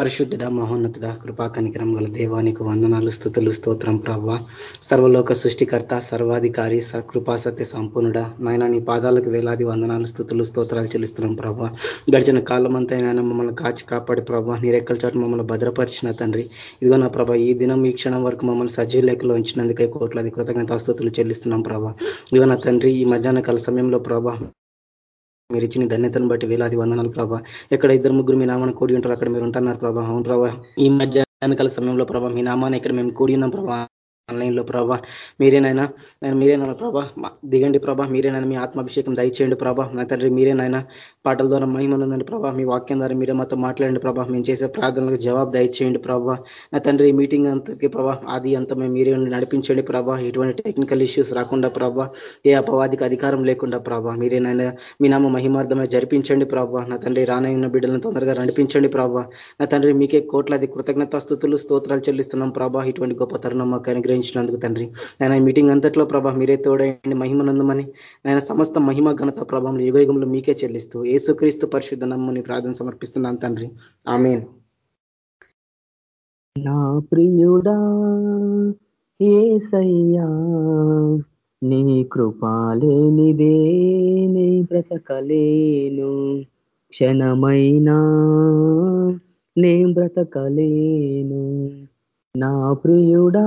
పరిశుద్ధుడ మహోన్నతుడ కృపా కనికరం గల దేవానికి వందనాలు స్థుతులు స్తోత్రం ప్రవ్వ. సర్వలోక సృష్టికర్త సర్వాధికారి కృపా సత్య సంపూర్ణుడ. నాయన నీ పాదాలకు వేలాది వందనాలు స్థుతులు స్తోత్రాలు చెల్లిస్తున్నాం ప్రభావ గడిచిన కాలమంతా నాయన మమ్మల్ని కాచి కాపాడి ప్రవ్వ. నీ రెక్కల చోట మమ్మల్ని భద్రపరిచిన తండ్రి. ఇదిగో నా ప్రభా ఈ దినం ఈ క్షణం వరకు మమ్మల్ని సజీవ లెక్కలో ఉంచినందుకే కోట్లాది కృతజ్ఞత స్థుతులు చెల్లిస్తున్నాం ప్రభా ఇదిగో నా తండ్రి ఈ మధ్యాహ్న కాల సమయంలో ప్రభా మీరు ఇచ్చిన ధన్యతను బట్టి వేలాది వందనాలు ప్రభా. ఎక్కడ ఇద్దరు ముగ్గురు మీ నామాన్ని కూడి ఉంటారు అక్కడ మీరు ఉంటున్నారు ప్రభా. అవును ప్రభా. ఈ మధ్యాహ్నకాల సమయంలో ప్రభా మీ నామాన్ని ఇక్కడ మేము కూడి ఉన్నాం ప్రభా. ఆన్లైన్లో ప్రభా మీరేనైనా నేను మీరేనైనా ప్రభా దిగండి ప్రభా మీరేనైనా మీ ఆత్మాభిషేకం దయచేయండి ప్రభా. నా తండ్రి మీరేనైనా పాటల ద్వారా మహిమనుందండి ప్రభా. మీ వాక్యం ద్వారా మీరే మాతో మాట్లాడండి ప్రభా. మేము చేసే ప్రార్థనలకు జవాబు దయచేయండి ప్రభా. నా తండ్రి మీటింగ్ అంతకి ప్రభా ఆది అంతమే మీరే నడిపించండి ప్రభా. ఎటువంటి టెక్నికల్ ఇష్యూస్ రాకుండా ప్రభా ఏ అపవాదికి అధికారం లేకుండా ప్రభా మీరేనైనా మీ నామ మహిమార్థమే జరిపించండి ప్రభా. నా తండ్రి రానయ్యున్న బిడ్డలను తొందరగా నడిపించండి ప్రభా. నా తండ్రి మీకే కోట్లాది కృతజ్ఞత స్థుతులు స్తోత్రాలు చెల్లిస్తున్నాం ప్రభా. ఇటువంటి గొప్ప తరుణం మాకు అనుగ్రహించినందుకు తండ్రి. ఆయన మీటింగ్ అంతట్లో ప్రభా మీరే తోడైండి మహిమనందమని ఆయన సమస్త మహిమ ఘనత ప్రభావం యుగయుగంలో మీకే చెల్లిస్తూ ఏసుక్రీస్తు పరిశుద్ధ నమ్మని ప్రార్థన సమర్పిస్తున్నాను తండ్రి. ఆమెన్. నా ప్రియుడా ఏసయ్యా నీ కృపాలేనిదే నీ బ్రతకలేను. క్షణమైనా నే బ్రతకలేను. నా ప్రియుడా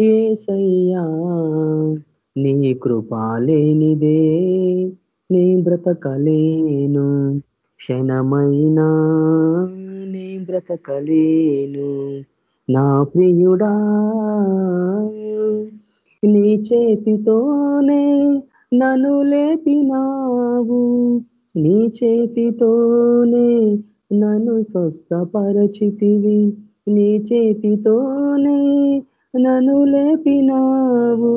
ఏసయ్యా నీ కృపాలేనిదే నీ బ్రతకలేను. క్షణమైనా నీ బ్రతకలేను. నా ప్రియుడా నీ చేతితోనే నన్ను లేపినావు. నీ చేతితోనే నన్ను స్వస్థపరచితివి. నీ చేతితోనే నను లేపినావు.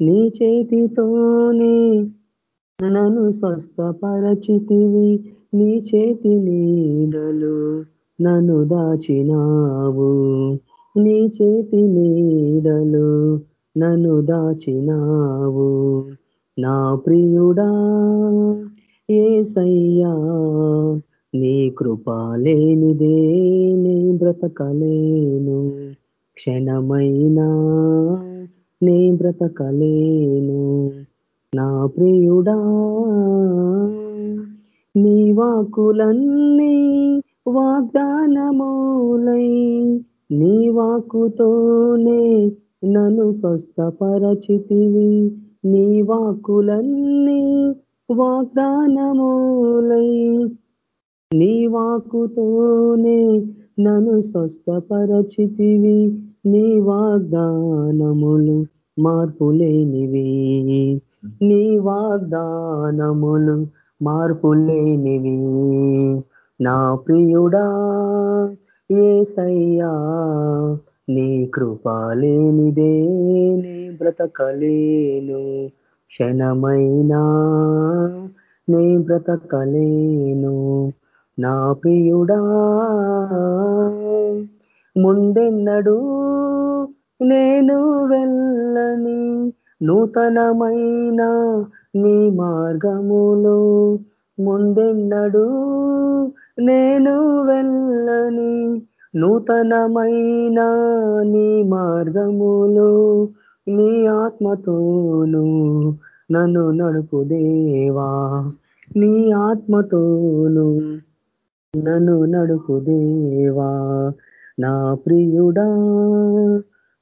నీ చేతితోనే నన్ను స్వస్థపరచితివి. నీ చేతి నీడలు నన్ను దాచినావు. నీ చేతి నీడలు నన్ను దాచినావు. నా ప్రియుడా ఏసయ్యా నీ కృపాలేనిదే నే బ్రతకలేను. క్షణమైనా నీ బ్రతకలేను. నా ప్రియుడా నీ వాకులన్నీ వాగ్దానమూలై నీ వాకుతోనే నన్ను స్వస్థపరచితివి. నీ వాకులన్నీ వాగ్దానమూలై నీ వాకుతోనే నన్ను స్వస్థపరచితివి. నీ వాగ్దానములు మార్పులేనివి. నీ వాగ్దానములు మార్పులేనివి. నా ప్రియుడా ఏసయ్యా నీ కృపాలేనిదే నీ బ్రతకలేను. క్షణమైనా నీ బ్రతకలేను. నా ప్రియుడా ముందెన్నడు నేను వెళ్ళని నూతనమైన నీ మార్గములో ముందెన్నడు నేను వెళ్ళని నూతనమైన నీ మార్గములో నీ ఆత్మతోను నన్ను నడుపు దేవా నీ ఆత్మతోను నన్ను నడుపు దేవా నా ప్రియుడా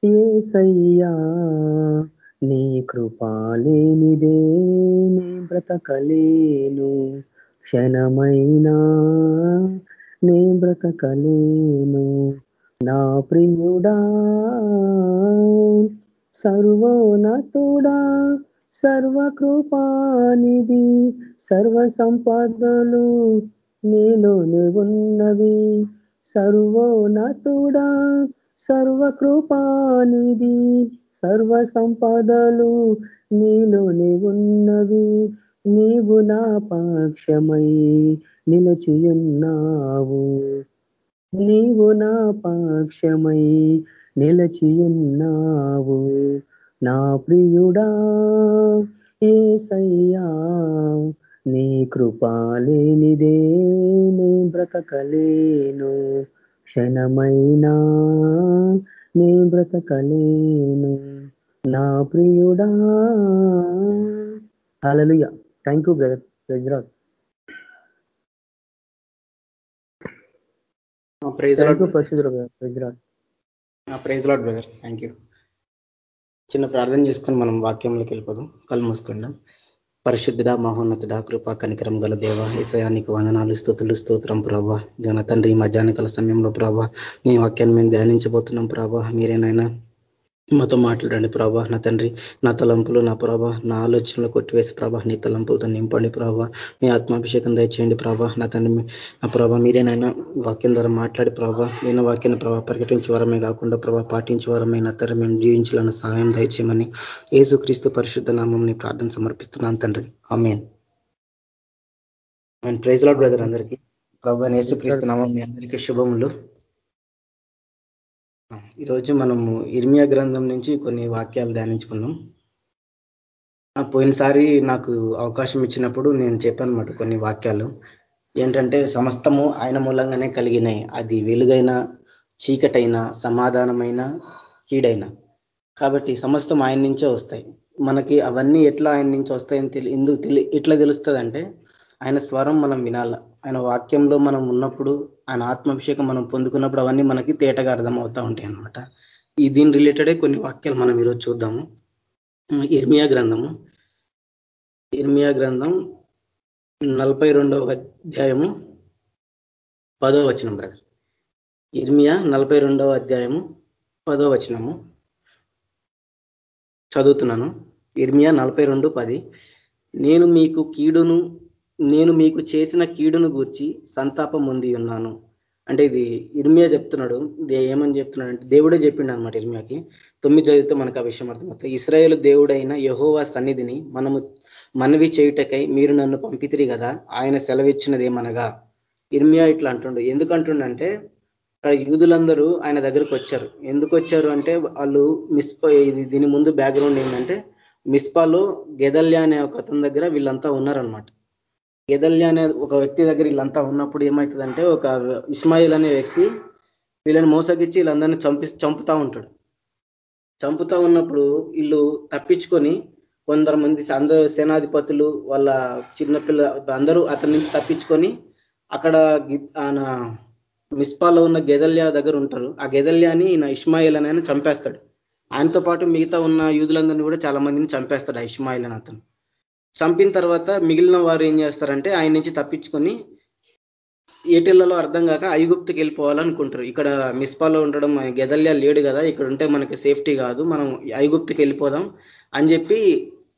ఏసయ్యా. నీ కృపాలేనిదే నీ బ్రతకలేను క్షణమైనా నీ బ్రతకలేను. నా ప్రియుడా సర్వోనతుడా సర్వకృపానిది సర్వ సంపదలు నీలోనే ఉన్నవి సర్వోనతుడా సర్వకృపానిది సర్వ సంపదలు నీలోనే ఉన్నవి. నీవు నా పాక్షమై నిలచియున్నావు. నీవు నా పాక్షమై నిలచియున్నావు. నా ప్రియుడా ఏసయ్యా నీ కృపాలేనిదే నీ బ్రతకలేను. క్షణమైనా నే బ్రతకలేను. నా ప్రియుడా. హలలుయ thank you brother praise the Lord praise thank you praise the Lord praise Lord brother thank you చిన్న ప్రార్థన చేసుకొని మనం వాక్యంలోకి వెళ్ళిపోదాం. కళ్ళు మూసుకుందాం పరిశుద్ధుడ మహోన్నతుడ కృపా కనికరం గల దేవ ఈసయానికి వందనాలు స్థుతులు స్తోత్రం ప్రభా. జన తండ్రి మధ్యాహ్నకాల సమయంలో ప్రభా నీ వాక్యాన్ని మేము ధ్యానించబోతున్నాం ప్రభా. మీరేనైనా మాతో మాట్లాడండి ప్రభా నా తండ్రి నా తలంపులు నా ప్రభా నా ఆలోచనలు కొట్టివేసి ప్రభా నీ తలంపులతో నింపండి ప్రభా మీ ఆత్మాభిషేకం దయచేయండి ప్రభా నా తండ్రి నా ప్రభా మీరేనైనా వాక్యం ద్వారా మాట్లాడి ప్రభా నేను వాక్యాన్ని ప్రభా ప్రకటించే వారమే కాకుండా ప్రభా పాటించే వారమే నా తండ్రి మేము జీవించాలన్న సహాయం దయచేయమని ఏసుక్రీస్తు పరిశుద్ధ నామంని ప్రార్థన సమర్పిస్తున్నాను తండ్రి. ఆమెన్. ప్రైజ్ లాడ్ బ్రదర్ అందరికీ. ప్రభా యేసుక్రీస్తు నామం మీ అందరికీ శుభములు. ఈరోజు మనము ఇర్మియా గ్రంథం నుంచి కొన్ని వాక్యాలు ధ్యానించుకుందాం. పోయినసారి నాకు అవకాశం ఇచ్చినప్పుడు నేను చెప్పాను కొన్ని వాక్యాలు. ఏంటంటే సమస్తము ఆయన మూలంగానే కలిగినాయి. అది వెలుగైన చీకటైన సమాధానమైన కీడైన. కాబట్టి సమస్తం ఆయన నుంచే వస్తాయి. మనకి అవన్నీ ఎట్లా ఆయన నుంచి వస్తాయని తెలి ఎందుకు తెలి ఎట్లా తెలుస్తుందంటే ఆయన స్వరం మనం వినాల. ఆయన వాక్యంలో మనం ఉన్నప్పుడు ఆయన ఆత్మాభిషేకం మనం పొందుకున్నప్పుడు అవన్నీ మనకి తేటగా అర్థం అవుతా ఉంటాయి అనమాట ఈ దీని రిలేటెడే కొన్ని వాక్యాలు మనం ఈరోజు చూద్దాము. ఇర్మియా గ్రంథము. ఇర్మియా గ్రంథం నలభై రెండవ అధ్యాయము పదో వచనం బ్రదర్ ఇర్మియా నలభై రెండవ అధ్యాయము పదో వచనము. చదువుతున్నాను. ఇర్మియా నలభై రెండు పది. నేను మీకు కీడును నేను మీకు చేసిన కీడును గూర్చి సంతాపం ఉంది ఉన్నాను అంటే ఇది ఇర్మియా చెప్తున్నాడు. ఏమని చెప్తున్నాడు అంటే దేవుడే చెప్పిండు అనమాట ఇర్మియాకి. తొమ్మిది చదివితే మనకు ఆ విషయం అర్థమవుతుంది. ఇస్రాయేల్ దేవుడైన యహోవా సన్నిధిని మనము మనవి చేయుటకై మీరు నన్ను పంపితిరి కదా ఆయన సెలవిచ్చినది ఏమనగా ఇర్మియా ఇట్లా అంటుండు. ఎందుకంటుండంటే అక్కడ యూదులందరూ ఆయన దగ్గరకు వచ్చారు ఎందుకు వచ్చారు అంటే వాళ్ళు మిస్పా ఇది దీని ముందు బ్యాక్గ్రౌండ్ ఏంటంటే మిస్పాలో గెదల్యా అనే ఒక అతని దగ్గర వీళ్ళంతా ఉన్నారనమాట గెదల్యా అనే ఒక వ్యక్తి దగ్గర వీళ్ళంతా ఉన్నప్పుడు ఏమవుతుందంటే ఒక ఇస్మాయిల్ అనే వ్యక్తి వీళ్ళని మోసగించి వీళ్ళందరినీ చంపి చంపుతా ఉంటాడు. చంపుతా ఉన్నప్పుడు వీళ్ళు తప్పించుకొని కొందరు మంది అందరు సేనాధిపతులు వాళ్ళ చిన్నపిల్ల అందరూ అతని నుంచి తప్పించుకొని అక్కడ ఆయన మిస్పాలో ఉన్న గెదల్యా దగ్గర ఉంటారు. ఆ గెదల్యాని ఈయన ఇస్మాయిల్ అని ఆయన చంపేస్తాడు. ఆయనతో పాటు మిగతా ఉన్న యూదులందరినీ కూడా చాలా మందిని చంపేస్తాడు ఆ ఇస్మాయిల్ అని అతను. చంపిన తర్వాత మిగిలిన వారు ఏం చేస్తారంటే ఆయన నుంచి తప్పించుకొని ఏటిళ్ళలో అర్థం కాక ఐగుప్తుకి వెళ్ళిపోవాలనుకుంటారు. ఇక్కడ మిస్పాలో ఉండడం గెదల్యా లేడు కదా ఇక్కడ ఉంటే మనకి సేఫ్టీ కాదు మనం ఐగుప్తుకి వెళ్ళిపోదాం అని చెప్పి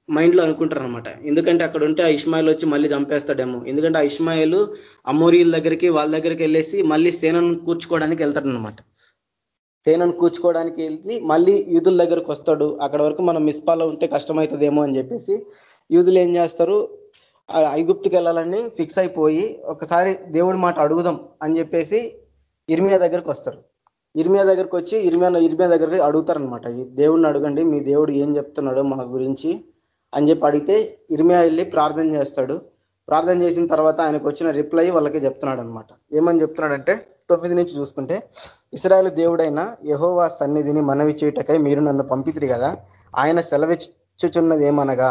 మైండ్లో అనుకుంటారు అనమాట ఎందుకంటే అక్కడ ఉంటే ఆ ఇస్మాయిల్ వచ్చి మళ్ళీ చంపేస్తాడేమో. ఎందుకంటే ఆ ఇస్మాయిల్ అమోరియల దగ్గరికి వాళ్ళ దగ్గరికి వెళ్ళేసి మళ్ళీ సేనను కూర్చుకోవడానికి వెళ్తాడనమాట సేనను కూర్చుకోవడానికి వెళ్ళి మళ్ళీ యూదుల దగ్గరకు వస్తాడు. అక్కడ వరకు మనం మిస్పాలో ఉంటే కష్టమవుతుందేమో అని చెప్పేసి యూదులు ఏం చేస్తారు? ఐగుప్తుకి వెళ్ళాలని ఫిక్స్ అయిపోయి ఒకసారి దేవుడి మాట అడుగుదాం అని చెప్పేసి ఇర్మియా దగ్గరకు వస్తారు. ఇర్మియా దగ్గరికి వచ్చి ఇర్మియా ఇర్మియా దగ్గరికి అడుగుతారనమాట దేవుడిని అడగండి మీ దేవుడు ఏం చెప్తున్నాడో మా గురించి అని చెప్పి అడిగితే ఇర్మియా వెళ్ళి ప్రార్థన చేస్తాడు. ప్రార్థన చేసిన తర్వాత ఆయనకు వచ్చిన రిప్లై వాళ్ళకి చెప్తున్నాడు అనమాట ఏమని చెప్తున్నాడంటే తొమ్మిది నుంచి చూసుకుంటే ఇస్రాయల్ దేవుడైన యహోవా సన్నిధిని మనవి చేయటకై మీరు నన్ను పంపితురు కదా ఆయన సెలవిచ్చుచున్నది ఏమనగా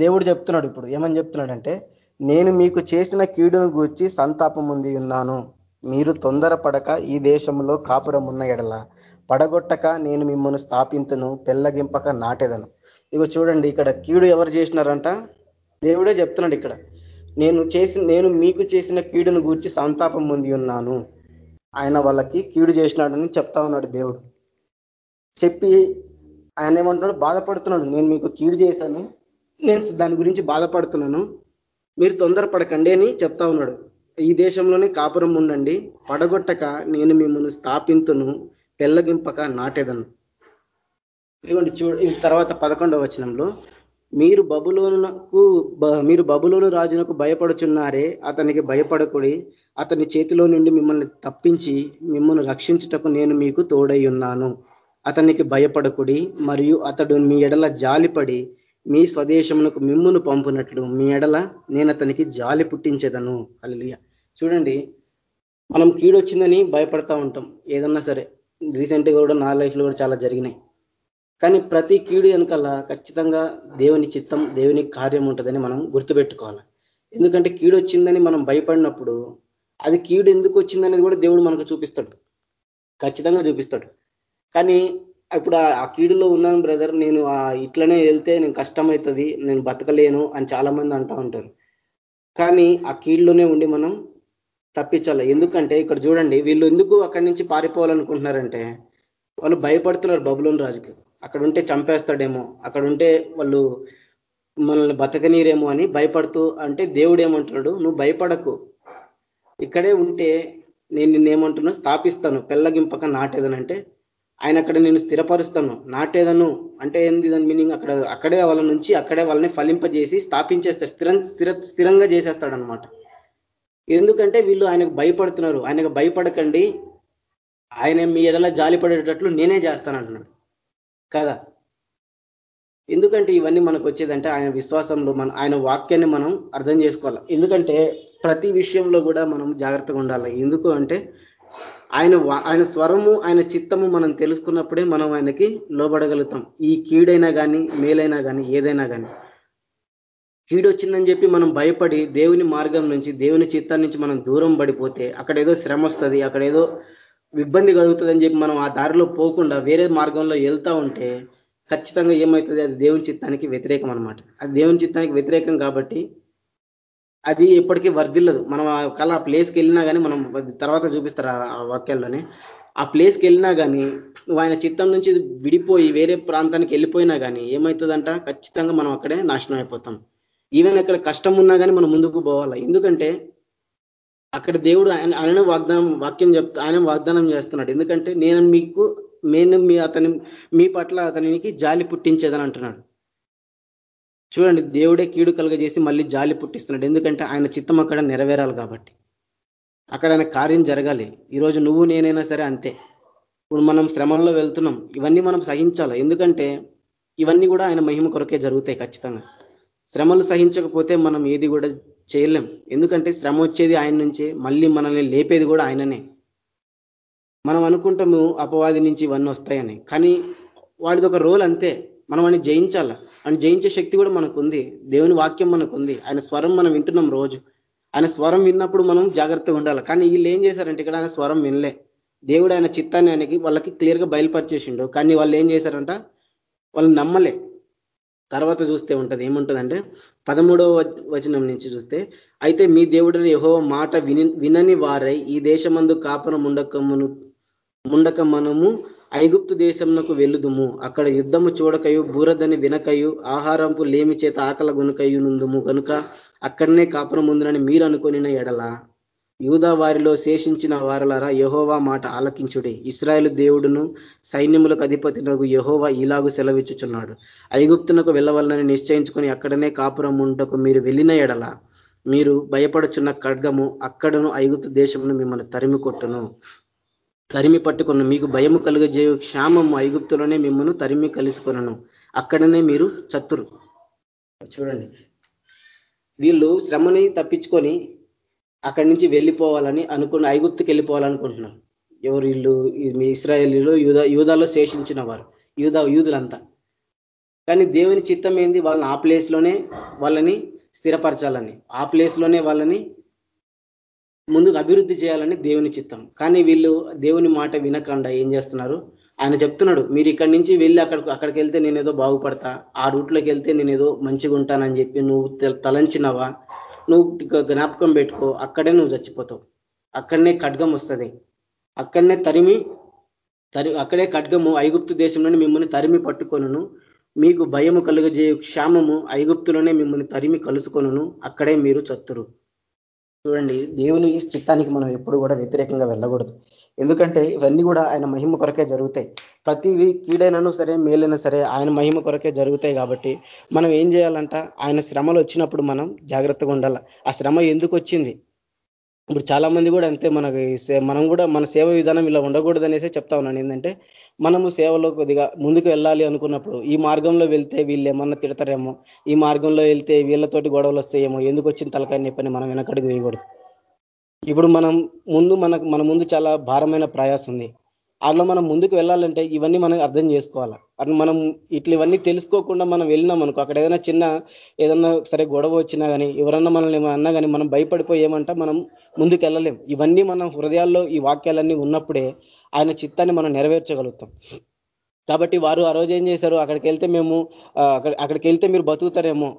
దేవుడు చెప్తున్నాడు ఇప్పుడు. ఏమని చెప్తున్నాడంటే నేను మీకు చేసిన కీడును గూర్చి సంతాపం ఉంది ఉన్నాను. మీరు తొందరపడక ఈ దేశంలో కాపురం ఉన్న ఎడల. పడగొట్టక నేను మిమ్మల్ని స్థాపింతును పెళ్ళగింపక నాటెదను. ఇక చూడండి ఇక్కడ కీడు ఎవరు చేసినారంట? దేవుడే చెప్తున్నాడు ఇక్కడ. నేను చేసి నేను మీకు చేసిన కీడును గూర్చి సంతాపం పొంది ఉన్నాను. ఆయన వాళ్ళకి కీడు చేసినాడని చెప్తా ఉన్నాడు దేవుడు. చెప్పి ఆయన ఏమంటున్నాడు? బాధపడుతున్నాడు. నేను మీకు కీడు చేశాను నేను దాని గురించి బాధపడుతున్నాను. మీరు తొందరపడకండి అని చెప్తా ఉన్నాడు. ఈ దేశంలోనే కాపురం ఉండండి. పడగొట్టక నేను మిమ్మల్ని స్థాపింతును. పెళ్ళగింపక నాటేదను. ఇదిగోండి చూ తర్వాత పదకొండవ వచనంలో. మీరు బబులోనుకు మీరు బబులోను రాజునకు భయపడుచున్నారే అతనికి భయపడకుడి. అతని చేతిలో నుండి మిమ్మల్ని తప్పించి మిమ్మల్ని రక్షించుటకు నేను మీకు తోడై ఉన్నాను. అతనికి భయపడకుడి మరియు అతడు మీ ఎడల జాలిపడి మీ స్వదేశమునకు మిమ్మును పంపునట్లు మీ ఎడల నేను అతనికి జాలి పుట్టించేదను. అలలియ చూడండి మనం కీడొచ్చిందని భయపడతా ఉంటాం. ఏదన్నా సరే రీసెంట్గా కూడా నా లైఫ్లో కూడా చాలా జరిగినాయి. కానీ ప్రతి కీడు వెనకాల ఖచ్చితంగా దేవుని చిత్తం దేవుని కార్యం ఉంటుందని మనం గుర్తుపెట్టుకోవాలి. ఎందుకంటే కీడు వచ్చిందని మనం భయపడినప్పుడు అది కీడు ఎందుకు వచ్చిందనేది కూడా దేవుడు మనకు చూపిస్తాడు. ఖచ్చితంగా చూపిస్తాడు. కానీ ఇప్పుడు ఆ కీడులో ఉన్నాను బ్రదర్ నేను ఇట్లనే వెళ్తే నేను కష్టమవుతుంది నేను బతకలేను అని చాలా మంది అంటూ ఉంటారు. కానీ ఆ కీడులోనే ఉండి మనం తప్పించాలి. ఎందుకంటే ఇక్కడ చూడండి వీళ్ళు ఎందుకు అక్కడి నుంచి పారిపోవాలనుకుంటున్నారంటే వాళ్ళు భయపడుతున్నారు బబులోని రాజుకి. అక్కడ ఉంటే చంపేస్తాడేమో అక్కడ ఉంటే వాళ్ళు మనల్ని బతకనీరేమో అని భయపడుతూ అంటే దేవుడు ఏమంటున్నాడు నువ్వు భయపడకు. ఇక్కడే ఉంటే నేను నిన్నేమంటున్నా స్థాపిస్తాను. పెళ్ళగింపక నాటేదనంటే ఆయన అక్కడ నేను స్థిరపరుస్తాను. నాటేదను అంటే ఏంది దాని మీనింగ్? అక్కడ అక్కడే వాళ్ళ నుంచి అక్కడే వాళ్ళని ఫలింపజేసి స్థాపించేస్తాడు స్థిరం స్థిర స్థిరంగా చేసేస్తాడు అనమాట ఎందుకంటే వీళ్ళు ఆయనకు భయపడుతున్నారు. ఆయనకు భయపడకండి. ఆయన మీ ఎడల జాలి నేనే నేనే చేస్తానంటున్నాడు. కదా? ఎందుకంటే ఇవన్నీ మనకు వచ్చేదంటే ఆయన విశ్వాసంలో మన ఆయన వాక్యాన్ని మనం అర్థం చేసుకోవాలి. ఎందుకంటే ప్రతి విషయంలో కూడా మనం జాగ్రత్తగా ఉండాలి. ఎందుకు అంటే ఆయన ఆయన స్వరము ఆయన చిత్తము మనం తెలుసుకున్నప్పుడే మనం ఆయనకి లోబడగలుగుతాం. ఈ కీడైనా కానీ మేలైనా కానీ ఏదైనా కానీ కీడు వచ్చిందని చెప్పి మనం భయపడి దేవుని మార్గం నుంచి దేవుని చిత్తాన్ని నుంచి మనం దూరం పడిపోతే అక్కడ ఏదో శ్రమ వస్తుంది అక్కడ ఏదో ఇబ్బంది కలుగుతుందని చెప్పి మనం ఆ దారిలో పోకుండా వేరే మార్గంలో వెళ్తా ఉంటే ఖచ్చితంగా ఏమవుతుంది అది దేవుని చిత్తానికి వ్యతిరేకం అనమాట అది దేవుని చిత్తానికి వ్యతిరేకం కాబట్టి అది ఎప్పటికీ వర్దిల్లదు మనం ఆ కళ ఆ ప్లేస్కి వెళ్ళినా కానీ మనం తర్వాత చూపిస్తారు ఆ వాక్యాల్లోనే. ఆ ప్లేస్కి వెళ్ళినా కానీ నువ్వు ఆయన చిత్తం నుంచి విడిపోయి వేరే ప్రాంతానికి వెళ్ళిపోయినా కానీ ఏమవుతుందంట ఖచ్చితంగా మనం అక్కడే నాశనం అయిపోతాం. ఈవెన్ అక్కడ కష్టం ఉన్నా కానీ మనం ముందుకు పోవాలి? ఎందుకంటే అక్కడ దేవుడు ఆయన ఆయన వాగ్దానం వాక్యం చెప్తా ఆయన వాగ్దానం చేస్తున్నాడు. ఎందుకంటే నేను మీకు నేను మీ అతని మీ పట్ల అతనికి జాలి పుట్టించేదని అంటున్నాడు. చూడండి దేవుడే కీడు కలుగజేసి మళ్ళీ జాలి పుట్టిస్తున్నాడు. ఎందుకంటే ఆయన చిత్తం అక్కడ నెరవేరాలి కాబట్టి. అక్కడ ఆయన కార్యం జరగాలి. ఈరోజు నువ్వు నేనైనా సరే అంతే. ఇప్పుడు మనం శ్రమంలో వెళ్తున్నాం. ఇవన్నీ మనం సహించాలి. ఎందుకంటే ఇవన్నీ కూడా ఆయన మహిమ కొరకే జరుగుతాయి ఖచ్చితంగా. శ్రమలు సహించకపోతే మనం ఏది కూడా చేయలేం. ఎందుకంటే శ్రమ వచ్చేది ఆయన నుంచే మళ్ళీ మనల్ని లేపేది కూడా ఆయననే. మనం అనుకుంటాము అపవాది నుంచి ఇవన్నీ వస్తాయని. కానీ వాడిది ఒక రోల్ అంతే. మనం అని జయించాల? అని జయించే శక్తి కూడా మనకు ఉంది దేవుని వాక్యం మనకు ఉంది ఆయన స్వరం మనం వింటున్నాం రోజు. ఆయన స్వరం విన్నప్పుడు మనం జాగ్రత్తగా ఉండాలి. కానీ వీళ్ళు ఏం చేశారంటే ఇక్కడ ఆయన స్వరం వినలే. దేవుడు ఆయన చిత్తాన్ని ఆయనకి వాళ్ళకి క్లియర్గా బయలుపరిచేసిండు. కానీ వాళ్ళు ఏం చేశారంట? వాళ్ళు నమ్మలే. తర్వాత చూస్తే ఉంటది. ఏముంటదంటే పదమూడవ వచనం నుంచి చూస్తే అయితే మీ దేవుడిని యహో మాట విని వినని వారై ఈ దేశమందు కాపురం ఉండకమును ముండక మనము ఐగుప్తు దేశంకు వెళ్ళుదుము. అక్కడ యుద్ధము చూడకయు బూరదని వినకయు ఆహారంపు లేమి చేత ఆకల గునకయు నుందుము కనుక అక్కడనే కాపురం ఉందని మీరు అనుకునిన ఎడల యూదా వారిలో శేషించిన వారలారా యహోవా మాట ఆలకించుడి. ఇస్రాయేల్ దేవుడును సైన్యములకు అధిపతినకు యహోవా ఇలాగు సెలవిచ్చుచున్నాడు. ఐగుప్తునకు వెళ్ళవలనని నిశ్చయించుకొని అక్కడనే కాపురం ఉండకు మీరు వెళ్ళిన ఎడల మీరు భయపడుచున్న ఖడ్గము అక్కడను ఐగుప్తు దేశమును మిమ్మల్ని తరిమి కొట్టును తరిమి పట్టుకున్న మీకు భయము కలుగజేయు. క్షామము ఐగుప్తులోనే మిమ్మల్ని తరిమి కలుసుకొనను. అక్కడనే మీరు చతురు చూడండి. వీళ్ళు శ్రమని తప్పించుకొని అక్కడి నుంచి వెళ్ళిపోవాలని అనుకున్న ఐగుప్తుకి వెళ్ళిపోవాలనుకుంటున్నారు. ఎవరు వీళ్ళు? మీ ఇస్రాయలీలో యూదా యూదాలో శేషించిన వారు. యూదా యూదులంతా. కానీ దేవుని చిత్తం ఏంది? వాళ్ళని ఆ ప్లేస్లోనే వాళ్ళని స్థిరపరచాలని. ఆ ప్లేస్లోనే వాళ్ళని ముందుకు అభివృద్ధి చేయాలని దేవుని చిత్తం. కానీ వీళ్ళు దేవుని మాట వినకుండా ఏం చేస్తున్నారు? ఆయన చెప్తున్నాడు మీరు ఇక్కడి నుంచి వెళ్ళి అక్కడ అక్కడికి వెళ్తే నేనేదో బాగుపడతా. ఆ రూట్లోకి వెళ్తే నేనేదో మంచిగా ఉంటానని చెప్పి నువ్వు తలంచినవా? నువ్వు జ్ఞాపకం పెట్టుకో అక్కడే నువ్వు చచ్చిపోతావు. అక్కడనే ఖడ్గం వస్తుంది. అక్కడనే తరిమి తరి అక్కడే ఖడ్గము ఐగుప్తు దేశంలోనే మిమ్మల్ని తరిమి పట్టుకొనును. మీకు భయము కలుగజేయు క్షామము ఐగుప్తులోనే మిమ్మల్ని తరిమి కలుసుకొనును. అక్కడే మీరు చత్తురు. చూడండి దేవుని చిత్తానికి మనం ఎప్పుడు కూడా వ్యతిరేకంగా వెళ్ళకూడదు. ఎందుకంటే ఇవన్నీ కూడా ఆయన మహిమ కొరకే జరుగుతాయి. ప్రతివి కీడైనను సరే మేలైనా సరే ఆయన మహిమ కొరకే జరుగుతాయి కాబట్టి మనం ఏం చేయాలంట ఆయన శ్రమలు వచ్చినప్పుడు మనం జాగ్రత్తగా ఉండాల. ఆ శ్రమ ఎందుకు వచ్చింది? ఇప్పుడు చాలా మంది కూడా అంతే మనకి మనం కూడా మన సేవ విధానం ఇలా ఉండకూడదు అనేసి చెప్తా ఉన్నాను. ఏంటంటే మనము సేవలో కొద్దిగా ముందుకు వెళ్ళాలి అనుకున్నప్పుడు ఈ మార్గంలో వెళ్తే వీళ్ళు ఏమన్నా తిడతారేమో ఈ మార్గంలో వెళ్తే వీళ్ళతోటి గొడవలు వస్తాయేమో ఎందుకు వచ్చిన తలకాయ చెప్పని మనం వెనకడికి వేయకూడదు. ఇప్పుడు మనం ముందు మనకు మన ముందు చాలా భారమైన ప్రయాస ఉంది. అట్లా మనం ముందుకు వెళ్ళాలంటే ఇవన్నీ మనం అర్థం చేసుకోవాలి. అట్లా మనం ఇట్లా ఇవన్నీ తెలుసుకోకుండా మనం వెళ్ళినాం అనుకో అక్కడ ఏదైనా చిన్న ఏదన్నా సరే గొడవ వచ్చినా కానీ ఎవరన్నా మనల్ని అన్నా కానీ మనం భయపడిపోయి ఏమంట మనం ముందుకు వెళ్ళలేం. ఇవన్నీ మనం హృదయాల్లో ఈ వాక్యాలన్నీ ఉన్నప్పుడే ఆయన చిత్తాన్ని మనం నెరవేర్చగలుగుతాం. కాబట్టి వారు ఆ రోజు ఏం చేశారు? అక్కడికి వెళ్తే మేము అక్కడికి వెళ్తే మీరు బతుకుతారేమో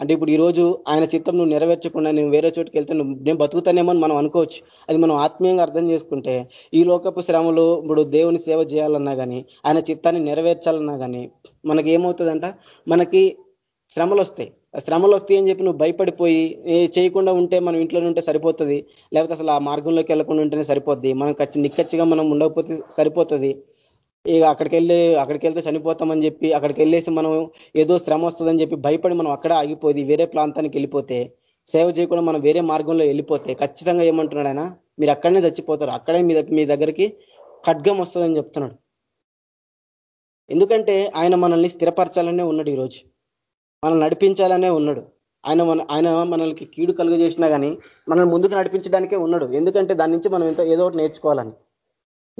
అంటే ఇప్పుడు ఈరోజు ఆయన చిత్తం నువ్వు నెరవేర్చకుండా నేను వేరే చోటుకి వెళ్తే నేను బతుకుతానేమో అని మనం అనుకోవచ్చు. అది మనం ఆత్మీయంగా అర్థం చేసుకుంటే ఈ లోకపు శ్రమలు ఇప్పుడు దేవుని సేవ చేయాలన్నా కానీ ఆయన చిత్తాన్ని నెరవేర్చాలన్నా కానీ మనకి ఏమవుతుందంట? మనకి శ్రమలు వస్తాయి. శ్రమలు వస్తాయి అని చెప్పి నువ్వు భయపడిపోయి చేయకుండా ఉంటే మనం ఇంట్లోనే ఉంటే సరిపోతుంది. లేకపోతే అసలు ఆ మార్గంలోకి వెళ్ళకుండా ఉంటేనే సరిపోద్ది. మనం నిక్కచ్చిగా మనం ఉండకపోతే సరిపోతుంది. ఇక అక్కడికి వెళ్ళి అక్కడికి వెళ్తే చనిపోతామని చెప్పి అక్కడికి వెళ్ళేసి మనం ఏదో శ్రమ వస్తుందని చెప్పి భయపడి మనం అక్కడే ఆగిపోయి వేరే ప్రాంతానికి వెళ్ళిపోతే సేవ చేయకుండా మనం వేరే మార్గంలో వెళ్ళిపోతే ఖచ్చితంగా ఏమంటున్నాడు ఆయన? మీరు అక్కడనే చచ్చిపోతారు. అక్కడే మీ మీ దగ్గరికి ఖడ్గం వస్తుందని చెప్తున్నాడు. ఎందుకంటే ఆయన మనల్ని స్థిరపరచాలనే ఉన్నాడు ఈరోజు. మనల్ని నడిపించాలనే ఉన్నాడు. ఆయన మన ఆయన మనల్కి కీడు కలుగజేసినా కానీ మనల్ని ముందుకు నడిపించడానికే ఉన్నాడు. ఎందుకంటే దాని నుంచి మనం ఎంత ఏదో ఒకటి నేర్చుకోవాలని.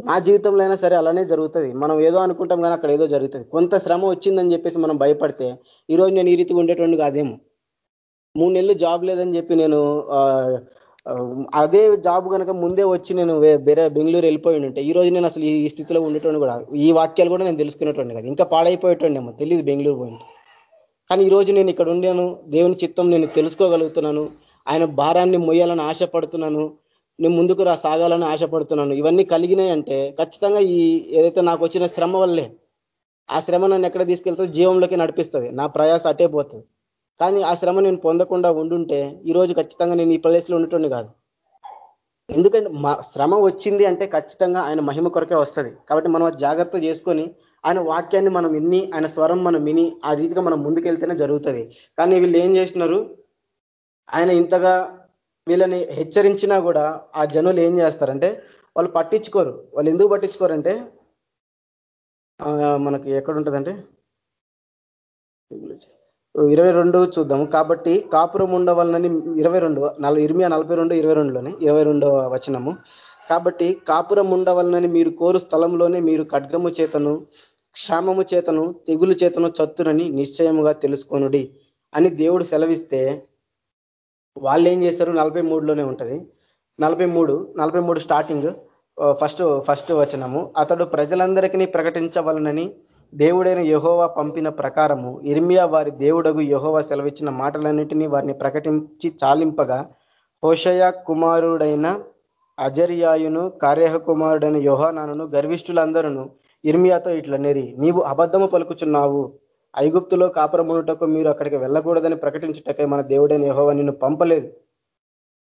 నా జీవితంలో అయినా సరే అలానే జరుగుతుంది. మనం ఏదో అనుకుంటాం కానీ అక్కడ ఏదో జరుగుతుంది. కొంత శ్రమ వచ్చిందని చెప్పేసి మనం భయపడితే ఈరోజు నేను ఈ రీతిగా ఉండేటువంటి కాదేమో. మూడు నెలలు జాబ్ లేదని చెప్పి నేను అదే జాబ్ కనుక ముందే వచ్చి నేను వేరే బెంగళూరు వెళ్ళిపోయి ఉంటే ఈ రోజు నేను అసలు ఈ స్థితిలో ఉండేటువంటి కూడా ఈ వాక్యాలు కూడా నేను తెలుసుకునేటువంటి కదా. ఇంకా పాడైపోయేటోండేమో తెలియదు బెంగళూరు పోయింది కానీ ఈరోజు నేను ఇక్కడ ఉండాను. దేవుని చిత్తం నేను తెలుసుకోగలుగుతున్నాను. ఆయన భారాన్ని మొయ్యాలని ఆశపడుతున్నాను. నేను ముందుకు రా సాగాలని ఆశపడుతున్నాను. ఇవన్నీ కలిగినాయి అంటే ఖచ్చితంగా ఈ ఏదైతే నాకు వచ్చిన శ్రమ వల్లే ఆ శ్రమ నన్ను ఎక్కడ తీసుకెళ్తుంది జీవంలోకి నడిపిస్తుంది. నా ప్రయాస అటే పోతుంది. కానీ ఆ శ్రమ నేను పొందకుండా ఉండుంటే ఈరోజు ఖచ్చితంగా నేను ఈ ప్లేస్లో ఉండటండి కాదు. ఎందుకంటే మా శ్రమ వచ్చింది అంటే ఖచ్చితంగా ఆయన మహిమ కొరకే వస్తుంది. కాబట్టి మనం జాగ్రత్త చేసుకొని ఆయన వాక్యాన్ని మనం విని ఆయన స్వరం మనం విని ఆ రీతిగా మనం ముందుకెళ్తేనే జరుగుతుంది. కానీ వీళ్ళు ఏం చేసినారు ఆయన ఇంతగా వీళ్ళని హెచ్చరించినా కూడా ఆ జనులు ఏం చేస్తారంటే వాళ్ళు పట్టించుకోరు. వాళ్ళు ఎందుకు పట్టించుకోరంటే మనకి ఎక్కడ ఉంటుందంటే ఇరవై రెండు చూద్దాము. కాబట్టి కాపురం ఉండవాలని ఇరవై రెండు నలభై ఇరిమియా నలభై రెండు ఇరవై రెండులోనే ఇరవై రెండవ వచనము. కాబట్టి కాపురం ఉండవలనని మీరు కోరు స్థలంలోనే మీరు ఖడ్గము చేతను క్షామము చేతను తెగులు చేతను చత్తురని నిశ్చయముగా తెలుసుకొనుడి. అని దేవుడు సెలవిస్తే వాళ్ళు ఏం చేశారు నలభై మూడులోనే ఉంటుంది. నలభై మూడు నలభై మూడు స్టార్టింగ్ ఫస్ట్ ఫస్ట్ వచనము. అతడు ప్రజలందరికీ ప్రకటించవలనని దేవుడైన యహోవా పంపిన ప్రకారము ఇర్మియా వారి దేవుడగు యహోవా సెలవిచ్చిన మాటలన్నింటినీ వారిని ప్రకటించి చాలింపగా హోషయ కుమారుడైన అజర్యాయును కార్యహ కుమారుడైన యోహానాను గర్విష్ఠులందరూ ఇర్మియాతో ఇట్ల నేరి నీవు అబద్ధము పలుకుచున్నావు. ఐగుప్తులో కాపురమునుటకు మీరు అక్కడికి వెళ్ళకూడదని ప్రకటించుటకై మన దేవుడైన యహోవ నిన్ను పంపలేదు.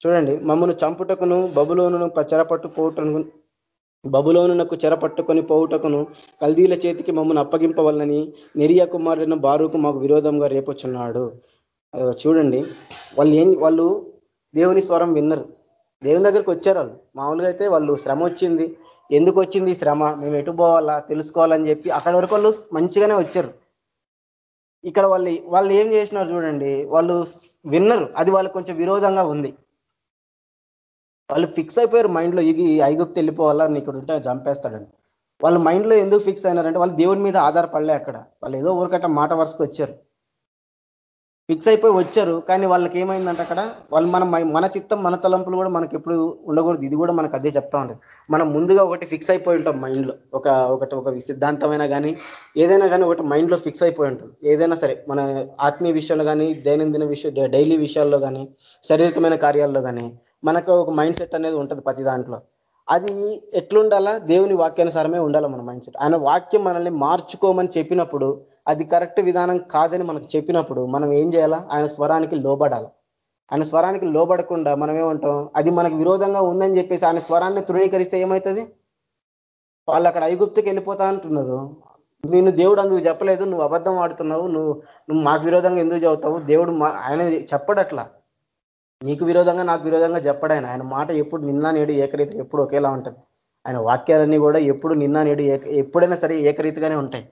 చూడండి మమ్మను చంపుటకును బబులోను చెరపట్టు పోవుటను బబులోనునకు చెరపట్టుకొని పోవుటకును కల్దీల చేతికి మమ్మల్ని అప్పగింపవల్లని నిరియా కుమారుడైన బారుకు మాకు విరోధంగా రేపొచ్చున్నాడు. చూడండి వాళ్ళు ఏం వాళ్ళు దేవుని స్వరం విన్నరు. దేవుని దగ్గరికి వచ్చారు వాళ్ళు. మామూలుగా అయితే వాళ్ళు శ్రమ వచ్చింది. ఎందుకు వచ్చింది శ్రమ? మేము ఎటు పోవాలా? తెలుసుకోవాలని చెప్పి అక్కడి వరకు వాళ్ళు మంచిగానే వచ్చారు. ఇక్కడ వాళ్ళు వాళ్ళు ఏం చేసినారు చూడండి వాళ్ళు విన్నరు. అది వాళ్ళకి కొంచెం విరోధంగా ఉంది. వాళ్ళు ఫిక్స్ అయిపోయారు మైండ్లో ఇది ఐగుప్తు వెళ్ళిపోవాలని ఇక్కడ ఉంటే చంపేస్తాడని. వాళ్ళు మైండ్లో ఎందుకు ఫిక్స్ అయినారంటే వాళ్ళు దేవుడి మీద ఆధారపడలే అక్కడ. వాళ్ళు ఏదో ఊరికట్ట మాట వరుసకు వచ్చారు. ఫిక్స్ అయిపోయి వచ్చారు. కానీ వాళ్ళకి ఏమైందంటే అక్కడ వాళ్ళు మన మన చిత్తం మన తలంపులు కూడా మనకి ఎప్పుడు ఉండకూడదు. ఇది కూడా మనకు అదే చెప్తా ఉంటుంది మనం ముందుగా ఒకటి ఫిక్స్ అయిపోయి ఉంటాం మైండ్లో. ఒక ఒకటి ఒక సిద్ధాంతమైనా కానీ ఏదైనా కానీ ఒకటి మైండ్లో ఫిక్స్ అయిపోయి ఉంటాం. ఏదైనా సరే మన ఆత్మీయ విషయంలో కానీ దైనందిన విషయ డైలీ విషయాల్లో కానీ శారీరకమైన కార్యాల్లో కానీ మనకు ఒక మైండ్ సెట్ అనేది ఉంటుంది ప్రతి దాంట్లో. అది ఎట్లుండాలా? దేవుని వాక్యానుసారమే ఉండాలి మన మైండ్ సెట్? ఆయన వాక్యం మనల్ని మార్చుకోమని చెప్పినప్పుడు అది కరెక్ట్ విధానం కాదని మనకు చెప్పినప్పుడు మనం ఏం చేయాలా? ఆయన స్వరానికి లోబడాలి. ఆయన స్వరానికి లోబడకుండా మనం ఏమంటాం? అది మనకు విరోధంగా ఉందని చెప్పేసి ఆయన స్వరాన్ని తృణీకరిస్తే ఏమవుతుంది వాళ్ళు అక్కడ ఐగుప్తుకి వెళ్ళిపోతా అంటున్నారు. నేను దేవుడు అందుకు చెప్పలేదు నువ్వు అబద్ధం ఆడుతున్నావు నువ్వు నువ్వు మాకు విరోధంగా ఎందుకు చదువుతావు? దేవుడు ఆయన చెప్పడట్లా. నీకు విరోధంగా నాకు విరోధంగా చెప్పడాయన. ఆయన ఆయన మాట ఎప్పుడు నిన్న నేడు ఏకరీతి ఎప్పుడు ఒకేలా ఉంటుంది. ఆయన వాక్యాలన్నీ కూడా ఎప్పుడు నిన్న నేడు ఎప్పుడైనా సరే ఏకరీతిగానే ఉంటాయి.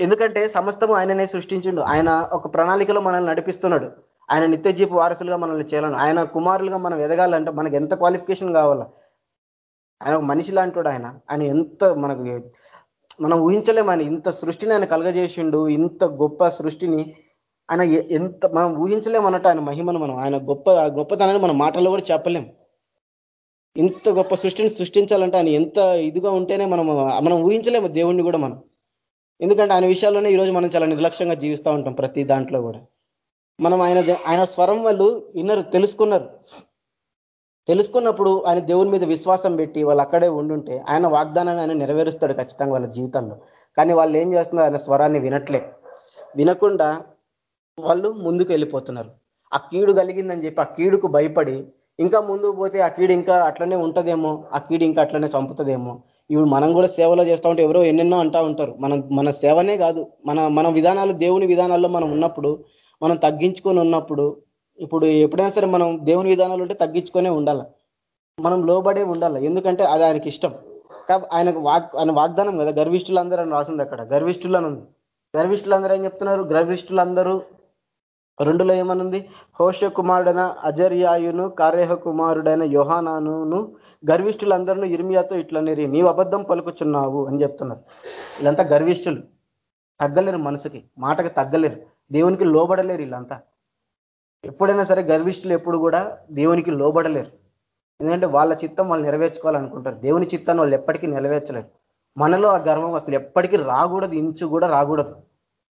ఎందుకంటే సమస్తము ఆయననే సృష్టించిండు. ఆయన ఒక ప్రణాళికలో మనల్ని నడిపిస్తున్నాడు. ఆయన నిత్య జీపు వారసులుగా మనల్ని చేయాలను. ఆయన కుమారులుగా మనం ఎదగాలంటే మనకు ఎంత క్వాలిఫికేషన్ కావాలా? ఆయన ఒక మనిషి లాంటి ఆయన. ఆయన ఎంత మనకు మనం ఊహించలేము ఆయన. ఇంత సృష్టిని ఆయన కలగజేసిండు. ఇంత గొప్ప సృష్టిని ఆయన ఎంత మనం ఊహించలేము అన్నట్టు ఆయన మహిమను మనం ఆయన గొప్ప గొప్పతనాన్ని మన మాటల్లో కూడా చెప్పలేం. ఇంత గొప్ప సృష్టిని సృష్టించాలంటే ఆయన ఎంత ఇదిగా ఉంటేనే మనం మనం ఊహించలేము దేవుణ్ణి కూడా మనం. ఎందుకంటే ఆయన విషయాల్లోనే ఈరోజు మనం చాలా నిర్లక్ష్యంగా జీవిస్తూ ఉంటాం ప్రతి దాంట్లో కూడా. మనం ఆయన ఆయన స్వరం వాళ్ళు విన్నరు తెలుసుకున్నారు. తెలుసుకున్నప్పుడు ఆయన దేవుని మీద విశ్వాసం పెట్టి వాళ్ళు అక్కడే ఉండుంటే ఆయన వాగ్దానాన్ని ఆయన నెరవేరుస్తాడు ఖచ్చితంగా వాళ్ళ జీవితంలో కానీ వాళ్ళు ఏం చేస్తున్నారు? ఆయన స్వరాన్ని వినట్లే. వినకుండా వాళ్ళు ముందుకు వెళ్ళిపోతున్నారు. ఆ కీడు కలిగిందని చెప్పి ఆ కీడుకు భయపడి ఇంకా ముందుకు పోతే ఆ కీడు ఇంకా అట్లనే ఉంటదేమో ఆ కీడు ఇంకా అట్లనే చంపుతుందేమో ఇప్పుడు మనం కూడా సేవలో చేస్తూ ఉంటే ఎవరో ఎన్నెన్నో అంటా ఉంటారు. మనం మన సేవనే కాదు. మన మన విధానాలు దేవుని విధానాల్లో మనం ఉన్నప్పుడు మనం తగ్గించుకొని ఉన్నప్పుడు ఇప్పుడు ఎప్పుడైనా సరే మనం దేవుని విధానాలు ఉంటే తగ్గించుకొనే ఉండాలి. మనం లోబడే ఉండాలి. ఎందుకంటే అది ఆయనకి ఇష్టం. కాబట్టి ఆయనకు వాగ్ ఆయన వాగ్దానం కదా గర్విష్ఠులందరూ అని రాసింది అక్కడ. గర్విష్ఠులను ఉంది గర్విష్ఠులందరూ ఏం చెప్తున్నారు? గర్విష్ఠులందరూ రెండులో ఏమనుంది? హోష కుమారుడైన అజర్యాయును కార్యహ కుమారుడైన యోహానాను గర్విష్ఠులందరూ ఇర్మియాతో ఇట్లనేరి నీవు అబద్ధం పలుకుచున్నావు అని చెప్తున్నారు. వీళ్ళంతా గర్విష్ఠులు. తగ్గలేరు మనసుకి. మాటకి తగ్గలేరు. దేవునికి లోబడలేరు వీళ్ళంతా. ఎప్పుడైనా సరే గర్విష్ఠులు ఎప్పుడు కూడా దేవునికి లోబడలేరు. ఎందుకంటే వాళ్ళ చిత్తం వాళ్ళు నెరవేర్చుకోవాలనుకుంటారు. దేవుని చిత్తాన్ని వాళ్ళు ఎప్పటికీ నెరవేర్చలేరు. మనలో ఆ గర్వం అసలు ఎప్పటికీ రాకూడదు ఇంచు కూడా రాకూడదు.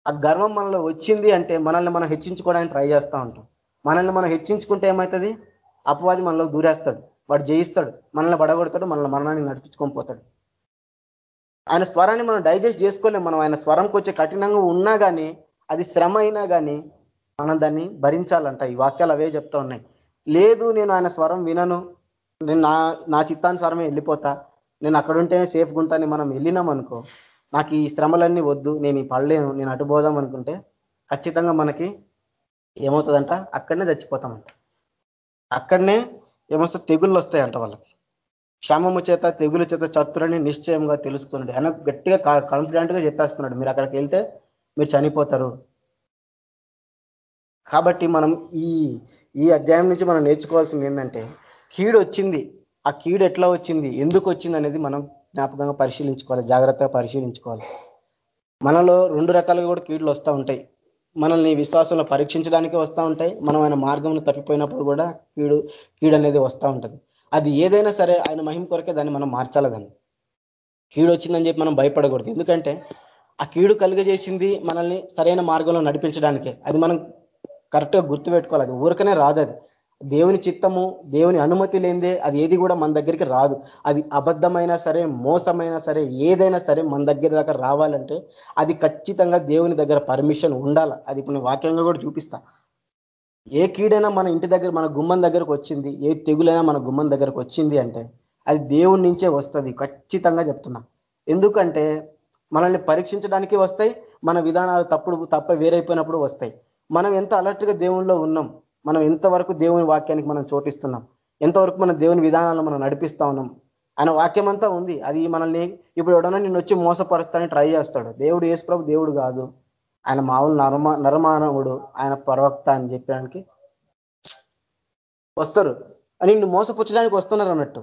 ఆ గర్వం మనలో వచ్చింది అంటే మనల్ని మనం హెచ్చించుకోవడానికి ట్రై చేస్తూ ఉంటాం. మనల్ని మనం హెచ్చించుకుంటే ఏమవుతుంది అపవాది మనలో దూరేస్తాడు. వాడు జయిస్తాడు. మనల్ని పడగొడతాడు మనల్ని మరణాన్ని నడిపించుకొని పోతాడు. ఆయన స్వరాన్ని మనం డైజెస్ట్ చేసుకోలేం. మనం ఆయన స్వరంకి వచ్చే కఠినంగా ఉన్నా కానీ అది శ్రమ అయినా కానీ మనం దాన్ని భరించాలంట. ఈ వాక్యాలు అవే చెప్తా ఉన్నాయి. లేదు నేను ఆయన స్వరం వినను. నేను నా నా చిత్తానుసారమే వెళ్ళిపోతా. నేను అక్కడుంటేనే సేఫ్గా ఉంటాను మనం వెళ్ళినాం అనుకో నాకు ఈ శ్రమలన్నీ వద్దు నేను ఈ పడలేను నేను అటు పోదాం అనుకుంటే ఖచ్చితంగా మనకి ఏమవుతుందంట? అక్కడనే చచ్చిపోతామంట. అక్కడనే ఏమొస్తే తెగుళ్ళు వస్తాయంట వాళ్ళకి. క్షమము చేత తెగులు చేత చతురని నిశ్చయంగా తెలుసుకున్నాడు. ఆయన గట్టిగా కాన్ఫిడెంట్గా చెప్పేస్తున్నాడు. మీరు అక్కడికి వెళ్తే మీరు చనిపోతారు. కాబట్టి మనం ఈ ఈ అధ్యాయం నుంచి మనం నేర్చుకోవాల్సింది ఏంటంటే కీడు వచ్చింది ఆ కీడు ఎట్లా వచ్చింది? ఎందుకు వచ్చింది అనేది మనం జ్ఞాపకంగా పరిశీలించుకోవాలి జాగ్రత్తగా పరిశీలించుకోవాలి. మనలో రెండు రకాలుగా కూడా కీడులు వస్తూ ఉంటాయి. మనల్ని విశ్వాసంలో పరీక్షించడానికి వస్తూ ఉంటాయి. మనం ఆయన మార్గంలో తప్పిపోయినప్పుడు కూడా కీడు కీడు అనేది వస్తూ ఉంటుంది. అది ఏదైనా సరే ఆయన మహిమ కొరకే దాన్ని మనం మార్చాలి దాన్ని. కీడు వచ్చిందని చెప్పి మనం భయపడకూడదు. ఎందుకంటే ఆ కీడు కలుగజేసింది మనల్ని సరైన మార్గంలో నడిపించడానికే. అది మనం కరెక్ట్గా గుర్తుపెట్టుకోవాలి. అది ఊరికనే రాదు అది. దేవుని చిత్తము దేవుని అనుమతి లేనిదే అది ఏది కూడా మన దగ్గరికి రాదు. అది అబద్ధమైనా సరే మోసమైనా సరే ఏదైనా సరే మన దగ్గర దాకా రావాలంటే అది ఖచ్చితంగా దేవుని దగ్గర పర్మిషన్ ఉండాలి. అది ఇప్పుడు వాక్యంగా కూడా చూపిస్తా. ఏ కీడైనా మన ఇంటి దగ్గర మన గుమ్మం దగ్గరకు వచ్చింది ఏ తెగులైనా మన గుమ్మం దగ్గరకు వచ్చింది అంటే అది దేవుడి నుంచే వస్తుంది ఖచ్చితంగా చెప్తున్నా. ఎందుకంటే మనల్ని పరీక్షించడానికి వస్తాయి మన విధానాలు తప్పుడు తప్ప వేరైపోయినప్పుడు వస్తాయి. మనం ఎంత అలర్ట్గా దేవుణ్ణిలో ఉన్నాం మనం ఎంతవరకు దేవుని వాక్యానికి మనం చోటిస్తున్నాం? ఎంతవరకు మన దేవుని విధానాలను మనం నడిపిస్తా ఉన్నాం? ఆయన వాక్యం అంతా ఉంది. అది మనల్ని ఇప్పుడు ఎవడన్నా నిన్ను వచ్చి మోసపరుస్తానని ట్రై చేస్తాడు. దేవుడు యేసుప్రభు దేవుడు కాదు. ఆయన మామూలు నరమ నరమానవుడు. ఆయన ప్రవక్త అని చెప్పడానికి వస్తారు. అని నిన్ను మోసపుచ్చడానికి వస్తున్నారు అన్నట్టు.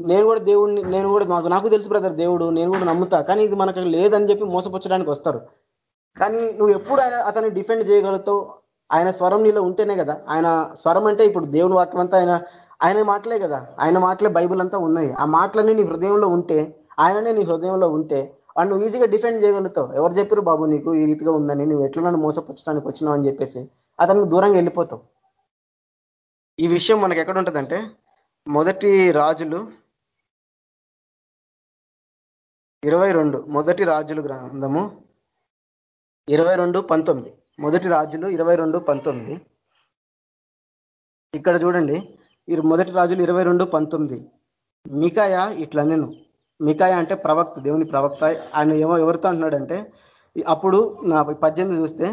నేను కూడా దేవుడిని నేను కూడా నాకు నాకు తెలుసు బ్రదర్ దేవుడు. నేను కూడా నమ్ముతా. కానీ ఇది మనకు లేదని చెప్పి మోసపుచ్చడానికి వస్తారు. కానీ నువ్వు ఎప్పుడు ఆయన అతన్ని డిఫెండ్ చేయగలుగుతావు? ఆయన స్వరం నీలో ఉంటేనే కదా. ఆయన స్వరం అంటే ఇప్పుడు దేవుని వాక్యం అంతా ఆయన ఆయన మాటలే కదా. ఆయన మాటలే బైబుల్ అంతా ఉన్నాయి. ఆ మాటలన్నీ నీ హృదయంలో ఉంటే ఆయననే నీ హృదయంలో ఉంటే వాడు నువ్వు ఈజీగా డిఫెండ్ చేయగలుగుతావు. ఎవరు చెప్పారు బాబు నీకు ఈ రీతిగా ఉందని? నువ్వు ఎట్లా నన్ను మోసపరచడానికి వచ్చినావు అని చెప్పేసి. అతనికి దూరంగా వెళ్ళిపోతావు. ఈ విషయం మనకి ఎక్కడ ఉంటుందంటే మొదటి రాజులు ఇరవై రెండు మొదటి రాజులు గ్రంథము ఇరవై రెండు పంతొమ్మిది. మొదటి రాజులు ఇరవై రెండు పంతొమ్మిది. ఇక్కడ చూడండి మొదటి రాజులు ఇరవై రెండు పంతొమ్మిది. మికాయ ఇట్లా నేను. మికాయ అంటే ప్రవక్త దేవుని ప్రవక్త. ఆయన ఏమో ఎవరితో అంటున్నాడంటే అప్పుడు నా పద్దెనిమిది చూస్తే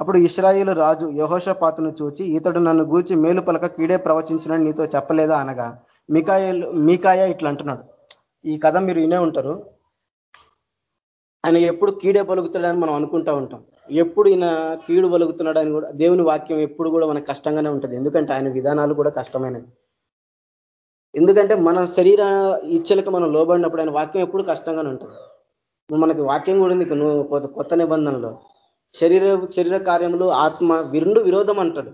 అప్పుడు ఇస్రాయిల్ రాజు యహోషపాతును చూచి ఇతడు నన్ను గూర్చి మేలు పలక కీడే ప్రవచించిన నీతో చెప్పలేదా అనగా మికాయలు మీకాయ ఇట్లా అంటున్నాడు. ఈ కథ మీరు వినే ఉంటారు. ఆయన ఎప్పుడు కీడే పలుకుతాడని మనం అనుకుంటా ఉంటాం. ఎప్పుడు ఈయన కీడు వలుగుతున్నాడు అని కూడా దేవుని వాక్యం ఎప్పుడు కూడా మనకు కష్టంగానే ఉంటుంది. ఎందుకంటే ఆయన విధానాలు కూడా కష్టమైనవి. ఎందుకంటే మన శరీర ఇచ్చలకు మనం లోబడినప్పుడు ఆయన వాక్యం ఎప్పుడు కష్టంగానే ఉంటుంది. మనకి వాక్యం కూడా ఉంది. నువ్వు కొత్త నిబంధనలో. శరీర శరీర కార్యములు ఆత్మ విరుండు విరోధం అంటాడు.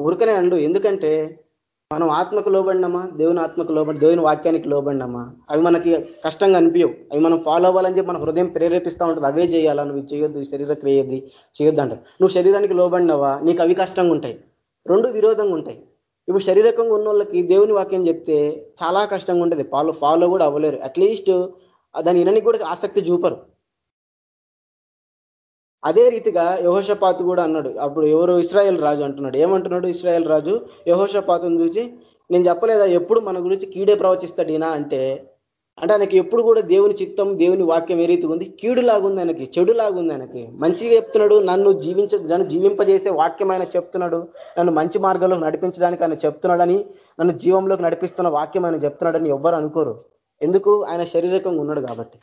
ఊరికనే అండు. ఎందుకంటే మనం ఆత్మకు లోబడినామా? దేవుని ఆత్మకు లోబడి దేవుని వాక్యానికి లోబడినామా? అవి మనకి కష్టంగా అనిపించవు అవి మనం ఫాలో అవ్వాలని చెప్పి మన హృదయం ప్రేరేపిస్తూ ఉంటుంది. అవే చేయాలా? నువ్వు చేయొద్దు శరీర క్రియది చేయొద్దు అంటారు. నువ్వు శరీరానికి లోబడినావా? నీకు అవి కష్టంగా ఉంటాయి. రెండు విరోధంగా ఉంటాయి. ఇప్పుడు శరీరకంగా ఉన్న వాళ్ళకి దేవుని వాక్యం చెప్తే చాలా కష్టంగా ఉంటుంది. ఫాలో ఫాలో కూడా అవ్వలేరు. అట్లీస్ట్ దాని విననికి కూడా ఆసక్తి చూపరు. అదే రీతిగా యహోషపాతు కూడా అన్నాడు. అప్పుడు ఎవరు? ఇస్రాయల్ రాజు అంటున్నాడు. ఏమంటున్నాడు ఇస్రాయల్ రాజు? యహోషపాతుని చూసి నేను చెప్పలేదా? ఎప్పుడు మన గురించి కీడే ప్రవచిస్తాడీనా అంటే అంటే ఆయనకి ఎప్పుడు కూడా దేవుని చిత్తం దేవుని వాక్యం ఏ రీతిగా ఉంది? కీడులాగుంది ఆయనకి చెడులాగుంది ఆయనకి. మంచిగా చెప్తున్నాడు నన్ను జీవించ నన్ను జీవింపజేసే వాక్యం ఆయన చెప్తున్నాడు. నన్ను మంచి మార్గంలో నడిపించడానికి ఆయన చెప్తున్నాడని నన్ను జీవంలోకి నడిపిస్తున్న వాక్యం ఆయన చెప్తున్నాడని ఎవ్వరు అనుకోరు. ఎందుకు? ఆయన శారీరకంగా ఉన్నాడు కాబట్టి.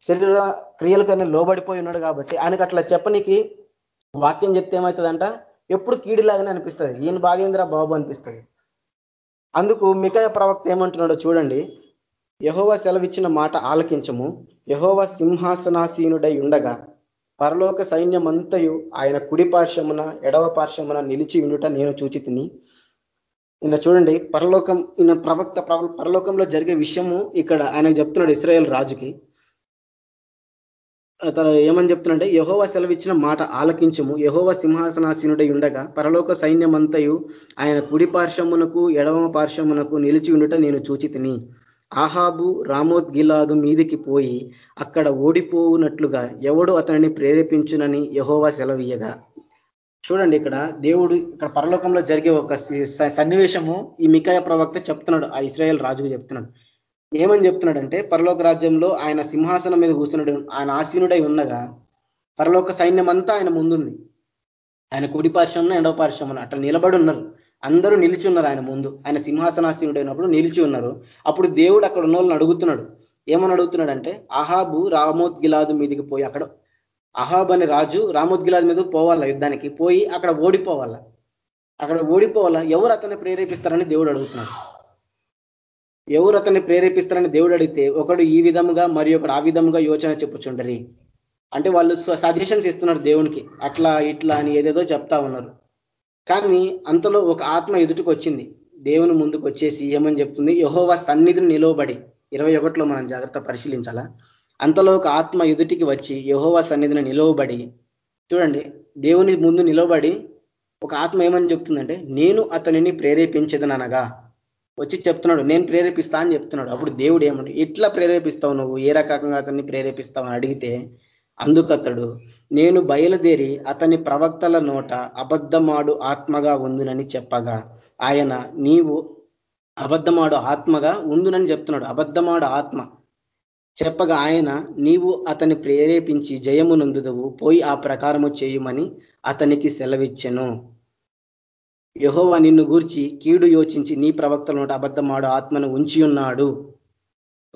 శరీర క్రియలకు లోబడిపోయి ఉన్నాడు కాబట్టి ఆయనకు అట్లా చెప్పనికి వాక్యం చెప్తే ఏమవుతుందంట? ఎప్పుడు కీడిలాగానే అనిపిస్తుంది. ఈయన బాగేంద్ర బాబు అనిపిస్తుంది. అందుకు మికయ ప్రవక్త ఏమంటున్నాడో చూడండి. యహోవ సెలవిచ్చిన మాట ఆలకించము. యహోవ సింహాసనాసీనుడై ఉండగా పరలోక సైన్యమంతయు ఆయన కుడి పార్శ్వమున ఎడవ పార్శ్వమున నిలిచి ఉండుట నేను చూచి తిని. ఈయన చూడండి పరలోకం ఈయన ప్రవక్త పరలోకంలో జరిగే విషయము ఇక్కడ ఆయనకు చెప్తున్నాడు ఇస్రాయేల్ రాజుకి. తన ఏమని చెప్తున్నాడంటే యహోవ సెలవిచ్చిన మాట ఆలకించము. యహోవ సింహాసనాసీనుడై ఉండగా పరలోక సైన్యమంతయు ఆయన కుడి పార్శ్వమునకు ఎడవ పార్శ్వమునకు నిలిచి ఉండుట నేను చూచి తిని ఆహాబు రామోద్ గిలాదు మీదికి పోయి అక్కడ ఓడిపోవునట్లుగా ఎవడు అతనిని ప్రేరేపించునని యహోవా సెలవీయగా చూడండి ఇక్కడ దేవుడు ఇక్కడ పరలోకంలో జరిగే ఒక సన్నివేశము ఈ మికాయ ప్రవక్త చెప్తున్నాడు ఆ ఇస్రాయేల్ రాజుకు చెప్తున్నాడు. ఏమని చెప్తున్నాడంటే పరలోక రాజ్యంలో ఆయన సింహాసనం మీద కూర్చున్నాడు ఆయన ఆసీనుడై ఉన్నగా పరలోక సైన్యం అంతా ఆయన ముందుంది. ఆయన కుడి పార్శ్వం ఎండవ పార్శ్వం అట్లా నిలబడి ఉన్నారు. అందరూ నిలిచి ఉన్నారు ఆయన ముందు. ఆయన సింహాసనాసీనుడైనప్పుడు నిలిచి ఉన్నారు. అప్పుడు దేవుడు అక్కడ ఉన్న వాళ్ళని అడుగుతున్నాడు. ఏమని అడుగుతున్నాడంటే అహాబు రామోద్ గిలాదు మీదికి పోయి అక్కడ అహాబ్ అనే రాజు రామోద్ గిలాదు మీద పోవాలా యుద్ధానికి? పోయి అక్కడ ఓడిపోవాలా? అక్కడ ఓడిపోవాలా? ఎవరు అతన్ని ప్రేరేపిస్తారని దేవుడు అడుగుతున్నాడు. ఎవరు అతన్ని ప్రేరేపిస్తారని దేవుడు అడిగితే ఒకడు ఈ విధముగా మరి ఒకడు ఆ విధముగా యోచన చెప్పుచుండరి. అంటే వాళ్ళు సజెషన్స్ ఇస్తున్నారు దేవునికి. అట్లా ఇట్లా అని ఏదేదో చెప్తా ఉన్నారు. కానీ అంతలో ఒక ఆత్మ ఎదుటికి వచ్చింది. దేవుని ముందుకు వచ్చేసి ఏమని చెప్తుంది? యహోవ సన్నిధిని నిలవబడి ఇరవై ఒకటిలో మనం జాగ్రత్త పరిశీలించాలా? అంతలో ఒక ఆత్మ ఎదుటికి వచ్చి యహోవ సన్నిధిని నిలవబడి చూడండి దేవుని ముందు నిలవబడి ఒక ఆత్మ ఏమని చెప్తుందంటే నేను అతనిని ప్రేరేపించదనగా వచ్చి చెప్తున్నాడు నేను ప్రేరేపిస్తా అని చెప్తున్నాడు. అప్పుడు దేవుడు ఏమని ఎట్లా ప్రేరేపిస్తావు నువ్వు? ఏ రకంగా అతన్ని ప్రేరేపిస్తావు? అని అడిగితే అందుకతడు నేను బయలుదేరి అతని ప్రవక్తల నోట అబద్ధమాడు ఆత్మగా ఉందినని చెప్పగా ఆయన నీవు అబద్ధమాడు ఆత్మగా ఉందునని చెప్తున్నాడు. అబద్ధమాడు ఆత్మ. చెప్పగా ఆయన నీవు అతని ప్రేరేపించి జయము నందుదవు పోయి ఆ ప్రకారము చేయమని అతనికి సెలవిచ్చెను. యహోవా నిన్ను గూర్చి కీడు యోచించి నీ ప్రవక్తల నోట అబద్ధమాడు ఆత్మను ఉంచి ఉన్నాడు.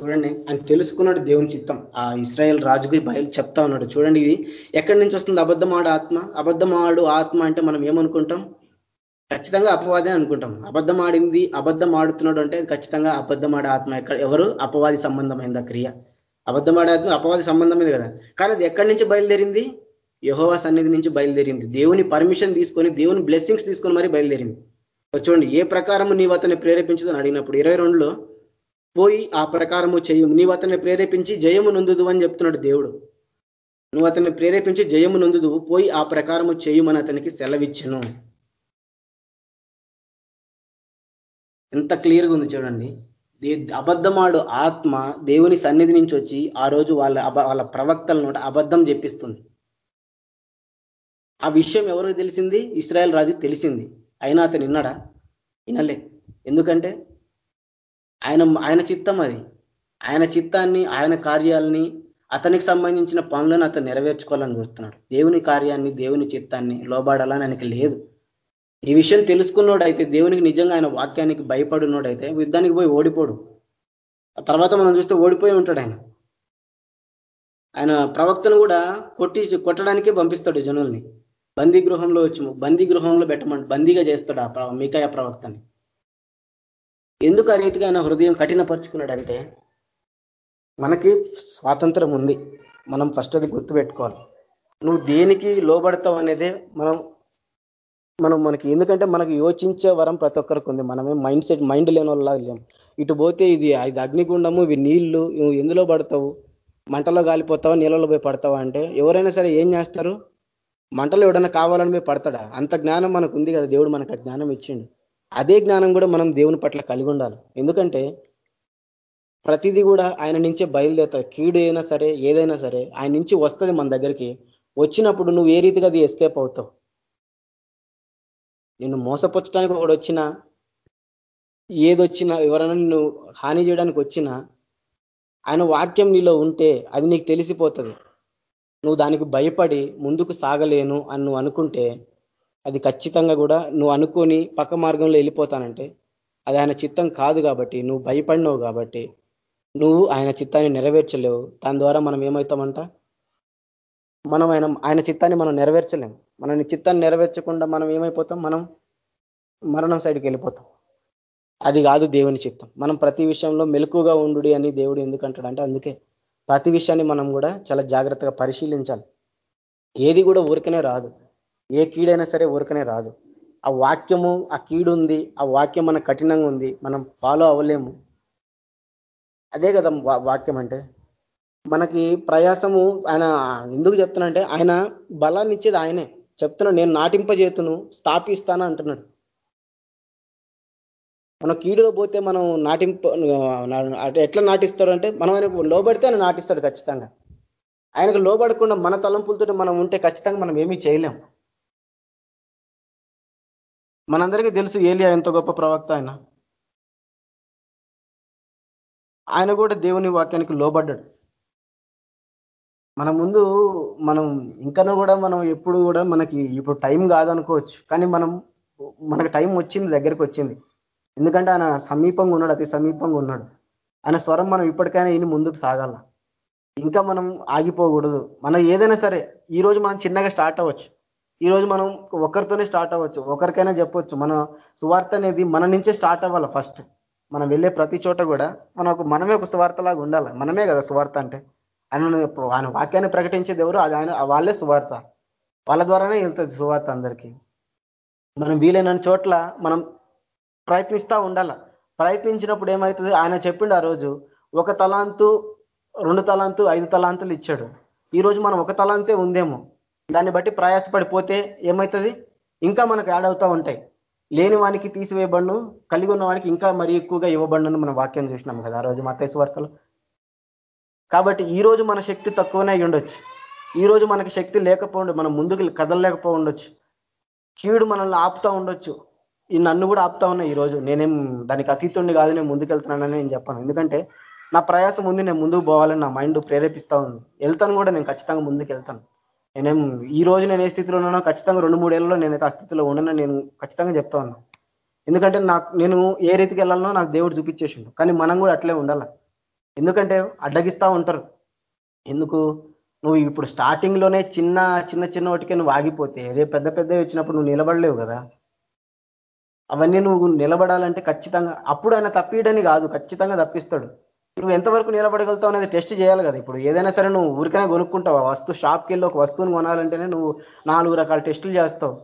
చూడండి అని తెలుసుకున్నాడు దేవుని చిత్తం. ఆ ఇస్రాయల్ రాజుకి బయలు చెప్తా ఉన్నాడు. చూడండి ఇది. ఎక్కడి నుంచి వస్తుంది? అబద్ధమాడు ఆత్మ? అబద్ధమాడు ఆత్మ అంటే మనం ఏమనుకుంటాం? ఖచ్చితంగా అపవాదే అనుకుంటాం. అబద్ధం ఆడింది అబద్ధం ఆడుతున్నాడు అంటే ఖచ్చితంగా అబద్ధమాడే ఆత్మ. ఎక్కడ? ఎవరు? అపవాది సంబంధమైంది క్రియ? అబద్ధమాడే ఆత్మ అపవాది సంబంధమైంది కదా. కానీ అది ఎక్కడి నుంచి బయలుదేరింది? యహోవా సన్నిధి నుంచి బయలుదేరింది. దేవుని పర్మిషన్ తీసుకొని దేవుని బ్లెస్సింగ్స్ తీసుకొని మరి బయలుదేరింది. చూడండి ఏ ప్రకారము నీవు అతన్ని ప్రేరేపించదని అడిగినప్పుడు ఇరవై రెండులో పోయి ఆ ప్రకారము చేయు నీవు అతన్ని ప్రేరేపించి జయము నొందుదు అని చెప్తున్నాడు దేవుడు. నువ్వు అతన్ని ప్రేరేపించి జయము నొందుదు పోయి ఆ ప్రకారము చేయమని అతనికి సెలవిచ్చను. ఎంత క్లియర్గా ఉంది చూడండి. అబద్ధమాడు ఆత్మ దేవుని సన్నిధి నుంచి వచ్చి ఆ రోజు వాళ్ళ వాళ్ళ ప్రవక్తలను అబద్ధం చెప్పిస్తుంది. ఆ విషయం ఎవరికి తెలిసింది? ఇస్రాయల్ రాజు తెలిసింది. అయినా అతను విన్నాడా? వినలే. ఎందుకంటే ఆయన ఆయన చిత్తం అది. ఆయన చిత్తాన్ని ఆయన కార్యాలని అతనికి సంబంధించిన పనులను అతను నెరవేర్చుకోవాలని చూస్తున్నాడు. దేవుని కార్యాన్ని దేవుని చిత్తాన్ని లోబడాలని ఆయనకి లేదు. ఈ విషయం తెలుసుకున్నోడైతే దేవునికి నిజంగా ఆయన వాక్యానికి భయపడినోడైతే యుద్ధానికి పోయి ఓడిపోడు. ఆ తర్వాత మనం చూస్తే ఓడిపోయి ఉంటాడు ఆయన. ఆయన ప్రవక్తను కూడా కొట్టి కొట్టడానికే పంపిస్తాడు జనుల్ని. బందీ గృహంలో వచ్చి బందీ గృహంలో పెట్టమని బందీగా చేస్తాడు ఆ మికాయ ప్రవక్తని. ఎందుకు ఆ రీతిగా ఆయన హృదయం కఠినపరుచుకున్నాడంటే మనకి స్వాతంత్రం ఉంది. మనం ఫస్ట్ అది గుర్తుపెట్టుకోవాలి. నువ్వు దేనికి లోబడతావు అనేదే మనం మనం మనకి ఎందుకంటే మనకి యోచించే వరం ప్రతి ఒక్కరికి ఉంది. మనమే మైండ్ సెట్ మైండ్ లేని వాళ్ళ ఇటు పోతే ఇది ఇది అగ్నిగుండము ఇవి నీళ్ళు నువ్వు ఎందులో పడతావు? మంటలో గాలిపోతావు నీళ్ళలో పోయి పడతావా అంటే ఎవరైనా సరే ఏం చేస్తారు? మంటలు ఎవడన్నా కావాలని మేము పడతాడా? అంత జ్ఞానం మనకు ఉంది కదా దేవుడు మనకు జ్ఞానం ఇచ్చిండు. అదే జ్ఞానం కూడా మనం దేవుని పట్ల కలిగి ఉండాలి. ఎందుకంటే ప్రతిదీ కూడా ఆయన నుంచే బయలుదేరుతారు. కీడు అయినా సరే ఏదైనా సరే ఆయన నుంచి వస్తుంది మన దగ్గరికి. వచ్చినప్పుడు నువ్వు ఏ రీతిగా అది ఎస్కేప్ అవుతావు? నిన్ను మోసపుచ్చడానికి ఒకడు వచ్చినా ఏదొచ్చినా ఎవరైనా నిన్ను హాని చేయడానికి వచ్చినా ఆయన వాక్యం నీలో ఉంటే అది నీకు తెలిసిపోతుంది. నువ్వు దానికి భయపడి ముందుకు సాగలేను అని నువ్వు అనుకుంటే అది ఖచ్చితంగా కూడా నువ్వు అనుకొని పక్క మార్గంలో వెళ్ళిపోతానంటే అది ఆయన చిత్తం కాదు కాబట్టి నువ్వు భయపడినావు కాబట్టి నువ్వు ఆయన చిత్తాన్ని నెరవేర్చలేవు. దాని ద్వారా మనం ఏమవుతామంట? మనం ఆయన ఆయన చిత్తాన్ని మనం నెరవేర్చలేము. మన చిత్తాన్ని నెరవేర్చకుండా మనం ఏమైపోతాం? మనం మరణం సైడ్కి వెళ్ళిపోతాం. అది కాదు దేవుని చిత్తం. మనం ప్రతి విషయంలో మెలకుగా ఉండు అని దేవుడు ఎందుకంటాడంటే అందుకే ప్రతి విషయాన్ని మనం కూడా చాలా జాగ్రత్తగా పరిశీలించాలి. ఏది కూడా ఊరికనే రాదు. ఏ కీడైనా సరే ఊరికనే రాదు. ఆ వాక్యము ఆ కీడు ఉంది ఆ వాక్యం మన కఠినంగా ఉంది మనం ఫాలో అవ్వలేము. అదే కదా వాక్యం అంటే. మనకి ప్రయాసము ఆయన ఎందుకు చెప్తున్నానంటే ఆయన బలాన్ని ఇచ్చేది ఆయనే. చెప్తున్నాడు నేను నాటింపజేతును స్థాపిస్తాను అంటున్నాడు. మనం కీడులో పోతే మనం నాటింపు ఎట్లా నాటిస్తారు అంటే మనం ఆయనకు లోబడితే ఆయన నాటిస్తాడు ఖచ్చితంగా. ఆయనకు లోబడకుండా మన తలంపులతో మనం ఉంటే ఖచ్చితంగా మనం ఏమీ చేయలేం. మనందరికీ తెలుసు ఏలియా ఎంత గొప్ప ప్రవక్త ఆయన. ఆయన కూడా దేవుని వాక్యానికి లోబడ్డాడు. మన ముందు మనం ఇంకనూ కూడా మనం ఎప్పుడు కూడా మనకి ఇప్పుడు టైం కాదనుకోవచ్చు. కానీ మనం మనకు టైం వచ్చింది దగ్గరికి వచ్చింది. ఎందుకంటే ఆయన సమీపంగా ఉన్నాడు అతి సమీపంగా ఉన్నాడు. ఆయన స్వరం మనం ఇప్పటికైనా ఈయన ముందుకు సాగాల. ఇంకా మనం ఆగిపోకూడదు. మనం ఏదైనా సరే ఈ రోజు మనం చిన్నగా స్టార్ట్ అవ్వచ్చు. ఈ రోజు మనం ఒకరితోనే స్టార్ట్ అవ్వచ్చు ఒకరికైనా చెప్పొచ్చు. మన సువార్త అనేది మన నుంచే స్టార్ట్ అవ్వాలి ఫస్ట్ మనం వెళ్ళే ప్రతి చోట కూడా మనకు మనమే ఒక సువార్తలాగా ఉండాలి. మనమే కదా సువార్త అంటే. ఆయన ఆయన వాక్యాన్ని ప్రకటించేది ఎవరు? అది ఆయన వాళ్ళే సువార్త. వాళ్ళ ద్వారానే వెళ్తుంది సువార్త అందరికీ. మనం వీలైన చోట్ల మనం ప్రయత్నిస్తూ ఉండాల. ప్రయత్నించినప్పుడు ఏమవుతుంది ఆయన చెప్పిండు ఆ రోజు ఒక తలాంతు రెండు తలాంతు ఐదు తలాంతులు ఇచ్చాడు. ఈ రోజు మనం ఒక తలాంతే ఉందేమో. దాన్ని బట్టి ప్రయాసపడిపోతే ఏమవుతుంది ఇంకా మనకు యాడ్ అవుతూ ఉంటాయి. లేని వానికి తీసివేయబడును కలిగి ఉన్న వానికి ఇంకా మరీ ఎక్కువగా ఇవ్వబడును మనం వాక్యం చూసినాం కదా ఆ రోజు మతేసు వార్తలు. కాబట్టి ఈ రోజు మన శక్తి తక్కువనే ఉండొచ్చు. ఈ రోజు మనకి శక్తి లేకపోండు మనం ముందుకు కదలలేకపో ఉండొచ్చు. కీడు మనల్ని ఆపుతా ఉండొచ్చు. ఈ నన్ను కూడా ఆపుతా ఉన్నా ఈరోజు నేనేం దానికి అతీతుండి కాదు నేను ముందుకెళ్తున్నానని నేను చెప్పాను. ఎందుకంటే నా ప్రయాసం ఉంది నేను ముందుకు పోవాలని నా మైండ్ ప్రేరేపిస్తా ఉంది. వెళ్తాను కూడా నేను ఖచ్చితంగా ముందుకు వెళ్తాను నేనేం ఈ రోజు నేను ఏ స్థితిలో ఉన్నానో ఖచ్చితంగా రెండు మూడేళ్ళలో నేనైతే ఆ స్థితిలో ఉండనని నేను ఖచ్చితంగా చెప్తా ఉన్నా. ఎందుకంటే నాకు నేను ఏ రీతికి వెళ్ళాలనో నాకు దేవుడు చూపించేసిండు. కానీ మనం కూడా అట్లే ఉండాల. ఎందుకంటే అడ్డగిస్తా ఉంటారు. ఎందుకు? నువ్వు ఇప్పుడు స్టార్టింగ్లోనే చిన్న చిన్న చిన్న వాటికే నువ్వు ఆగిపోతే రేపు పెద్ద పెద్దవి వచ్చినప్పుడు నువ్వు నిలబడలేవు కదా. అవన్నీ నువ్వు నిలబడాలంటే ఖచ్చితంగా అప్పుడు ఆయన తప్పియడని కాదు ఖచ్చితంగా తప్పిస్తాడు. నువ్వు ఎంతవరకు నిలబడగలుగుతావు అనేది టెస్ట్ చేయాలి కదా ఇప్పుడు. ఏదైనా సరే నువ్వు ఊరికైనా కొనుక్కుంటావు ఆ వస్తువు షాప్కి వెళ్ళి ఒక వస్తువుని కొనాలంటేనే నువ్వు నాలుగు రకాల టెస్టులు చేస్తావు.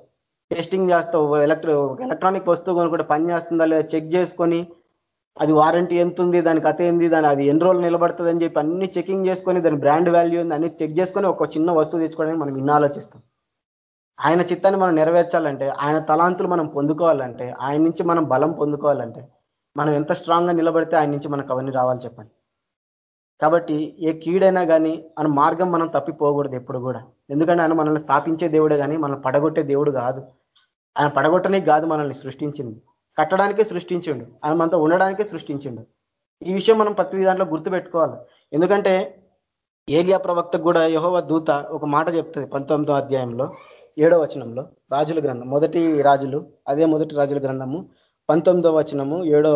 టెస్టింగ్ చేస్తావు ఎలక్ట్రో ఎలక్ట్రానిక్ వస్తువు కొనుక్కుంటే పని చేస్తుందా లేదా చెక్ చేసుకొని అది వారంటీ ఎంత ఉంది దాని కథ ఏంది దాని అది ఎన్ని రోజులు నిలబడుతుంది అని చెప్పి అన్ని చెకింగ్ చేసుకొని దాని బ్రాండ్ వాల్యూ ఉంది అన్ని చెక్ చేసుకొని ఒక చిన్న వస్తువు తెచ్చుకోవడానికి మనం ఇన్ని ఆలోచిస్తాం. ఆయన చిత్తాన్ని మనం నెరవేర్చాలంటే ఆయన తలాంతులు మనం పొందుకోవాలంటే ఆయన నుంచి మనం బలం పొందుకోవాలంటే మనం ఎంత స్ట్రాంగ్గా నిలబడితే ఆయన నుంచి మనకు అవన్నీ రావాలి చెప్పండి. కాబట్టి ఏ కీడైనా కానీ ఆయన మార్గం మనం తప్పిపోకూడదు ఎప్పుడు కూడా. ఎందుకంటే ఆయన మనల్ని స్థాపించే దేవుడే కానీ మనల్ని పడగొట్టే దేవుడు కాదు. ఆయన పడగొట్టనే కాదు మనల్ని సృష్టించింది. కట్టడానికే సృష్టించిండు. ఆయన మనతో ఉండడానికే సృష్టించిండు. ఈ విషయం మనం ప్రతి దాంట్లో గుర్తుపెట్టుకోవాలి ఎందుకంటే ఏలియా ప్రవక్త కూడా యహోవ దూత ఒక మాట చెప్తుంది పంతొమ్మిదో అధ్యాయంలో. ఏడో వచనంలో రాజుల గ్రంథం మొదటి రాజులు అదే మొదటి రాజుల గ్రంథము పంతొమ్మిదో వచనము ఏడో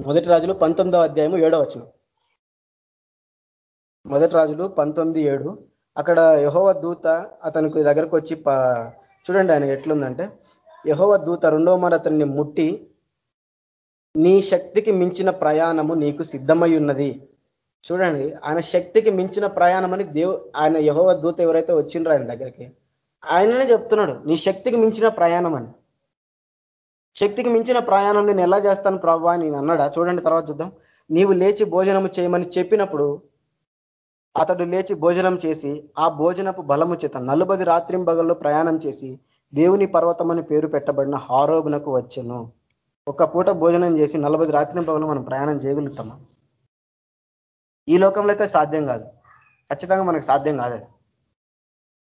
మొదటి రాజులు పంతొమ్మిదో అధ్యాయము ఏడో వచనం. మొదటి రాజులు పంతొమ్మిది ఏడు. అక్కడ యహోవ దూత అతనికి దగ్గరకు వచ్చి చూడండి ఆయన ఎట్లుందంటే యహోవ దూత రెండవ మరి అతన్ని ముట్టి నీ శక్తికి మించిన ప్రయాణము నీకు సిద్ధమై ఉన్నది. చూడండి ఆయన శక్తికి మించిన ప్రయాణం అని దేవు ఆయన యహోవ దూత ఎవరైతే వచ్చిండ్రో ఆయన దగ్గరికి ఆయననే చెప్తున్నాడు నీ శక్తికి మించిన ప్రయాణం అని శక్తికి మించిన ప్రయాణం నేను ఎలా చేస్తాను ప్రభా నేను అన్నాడా? చూడండి తర్వాత చూద్దాం. నీవు లేచి భోజనం చేయమని చెప్పినప్పుడు అతడు లేచి భోజనం చేసి ఆ భోజనపు బలము చేత నలుబది రాత్రింబగల్లో ప్రయాణం చేసి దేవుని పర్వతం అని పేరు పెట్టబడిన హారోబునకు వచ్చను. ఒక పూట భోజనం చేసి నలభై రాత్రింబగలు మనం ప్రయాణం చేయగలుగుతామా? ఈ లోకంలో అయితే సాధ్యం కాదు. ఖచ్చితంగా మనకు సాధ్యం కాదు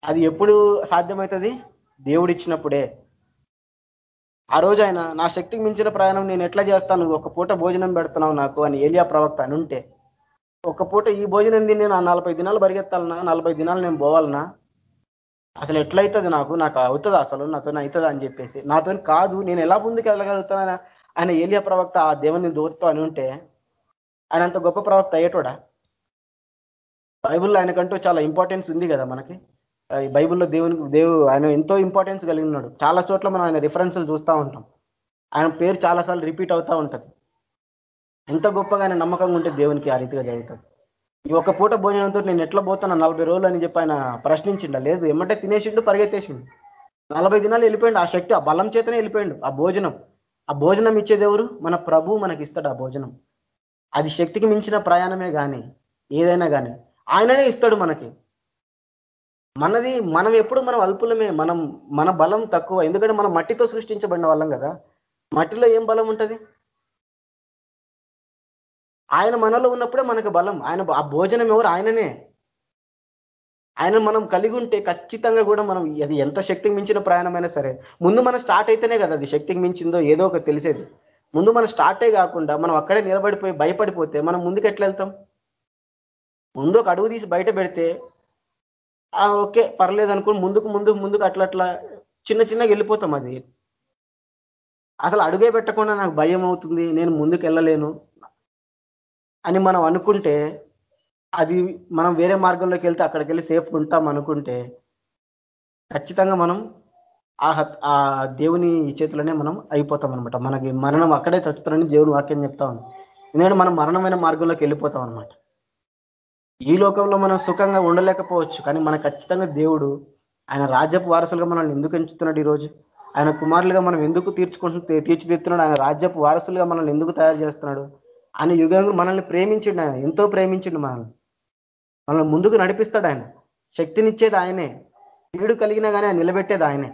అది. ఎప్పుడు సాధ్యమవుతుంది? దేవుడు ఇచ్చినప్పుడే ఆ రోజు ఆయన నా శక్తికి మించిన ప్రయాణం నేను ఎట్లా చేస్తాను? ఒక పూట భోజనం పెడుతున్నావు నాకు అని ఏలియా ప్రవక్త అని ఉంటే ఒక పూట ఈ భోజనం తిని నేను నలభై దినాలు పరిగెత్తాలనా నలభై దినాలు నేను పోవాలనా అసలు ఎట్లయితుంది నాకు? నాకు అవుతుంది అసలు? నాతో అవుతుంది అని చెప్పేసి. నాతో కాదు నేను ఎలా ముందుకు వెళ్ళగలుగుతానా ఆయన ఏలియా ప్రవక్త ఆ దేవుని దూరుతో అని ఉంటే ఆయన అంత గొప్ప ప్రవక్త అయ్యేటోడా? బైబుల్లో ఆయనకంటూ చాలా ఇంపార్టెన్స్ ఉంది కదా మనకి. బైబుల్లో దేవుని దేవు ఆయన ఎంతో ఇంపార్టెన్స్ కలిగి ఉన్నాడు. చాలా చోట్ల మనం ఆయన రిఫరెన్స్లు చూస్తూ ఉంటాం. ఆయన పేరు చాలాసార్లు రిపీట్ అవుతూ ఉంటుంది. ఎంత గొప్పగా ఆయన నమ్మకంగా ఉంటే దేవునికి ఆ రీతిగా జరుగుతుంది. ఈ ఒక పూట భోజనంతో నేను ఎట్లా పోతాను నలభై రోజులు అని చెప్పి ఆయన ప్రశ్నించిండ లేదు ఏమంటే తినేసిండు పరిగెత్తేసిండు. నలభై దినాలు వెళ్ళిపోయిండు ఆ శక్తి ఆ బలం చేతనే వెళ్ళిపోయిండు ఆ భోజనం. ఆ భోజనం ఇచ్చేది ఎవరు? మన ప్రభు మనకి ఇస్తాడు ఆ భోజనం. అది శక్తికి మించిన ప్రయాణమే కానీ ఏదైనా కానీ ఆయననే ఇస్తాడు మనకి. మనది మనం ఎప్పుడు మనం అల్పులమే మనం మన బలం తక్కువ. ఎందుకంటే మనం మట్టితో సృష్టించబడిన వాళ్ళం కదా. మట్టిలో ఏం బలం ఉంటుంది? ఆయన మనలో ఉన్నప్పుడే మనకు బలం. ఆయన ఆ భోజనం ఎవరు? ఆయననే. ఆయన మనం కలిగి ఉంటే ఖచ్చితంగా కూడా మనం అది ఎంత శక్తికి మించిన ప్రయాణమైనా సరే ముందు మనం స్టార్ట్ అయితేనే కదా అది శక్తికి మించిందో ఏదో ఒక తెలిసేది. ముందు మనం స్టార్టే కాకుండా మనం అక్కడే నిలబడిపోయి భయపడిపోతే మనం ముందుకు ఎట్లా వెళ్తాం? ముందు ఒక అడుగు తీసి బయట పెడితే ఓకే పర్లేదు అనుకుని ముందుకు ముందుకు ముందుకు అట్లా అట్లా చిన్న చిన్నగా వెళ్ళిపోతాం అది. అసలు అడుగే పెట్టకుండా నాకు భయం అవుతుంది నేను ముందుకు వెళ్ళలేను అని మనం అనుకుంటే అది మనం వేరే మార్గంలోకి వెళ్తే అక్కడికి వెళ్ళి సేఫ్గా ఉంటాం అనుకుంటే ఖచ్చితంగా మనం ఆ ఆ దేవుని చేతిలోనే మనం అయిపోతాం అనమాట మనకి మరణం అక్కడే చచ్చుతారని దేవుని వాక్యం చెప్తా ఉంది. ఎందుకంటే మనం మరణమైన మార్గంలోకి వెళ్ళిపోతాం అనమాట ఈ లోకంలో మనం సుఖంగా ఉండలేకపోవచ్చు కానీ మన ఖచ్చితంగా దేవుడు ఆయన రాజ్యపు వారసులుగా మనల్ని ఎందుకు ఎంచుతున్నాడు ఈరోజు ఆయన కుమారులుగా మనం ఎందుకు తీర్చుకుంటు తీర్చిదిద్దుతున్నాడు? ఆయన రాజ్యపు వారసులుగా మనల్ని ఎందుకు తయారు చేస్తున్నాడు? ఆయన యుగంలో మనల్ని ప్రేమించిండు ఆయన ఎంతో ప్రేమించిండు మనల్ని. మనల్ని ముందుకు నడిపిస్తాడు ఆయన. శక్తినిచ్చేది ఆయనే. కీడు కలిగినా కానీ ఆయన నిలబెట్టేది ఆయనే.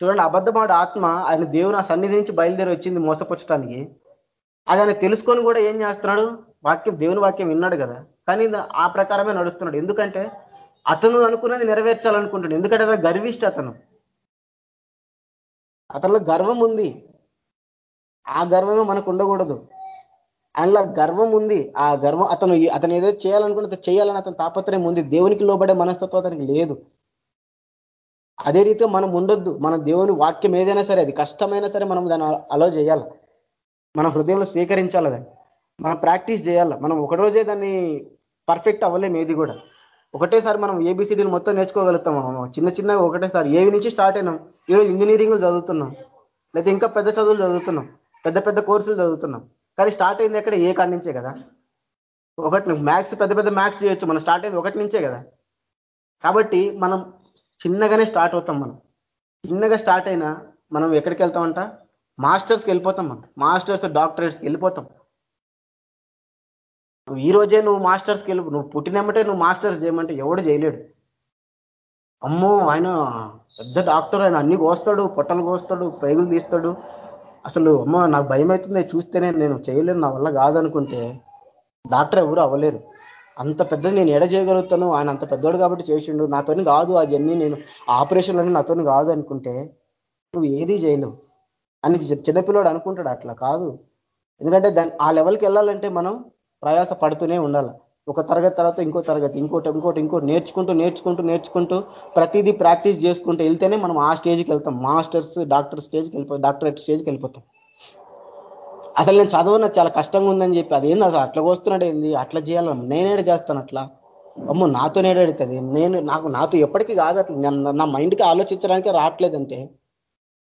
చూడండి అబద్ధమాడు ఆత్మ ఆయన దేవుని ఆ సన్నిధి నుంచి బయలుదేరి వచ్చింది మోసపుచ్చడానికి అది ఆయన తెలుసుకొని కూడా ఏం చేస్తున్నాడు? వాక్యం దేవుని వాక్యం విన్నాడు కదా. కానీ ఆ ప్రకారమే నడుస్తున్నాడు. ఎందుకంటే అతను అనుకున్నది నెరవేర్చాలనుకుంటాడు ఎందుకంటే అతను గర్విష్ట అతను. అతనిలో గర్వం ఉంది. ఆ గర్వమే మనకు ఉండకూడదు. అందులో గర్వం ఉంది. ఆ గర్వం అతను అతను ఏదో చేయాలనుకుంటే చేయాలని అతను తాపత్రయం ఉంది. దేవునికి లోబడే మనస్తత్వం అతనికి లేదు. అదే రీతిగా మనం ఉండొద్దు. మన దేవుని వాక్యం ఏదైనా సరే అది కష్టమైనా సరే మనం దాన్ని అలో చేయాలి. మన హృదయంలో స్వీకరించాలి దాన్ని. మనం ప్రాక్టీస్ చేయాలి. మనం ఒక రోజే దాన్ని పర్ఫెక్ట్ అవ్వలేము ఏది కూడా. ఒకటేసారి మనం ఏబిసిడీలు మొత్తం నేర్చుకోగలుగుతాం చిన్న చిన్నగా ఒకటేసారి. ఏవి నుంచి స్టార్ట్ అయినాం. ఈరోజు ఇంజనీరింగ్ చదువుతున్నాం. లేకపోతే ఇంకా పెద్ద చదువులు చదువుతున్నాం. పెద్ద పెద్ద కోర్సులు చదువుతున్నాం. కానీ స్టార్ట్ అయింది ఎక్కడ? ఏ కాడి నుంచే కదా? ఒకటి మ్యాథ్స్ పెద్ద పెద్ద మ్యాథ్స్ చేయొచ్చు. మనం స్టార్ట్ అయింది ఒకటి నుంచే కదా? కాబట్టి మనం చిన్నగానే స్టార్ట్ అవుతాం మనం. చిన్నగా స్టార్ట్ అయినా మనం ఎక్కడికి వెళ్తామంట? మాస్టర్స్కి వెళ్ళిపోతాం మనం. మాస్టర్స్ డాక్టరేట్స్కి వెళ్ళిపోతాం. నువ్వు ఈ రోజే నువ్వు మాస్టర్స్కి వెళ్ళి నువ్వు పుట్టినమ్మటే నువ్వు మాస్టర్స్ చేయమంటే ఎవడు చేయలేడు. అమ్మో ఆయన పెద్ద డాక్టర్ ఆయన అన్ని కోస్తాడు పొట్టలు కోస్తాడు పైగులు తీస్తాడు. అసలు అమ్మ నాకు భయం అవుతుంది చూస్తేనే నేను చేయలేను నా వల్ల కాదనుకుంటే డాక్టర్ ఎవరు అవ్వలేరు. అంత పెద్ద నేను ఎడ చేయగలుగుతాను? ఆయన అంత పెద్దోడు కాబట్టి చేసిండు. నాతోని కాదు అవన్నీ నేను ఆపరేషన్లన్నీ నాతోని కాదు అనుకుంటే నువ్వు ఏది చేయలేవు. అని చిన్నపిల్లోడు అనుకుంటాడు అట్లా కాదు. ఎందుకంటే దాని ఆ లెవెల్కి వెళ్ళాలంటే మనం ప్రయాస పడుతూనే ఉండాలి. ఒక తరగతి తర్వాత ఇంకో తరగతి ఇంకోటి ఇంకోటి ఇంకోటి నేర్చుకుంటూ నేర్చుకుంటూ నేర్చుకుంటూ ప్రతిదీ ప్రాక్టీస్ చేసుకుంటూ వెళ్తేనే మనం ఆ స్టేజ్కి వెళ్తాం. మాస్టర్స్ డాక్టర్ స్టేజ్కి వెళ్ళిపోతాం డాక్టరేట్ స్టేజ్కి వెళ్ళిపోతాం. అసలు నేను చదవన చాలా కష్టంగా ఉందని చెప్పి అదేంది అసలు అట్లా వస్తున్నాడు ఏంది? అట్లా చేయాలి? నేనేడు చేస్తాను అట్లా? అమ్మో నాతో నేడెడుతుంది నేను నాకు నాతో ఎప్పటికీ కాదు అట్లా. నా మైండ్కి ఆలోచించడానికి రావట్లేదంటే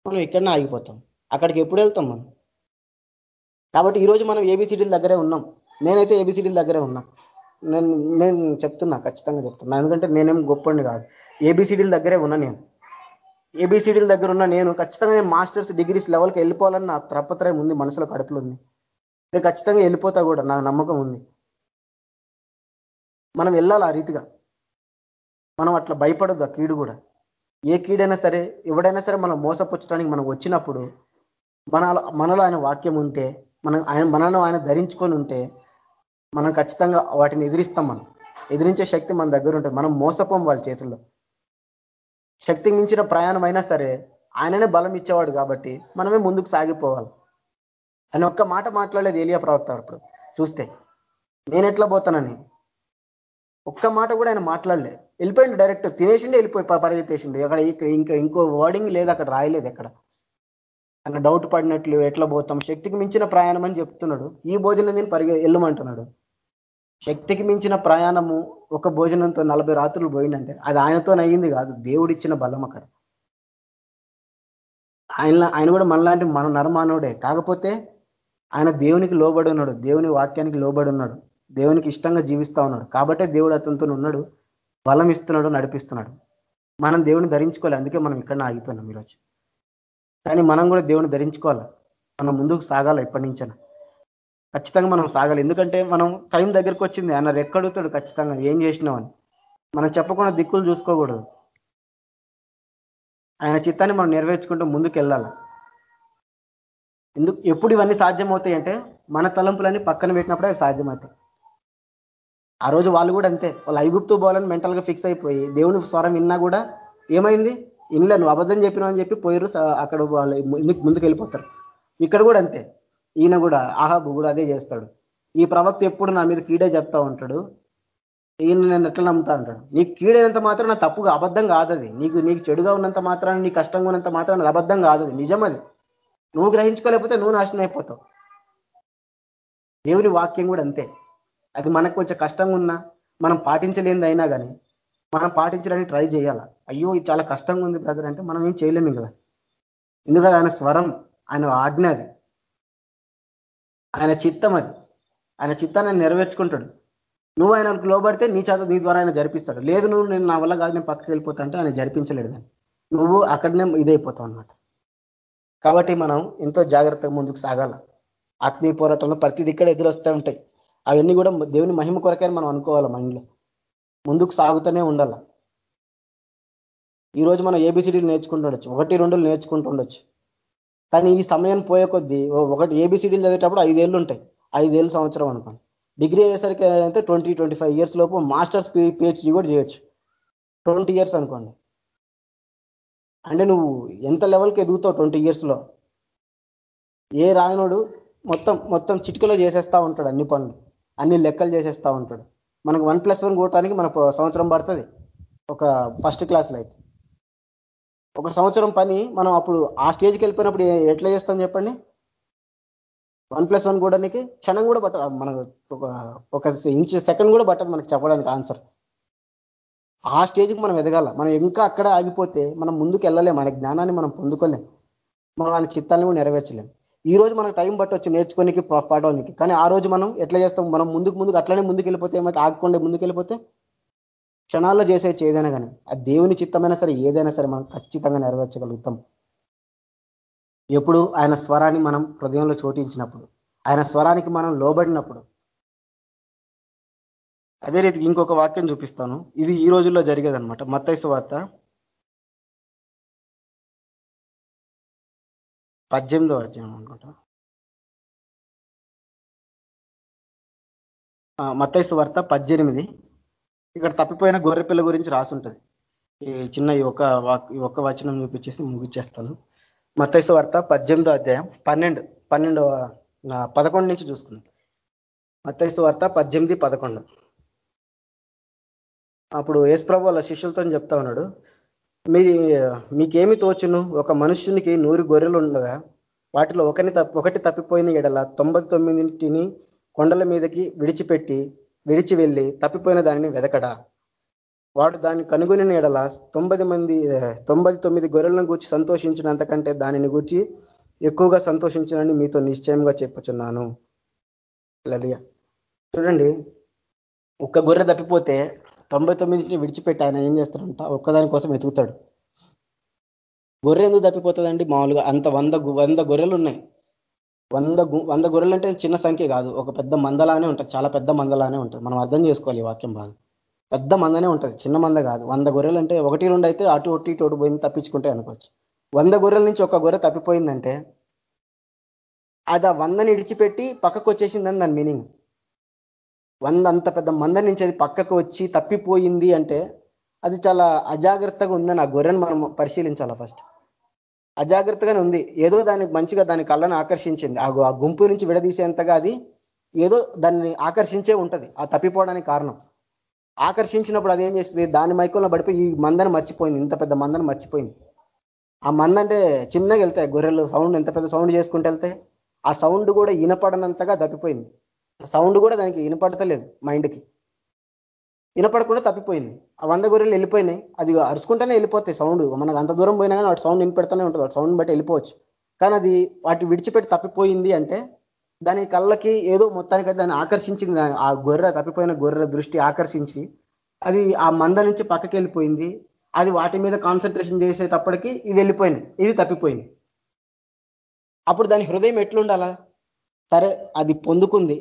మనం ఎక్కడనే ఆగిపోతాం. అక్కడికి ఎప్పుడు వెళ్తాం మనం? కాబట్టి ఈరోజు మనం ఏబిసిడీల దగ్గరే ఉన్నాం. నేనైతే ఏబిసిడీల దగ్గరే ఉన్నా. నేను నేను చెప్తున్నా ఖచ్చితంగా చెప్తున్నా. ఎందుకంటే నేనేం గొప్పండి కాదు. ఏబిసిడీల దగ్గరే ఉన్నా నేను. ఏబిసిడీల దగ్గర ఉన్న నేను. ఖచ్చితంగా నేను మాస్టర్స్ డిగ్రీస్ లెవెల్కి వెళ్ళిపోవాలని నా త్రపత్రయం ఉంది మనసులో కడుపులు ఉంది. నేను ఖచ్చితంగా వెళ్ళిపోతా కూడా నాకు నమ్మకం ఉంది. మనం వెళ్ళాలి ఆ రీతిగా. మనం అట్లా భయపడద్దు ఆ కీడు కూడా. ఏ కీడైనా సరే ఎవడైనా సరే మనం మోసపుచ్చడానికి మనం వచ్చినప్పుడు మన మనలో ఆయన వాక్యం ఉంటే మనం ఆయన మనలో ఆయన ధరించుకొని ఉంటే మనం ఖచ్చితంగా వాటిని ఎదిరిస్తాం మనం. ఎదిరించే శక్తి మన దగ్గర ఉంటుంది. మనం మోసపోం వాళ్ళ చేతుల్లో. శక్తి మించిన ప్రయాణం అయినా సరే ఆయననే బలం ఇచ్చేవాడు కాబట్టి మనమే ముందుకు సాగిపోవాలి. అని ఒక్క మాట మాట్లాడలేదు ఏలియా ప్రవక్త అప్పుడు. చూస్తే నేను ఎట్లా పోతానని? ఒక్క మాట కూడా ఆయన మాట్లాడలే. వెళ్ళిపోయింది డైరెక్ట్. తినేసిండే వెళ్ళిపోయి పరిగెత్తేసిండు. అక్కడ ఇంకా ఇంకో వర్డింగ్ లేదు అక్కడ రాయలేదు ఎక్కడ. అన్న డౌట్ పడినట్లు ఎట్లా పోతాం? శక్తికి మించిన ప్రయాణం అని చెప్తున్నాడు. ఈ భోజనం నేను పరిగె వెళ్ళమంటున్నాడు. శక్తికి మించిన ప్రయాణము ఒక భోజనంతో నలభై రాత్రులు పోయిందంటే అది ఆయనతో అయ్యింది కాదు. దేవుడిచ్చిన బలం అక్కడ. ఆయన ఆయన కూడా మనలాంటి మన నరమానవుడే. కాకపోతే ఆయన దేవునికి లోబడి ఉన్నాడు. దేవుని వాక్యానికి లోబడి ఉన్నాడు. దేవునికి ఇష్టంగా జీవిస్తా ఉన్నాడు. కాబట్టే దేవుడు అతనితో ఉన్నాడు. బలం ఇస్తున్నాడు నడిపిస్తున్నాడు. మనం దేవుని ధరించుకోవాలి. అందుకే మనం ఇక్కడ ఆగిపోయినాం ఈరోజు. కానీ మనం కూడా దేవుని ధరించుకోవాలి? మనం ముందుకు సాగాలి ఎప్పటి నుంచైనా ఖచ్చితంగా మనం సాగాలి. ఎందుకంటే మనం టైం దగ్గరికి వచ్చింది. ఆయన రెక్కడుగుతాడు ఖచ్చితంగా. ఏం చేసినామని మనం చెప్పకుండా దిక్కులు చూసుకోకూడదు. ఆయన చిత్తాన్ని మనం నెరవేర్చుకుంటూ ముందుకు వెళ్ళాలి ఎందుకు? ఎప్పుడు ఇవన్నీ సాధ్యమవుతాయి అంటే మన తలంపులన్నీ పక్కన పెట్టినప్పుడే అవి సాధ్యమవుతాయి. ఆ రోజు వాళ్ళు కూడా అంతే. వాళ్ళు ఐగుప్తు పోవాలని మెంటల్గా ఫిక్స్ అయిపోయి దేవుని స్వరం విన్నా కూడా ఏమైంది? ఇన్లే నువ్వు అబద్ధం చెప్పినావు అని చెప్పి పోయారు అక్కడ వాళ్ళు ముందుకు వెళ్ళిపోతారు ఇక్కడ కూడా అంతే. ఈయన కూడా ఆహాబు కూడా అదే చేస్తాడు. ఈ ప్రవక్త ఎప్పుడు నా మీద కీడే చెప్తా ఉంటాడు. ఈయన నేను ఎట్లా నమ్ముతా అంటాడు? నీకు కీడైనంత మాత్రం నా తప్పుగా అబద్ధం కాదది నీకు నీకు చెడుగా ఉన్నంత మాత్రాన్ని నీ కష్టంగా ఉన్నంత మాత్రం అబద్ధం కాదది నిజం అది. నువ్వు గ్రహించుకోలేకపోతే నువ్వు నాశనం అయిపోతావు. దేవుని వాక్యం కూడా అంతే. అది మనకు కొంచెం కష్టంగా ఉన్నా మనం పాటించలేనిది అయినా కానీ మనం పాటించడానికి ట్రై చేయాలా? అయ్యో ఇది చాలా కష్టంగా ఉంది బ్రదర్ అంటే మనం ఏం చేయలేము కదా. ఎందుకంటే ఆయన స్వరం ఆయన ఆజ్ఞ అది. ఆయన చిత్తం అది. ఆయన చిత్తాన్ని నెరవేర్చుకుంటాడు. నువ్వు ఆయనకు లోబడితే నీ చేత నీ ద్వారా ఆయన జరిపిస్తాడు. లేదు నువ్వు నేను నా వల్ల కాదు నేను పక్కకి వెళ్ళిపోతా అంటే ఆయన జరిపించలేడు దాన్ని. నువ్వు అక్కడనే ఇదైపోతావు అనమాట కాబట్టి మనం ఎంతో జాగ్రత్తగా ముందుకు సాగాల. ఆత్మీయ పోరాటంలో ప్రతిది ఇక్కడ ఎదురొస్తూ ఉంటాయి. అవన్నీ కూడా దేవుని మహిమ కొరకే మనం అనుకోవాలి మనలో ముందుకు సాగుతూనే ఉండాల. ఈరోజు మనం ఏబిసిడీలు నేర్చుకుంటుండొచ్చు. ఒకటి రెండులు నేర్చుకుంటుండొచ్చు. కానీ ఈ సమయం పోయే కొద్దీ ఒకటి ఏబిసిడీలు చదివేటప్పుడు ఐదేళ్ళు ఉంటాయి. ఐదేళ్ళు సంవత్సరం అనుకోండి. డిగ్రీ అయ్యేసరికి అయితే ట్వంటీ ట్వంటీ ఫైవ్ ఇయర్స్ లోపు మాస్టర్స్ పిహెచ్డీ కూడా చేయొచ్చు. ట్వంటీ ఇయర్స్ అనుకోండి. అంటే నువ్వు ఎంత లెవెల్కి ఎదుగుతావు ట్వంటీ ఇయర్స్లో ఏ రాయనుడు మొత్తం మొత్తం చిటికలో చేసేస్తా ఉంటాడు అన్ని పనులు. అన్ని లెక్కలు చేసేస్తా ఉంటాడు. మనకు వన్ ప్లస్ వన్ కూడటానికి మనకు సంవత్సరం పడుతుంది. ఒక ఫస్ట్ క్లాస్లో అయితే. ఒక సంవత్సరం పని మనం అప్పుడు ఆ స్టేజ్కి వెళ్ళిపోయినప్పుడు ఎట్లా చేస్తాం చెప్పండి? వన్ ప్లస్ వన్ కూడా క్షణం కూడా పట్టదు. మనకు ఒక ఒక ఇంచ్ సెకండ్ కూడా పట్టదు మనకు చెప్పడానికి ఆన్సర్ ఆ స్టేజ్కి మనం ఎదగాల. మనం ఇంకా అక్కడ ఆగిపోతే మనం ముందుకు వెళ్ళలేం. మన జ్ఞానాన్ని మనం పొందుకోలేం. మనం ఆయన చిత్తాన్ని కూడా నెరవేర్చలేం. ఈ రోజు మనకు టైం పట్టవచ్చు నేర్చుకోనికి పాడడానికి కానీ ఆ రోజు మనం ఎట్లా చేస్తాం? మనం ముందుకు ముందుకు అట్లనే ముందుకు వెళ్ళిపోతే ఏమైతే ఆగకుండా ముందుకు వెళ్ళిపోతే క్షణాల్లో చేసేది ఏదైనా కానీ ఆ దేవుని చిత్తమైనా సరే ఏదైనా సరే మనం ఖచ్చితంగా నెరవేర్చగలుగుతాం. ఎప్పుడు ఆయన స్వరాన్ని మనం హృదయంలో చోటించినప్పుడు ఆయన స్వరానికి మనం లోబడినప్పుడు. అదే రీతికి ఇంకొక వాక్యం చూపిస్తాను. ఇది ఈ రోజుల్లో జరిగేదనమాట మత్తైసు వార్త పద్దెనిమిదో అధ్యాయం అనుకుంటా. మత్తైసు వార్త పద్దెనిమిది. ఇక్కడ తప్పిపోయిన గొర్రెపిల్ల గురించి రాసుంటది. ఈ చిన్న ఈ ఒక్క ఈ ఒక్క వచనం చూపించేసి ముగిచ్చేస్తాను. మత్తైసు వార్త పద్దెనిమిదో అధ్యాయం పన్నెండు పన్నెండవ పదకొండు నుంచి చూసుకుందాం. మత్తైసు వార్త పద్దెనిమిది పదకొండు. అప్పుడు యేసుప్రభు వాళ్ళ శిష్యులతో చెప్తా ఉన్నాడు మీ మీకేమి తోచును? ఒక మనుష్యునికి నూరు గొర్రెలు ఉండగా వాటిలో ఒకని ఒకటి తప్పిపోయిన ఎడల తొంభై తొమ్మిదింటిని కొండల మీదకి విడిచిపెట్టి విడిచి వెళ్ళి తప్పిపోయిన దానిని వెదకడా? వాడు దాన్ని కనుగొని ఎడల తొంభై మంది తొంభై తొమ్మిది గొర్రెలను గూర్చి సంతోషించినంతకంటే దానిని గూర్చి ఎక్కువగా సంతోషించనని మీతో నిశ్చయంగా చెప్పుచున్నాను. లలియ చూడండి ఒక్క గొర్రె తప్పిపోతే తొంభై తొమ్మిదిని విడిచిపెట్టి ఆయన ఏం చేస్తాడంట? ఒక్కదాని కోసం వెతుకుతాడు. గొర్రె ఎందుకు తప్పిపోతుందండి? మామూలుగా అంత వంద వంద గొర్రెలు ఉన్నాయి వంద వంద గొర్రెలు అంటే చిన్న సంఖ్య కాదు. ఒక పెద్ద మందలానే ఉంటుంది. చాలా పెద్ద మందలానే ఉంటుంది. మనం అర్థం చేసుకోవాలి ఈ వాక్యం బాగా. పెద్ద మందనే ఉంటుంది. చిన్న మంద కాదు. వంద గొర్రెలు అంటే ఒకటి రెండు అయితే అటు ఒకటి ఇటు పోయింది తప్పించుకుంటే అనుకోవచ్చు. వంద గొర్రెల నుంచి ఒక గొర్రె తప్పిపోయిందంటే అది ఆ వందని ఇడిచిపెట్టి పక్కకు వచ్చేసిందని దాని మీనింగ్. వంద అంత పెద్ద మంద నుంచి అది పక్కకు వచ్చి తప్పిపోయింది అంటే అది చాలా అజాగ్రత్తగా ఉందని ఆ గొర్రెను మనం పరిశీలించాలా ఫస్ట్? అజాగ్రత్తగానే ఉంది. ఏదో దానికి మంచిగా దాని కళ్ళను ఆకర్షించింది. ఆ గుంపు నుంచి విడదీసేంతగా అది ఏదో దాన్ని ఆకర్షించే ఉంటది. ఆ తప్పిపోవడానికి కారణం. ఆకర్షించినప్పుడు అది ఏం చేస్తుంది? దాని మైకంలో పడిపోయి ఈ మందని మర్చిపోయింది. ఇంత పెద్ద మందని మర్చిపోయింది. ఆ మంద అంటే చిన్నగా వెళ్తాయి. గొర్రెలు సౌండ్ ఎంత పెద్ద సౌండ్ చేసుకుంటూ వెళ్తాయి ఆ సౌండ్ కూడా వినపడనంతగా తప్పిపోయింది. సౌండ్ కూడా దానికి వినపడతలేదు మైండ్కి. వినపడకుండా తప్పిపోయింది. ఆ వంద గొర్రెలు వెళ్ళిపోయినాయి. అది అరుచుకుంటేనే వెళ్ళిపోతాయి సౌండ్. మనకు అంత దూరం పోయినా కానీ వాటి సౌండ్ వినిపెడతానే ఉంటుంది. వాటి సౌండ్ బట్టి వెళ్ళిపోవచ్చు. కానీ అది వాటి విడిచిపెట్టి తప్పిపోయింది అంటే దాని కళ్ళకి ఏదో మొత్తానికి దాన్ని ఆకర్షించింది. ఆ గొర్రె తప్పిపోయిన గొర్రె దృష్టి ఆకర్షించి అది ఆ మంద నుంచి పక్కకి వెళ్ళిపోయింది. అది వాటి మీద కాన్సన్ట్రేషన్ చేసేటప్పటికి ఇది వెళ్ళిపోయినాయి. ఇది తప్పిపోయింది. అప్పుడు దాని హృదయం ఎట్లుండాలా? సరే అది పొందుకుంది.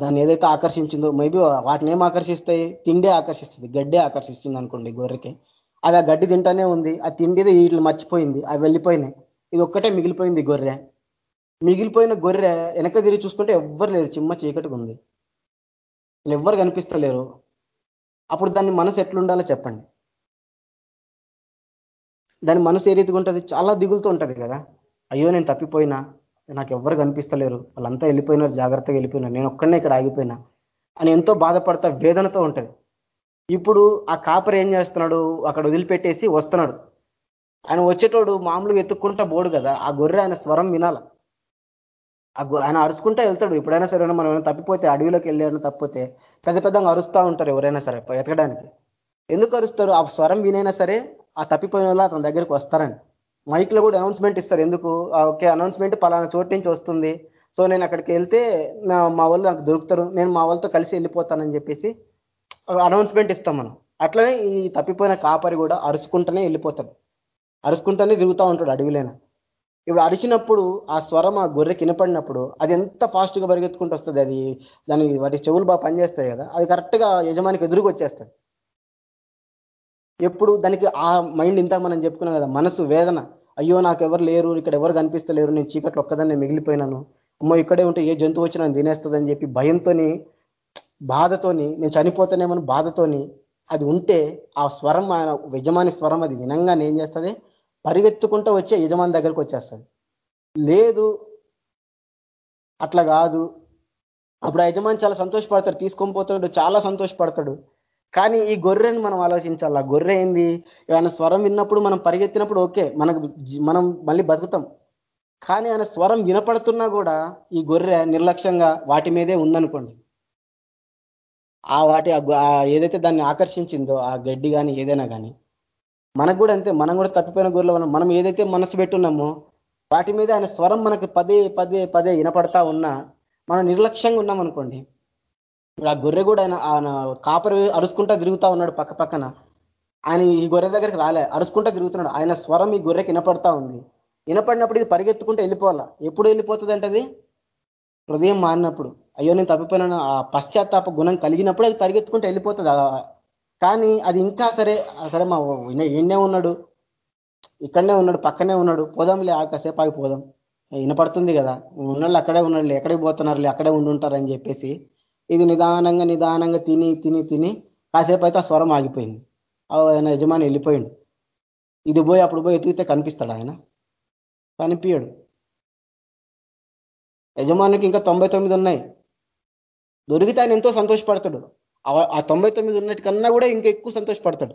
దాన్ని ఏదైతే ఆకర్షించిందో మేబీ వాటిని ఏం ఆకర్షిస్తాయి తిండే ఆకర్షిస్తుంది గడ్డే ఆకర్షిస్తుంది అనుకోండి గొర్రెకి. అది ఆ గడ్డి తింటానే ఉంది ఆ తిండిది వీటిని మర్చిపోయింది అవి వెళ్ళిపోయినాయి. ఇది ఒక్కటే మిగిలిపోయింది గొర్రె. మిగిలిపోయిన గొర్రె వెనక తిరిగి చూసుకుంటే ఎవ్వరు లేరు చిమ్మ చీకటిగా ఉంది. ఎవ్వరు కనిపిస్తలేరు. అప్పుడు దాన్ని మనసు ఎట్లుండాలో చెప్పండి. దాని మనసు ఏ రీతిగా ఉంటుంది? చాలా దిగులుతూ ఉంటుంది కదా. అయ్యో నేను తప్పిపోయినా. నాకు ఎవ్వరు కనిపిస్తలేరు. వాళ్ళంతా వెళ్ళిపోయినారు జాగ్రత్తగా వెళ్ళిపోయినారు. నేను ఒక్కడనే ఇక్కడ ఆగిపోయినా. అని ఎంతో బాధపడతా వేదనతో ఉంటుంది ఇప్పుడు ఆ కాపరి ఏం చేస్తున్నాడు? అక్కడ వదిలిపెట్టేసి వస్తున్నాడు. ఆయన వచ్చేటోడు మామూలుగా ఎత్తుక్కుంటా బోడు కదా. ఆ గొర్రె ఆయన స్వరం వినాల. ఆయన అరుచుకుంటా వెళ్తాడు. ఎప్పుడైనా సరే మనం ఏమైనా తప్పిపోతే అడవిలోకి వెళ్ళాడని తప్పిపోతే పెద్ద పెద్దగా అరుస్తూ ఉంటారు ఎవరైనా సరే ఎతకడానికి ఎందుకు అరుస్తారు? ఆ స్వరం వినైనా సరే ఆ తప్పిపోయిన వల్ల అతని దగ్గరికి వస్తారని. మైక్లో కూడా అనౌన్స్మెంట్ ఇస్తారు. ఎందుకు? ఓకే అనౌన్స్మెంట్ పలానా చోటు నుంచి వస్తుంది. సో నేను అక్కడికి వెళ్తే నా మా వాళ్ళు నాకు దొరుకుతారు. నేను మా వాళ్ళతో కలిసి వెళ్ళిపోతానని చెప్పేసి అనౌన్స్మెంట్ ఇస్తాం మనం. అట్లనే ఈ తప్పిపోయిన కాపరి కూడా అరుచుకుంటూనే వెళ్ళిపోతాడు. అరుచుకుంటూనే తిరుగుతూ ఉంటాడు అడవిలైన. ఇప్పుడు అరిచినప్పుడు ఆ స్వరం ఆ గొర్రె కినపడినప్పుడు అది ఎంత ఫాస్ట్గా పరిగెత్తుకుంటూ వస్తుంది. అది దాని వాటి చెవులు బాగా పనిచేస్తాయి కదా. అది కరెక్ట్గా యజమానికి ఎదురుకు వచ్చేస్తుంది. ఎప్పుడు దానికి ఆ మైండ్ ఇంత మనం చెప్పుకున్నాం కదా మనసు వేదన. అయ్యో నాకు ఎవరు లేరు ఇక్కడ ఎవరు కనిపిస్తలేరు నేను చీకట్లో ఒక్కదాన్ని మిగిలిపోయినాను. అమ్మో ఇక్కడే ఉంటే ఏ జంతువు వచ్చి నన్ను తినేస్తుందని చెప్పి భయంతోని బాధతోని నేను చనిపోతానేమని బాధతోని అది ఉంటే ఆ స్వరం ఆయన యజమాని స్వరం అది వినంగానే ఏం చేస్తుంది? పరిగెత్తుకుంటూ వచ్చే యజమాని దగ్గరికి వచ్చేస్తుంది. లేదు అట్లా కాదు. అప్పుడు ఆ యజమాని చాలా సంతోషపడతాడు తీసుకొని పోతాడు చాలా సంతోషపడతాడు. కానీ ఈ గొర్రెని మనం ఆలోచించాలి? ఆ గొర్రె ఏంది? ఆయన స్వరం విన్నప్పుడు మనం పరిగెత్తినప్పుడు ఓకే మనకు మనం మళ్ళీ బతుకుతాం. కానీ ఆయన స్వరం వినపడుతున్నా కూడా ఈ గొర్రె నిర్లక్ష్యంగా వాటి మీదే ఉందనుకోండి. ఆ వాటి ఏదైతే దాన్ని ఆకర్షించిందో ఆ గడ్డి కానీ ఏదైనా కానీ మనకు కూడా అంతే మనం కూడా తప్పిపోయిన గొర్రెలు మనం ఏదైతే మనసు పెట్టున్నామో వాటి మీద ఆయన స్వరం మనకు పదే పదే పదే వినపడతా ఉన్నా మనం నిర్లక్ష్యంగా ఉన్నాం అనుకోండి ఇప్పుడు ఆ గొర్రె కూడా ఆయన ఆయన కాపరి అరుచుకుంటా తిరుగుతా ఉన్నాడు పక్క పక్కన. ఆయన ఈ గొర్రె దగ్గరికి రాలే అరుచుకుంటా తిరుగుతున్నాడు. ఆయన స్వరం ఈ గొర్రెకి వినపడతా ఉంది. వినపడినప్పుడు ఇది పరిగెత్తుకుంటే వెళ్ళిపోవాలా? ఎప్పుడు వెళ్ళిపోతుంది అంటే హృదయం మారినప్పుడు. అయ్యో నేను తప్పిపోయినా ఆ పశ్చాత్తాప గుణం కలిగినప్పుడు అది పరిగెత్తుకుంటే వెళ్ళిపోతుంది. కానీ అది ఇంకా సరే సరే మా ఈయనే ఉన్నాడు. ఇక్కడనే ఉన్నాడు పక్కనే ఉన్నాడు. పోదాంలే ఆ కాసేపు ఆగి పోదాం. వినపడుతుంది కదా. ఉన్నోళ్ళు అక్కడే ఉన్నాడు ఎక్కడికి పోతున్నారులే అక్కడే ఉండుంటారని చెప్పేసి. ఇది నిదానంగా నిదానంగా తిని తిని తిని కాసేపు అయితే ఆ స్వరం ఆగిపోయింది. ఆయన యజమాని వెళ్ళిపోయిండు. ఇది పోయి అప్పుడు పోయి ఎతికితే కనిపిస్తాడు ఆయన. కనిపించడు యజమానికి ఇంకా తొంభై తొమ్మిది ఉన్నాయి. దొరికితే ఆయన ఎంతో సంతోషపడతాడు. ఆ తొంభై తొమ్మిది ఉన్నట్టు కన్నా కూడా ఇంకా ఎక్కువ సంతోషపడతాడు.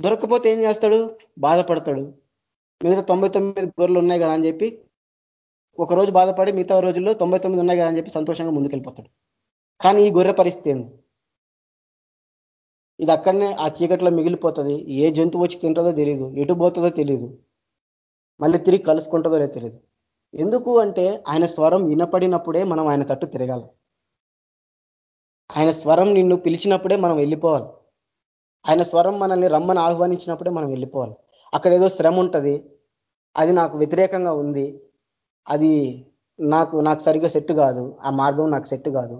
దొరకపోతే ఏం చేస్తాడు? బాధపడతాడు. మిగతా తొంభై తొమ్మిది గొర్రెలు ఉన్నాయి కదా అని చెప్పి ఒక రోజు బాధపడి మిగతా రోజుల్లో తొంభై తొమ్మిది ఉన్నాయి కదా అని చెప్పి సంతోషంగా ముందుకెళ్ళిపోతాడు. కానీ ఈ గొర్రె పరిస్థితి ఏంది? ఇది అక్కడనే ఆ చీకట్లో మిగిలిపోతుంది. ఏ జంతువు వచ్చి తింటుందో తెలియదు ఎటు పోతుందో తెలియదు మళ్ళీ తిరిగి కలుసుకుంటుందో లేదో తెలియదు ఎందుకు అంటే ఆయన స్వరం వినపడినప్పుడే మనం ఆయన తట్టు తిరగాలి. ఆయన స్వరం నిన్ను పిలిచినప్పుడే మనం వెళ్ళిపోవాలి. ఆయన స్వరం మనల్ని రమ్మని ఆహ్వానించినప్పుడే మనం వెళ్ళిపోవాలి. అక్కడ ఏదో శ్రమ ఉంటుంది. అది నాకు వ్యతిరేకంగా ఉంది. అది నాకు నాకు సరిగ్గా సెట్ కాదు. ఆ మార్గం నాకు సెట్ కాదు.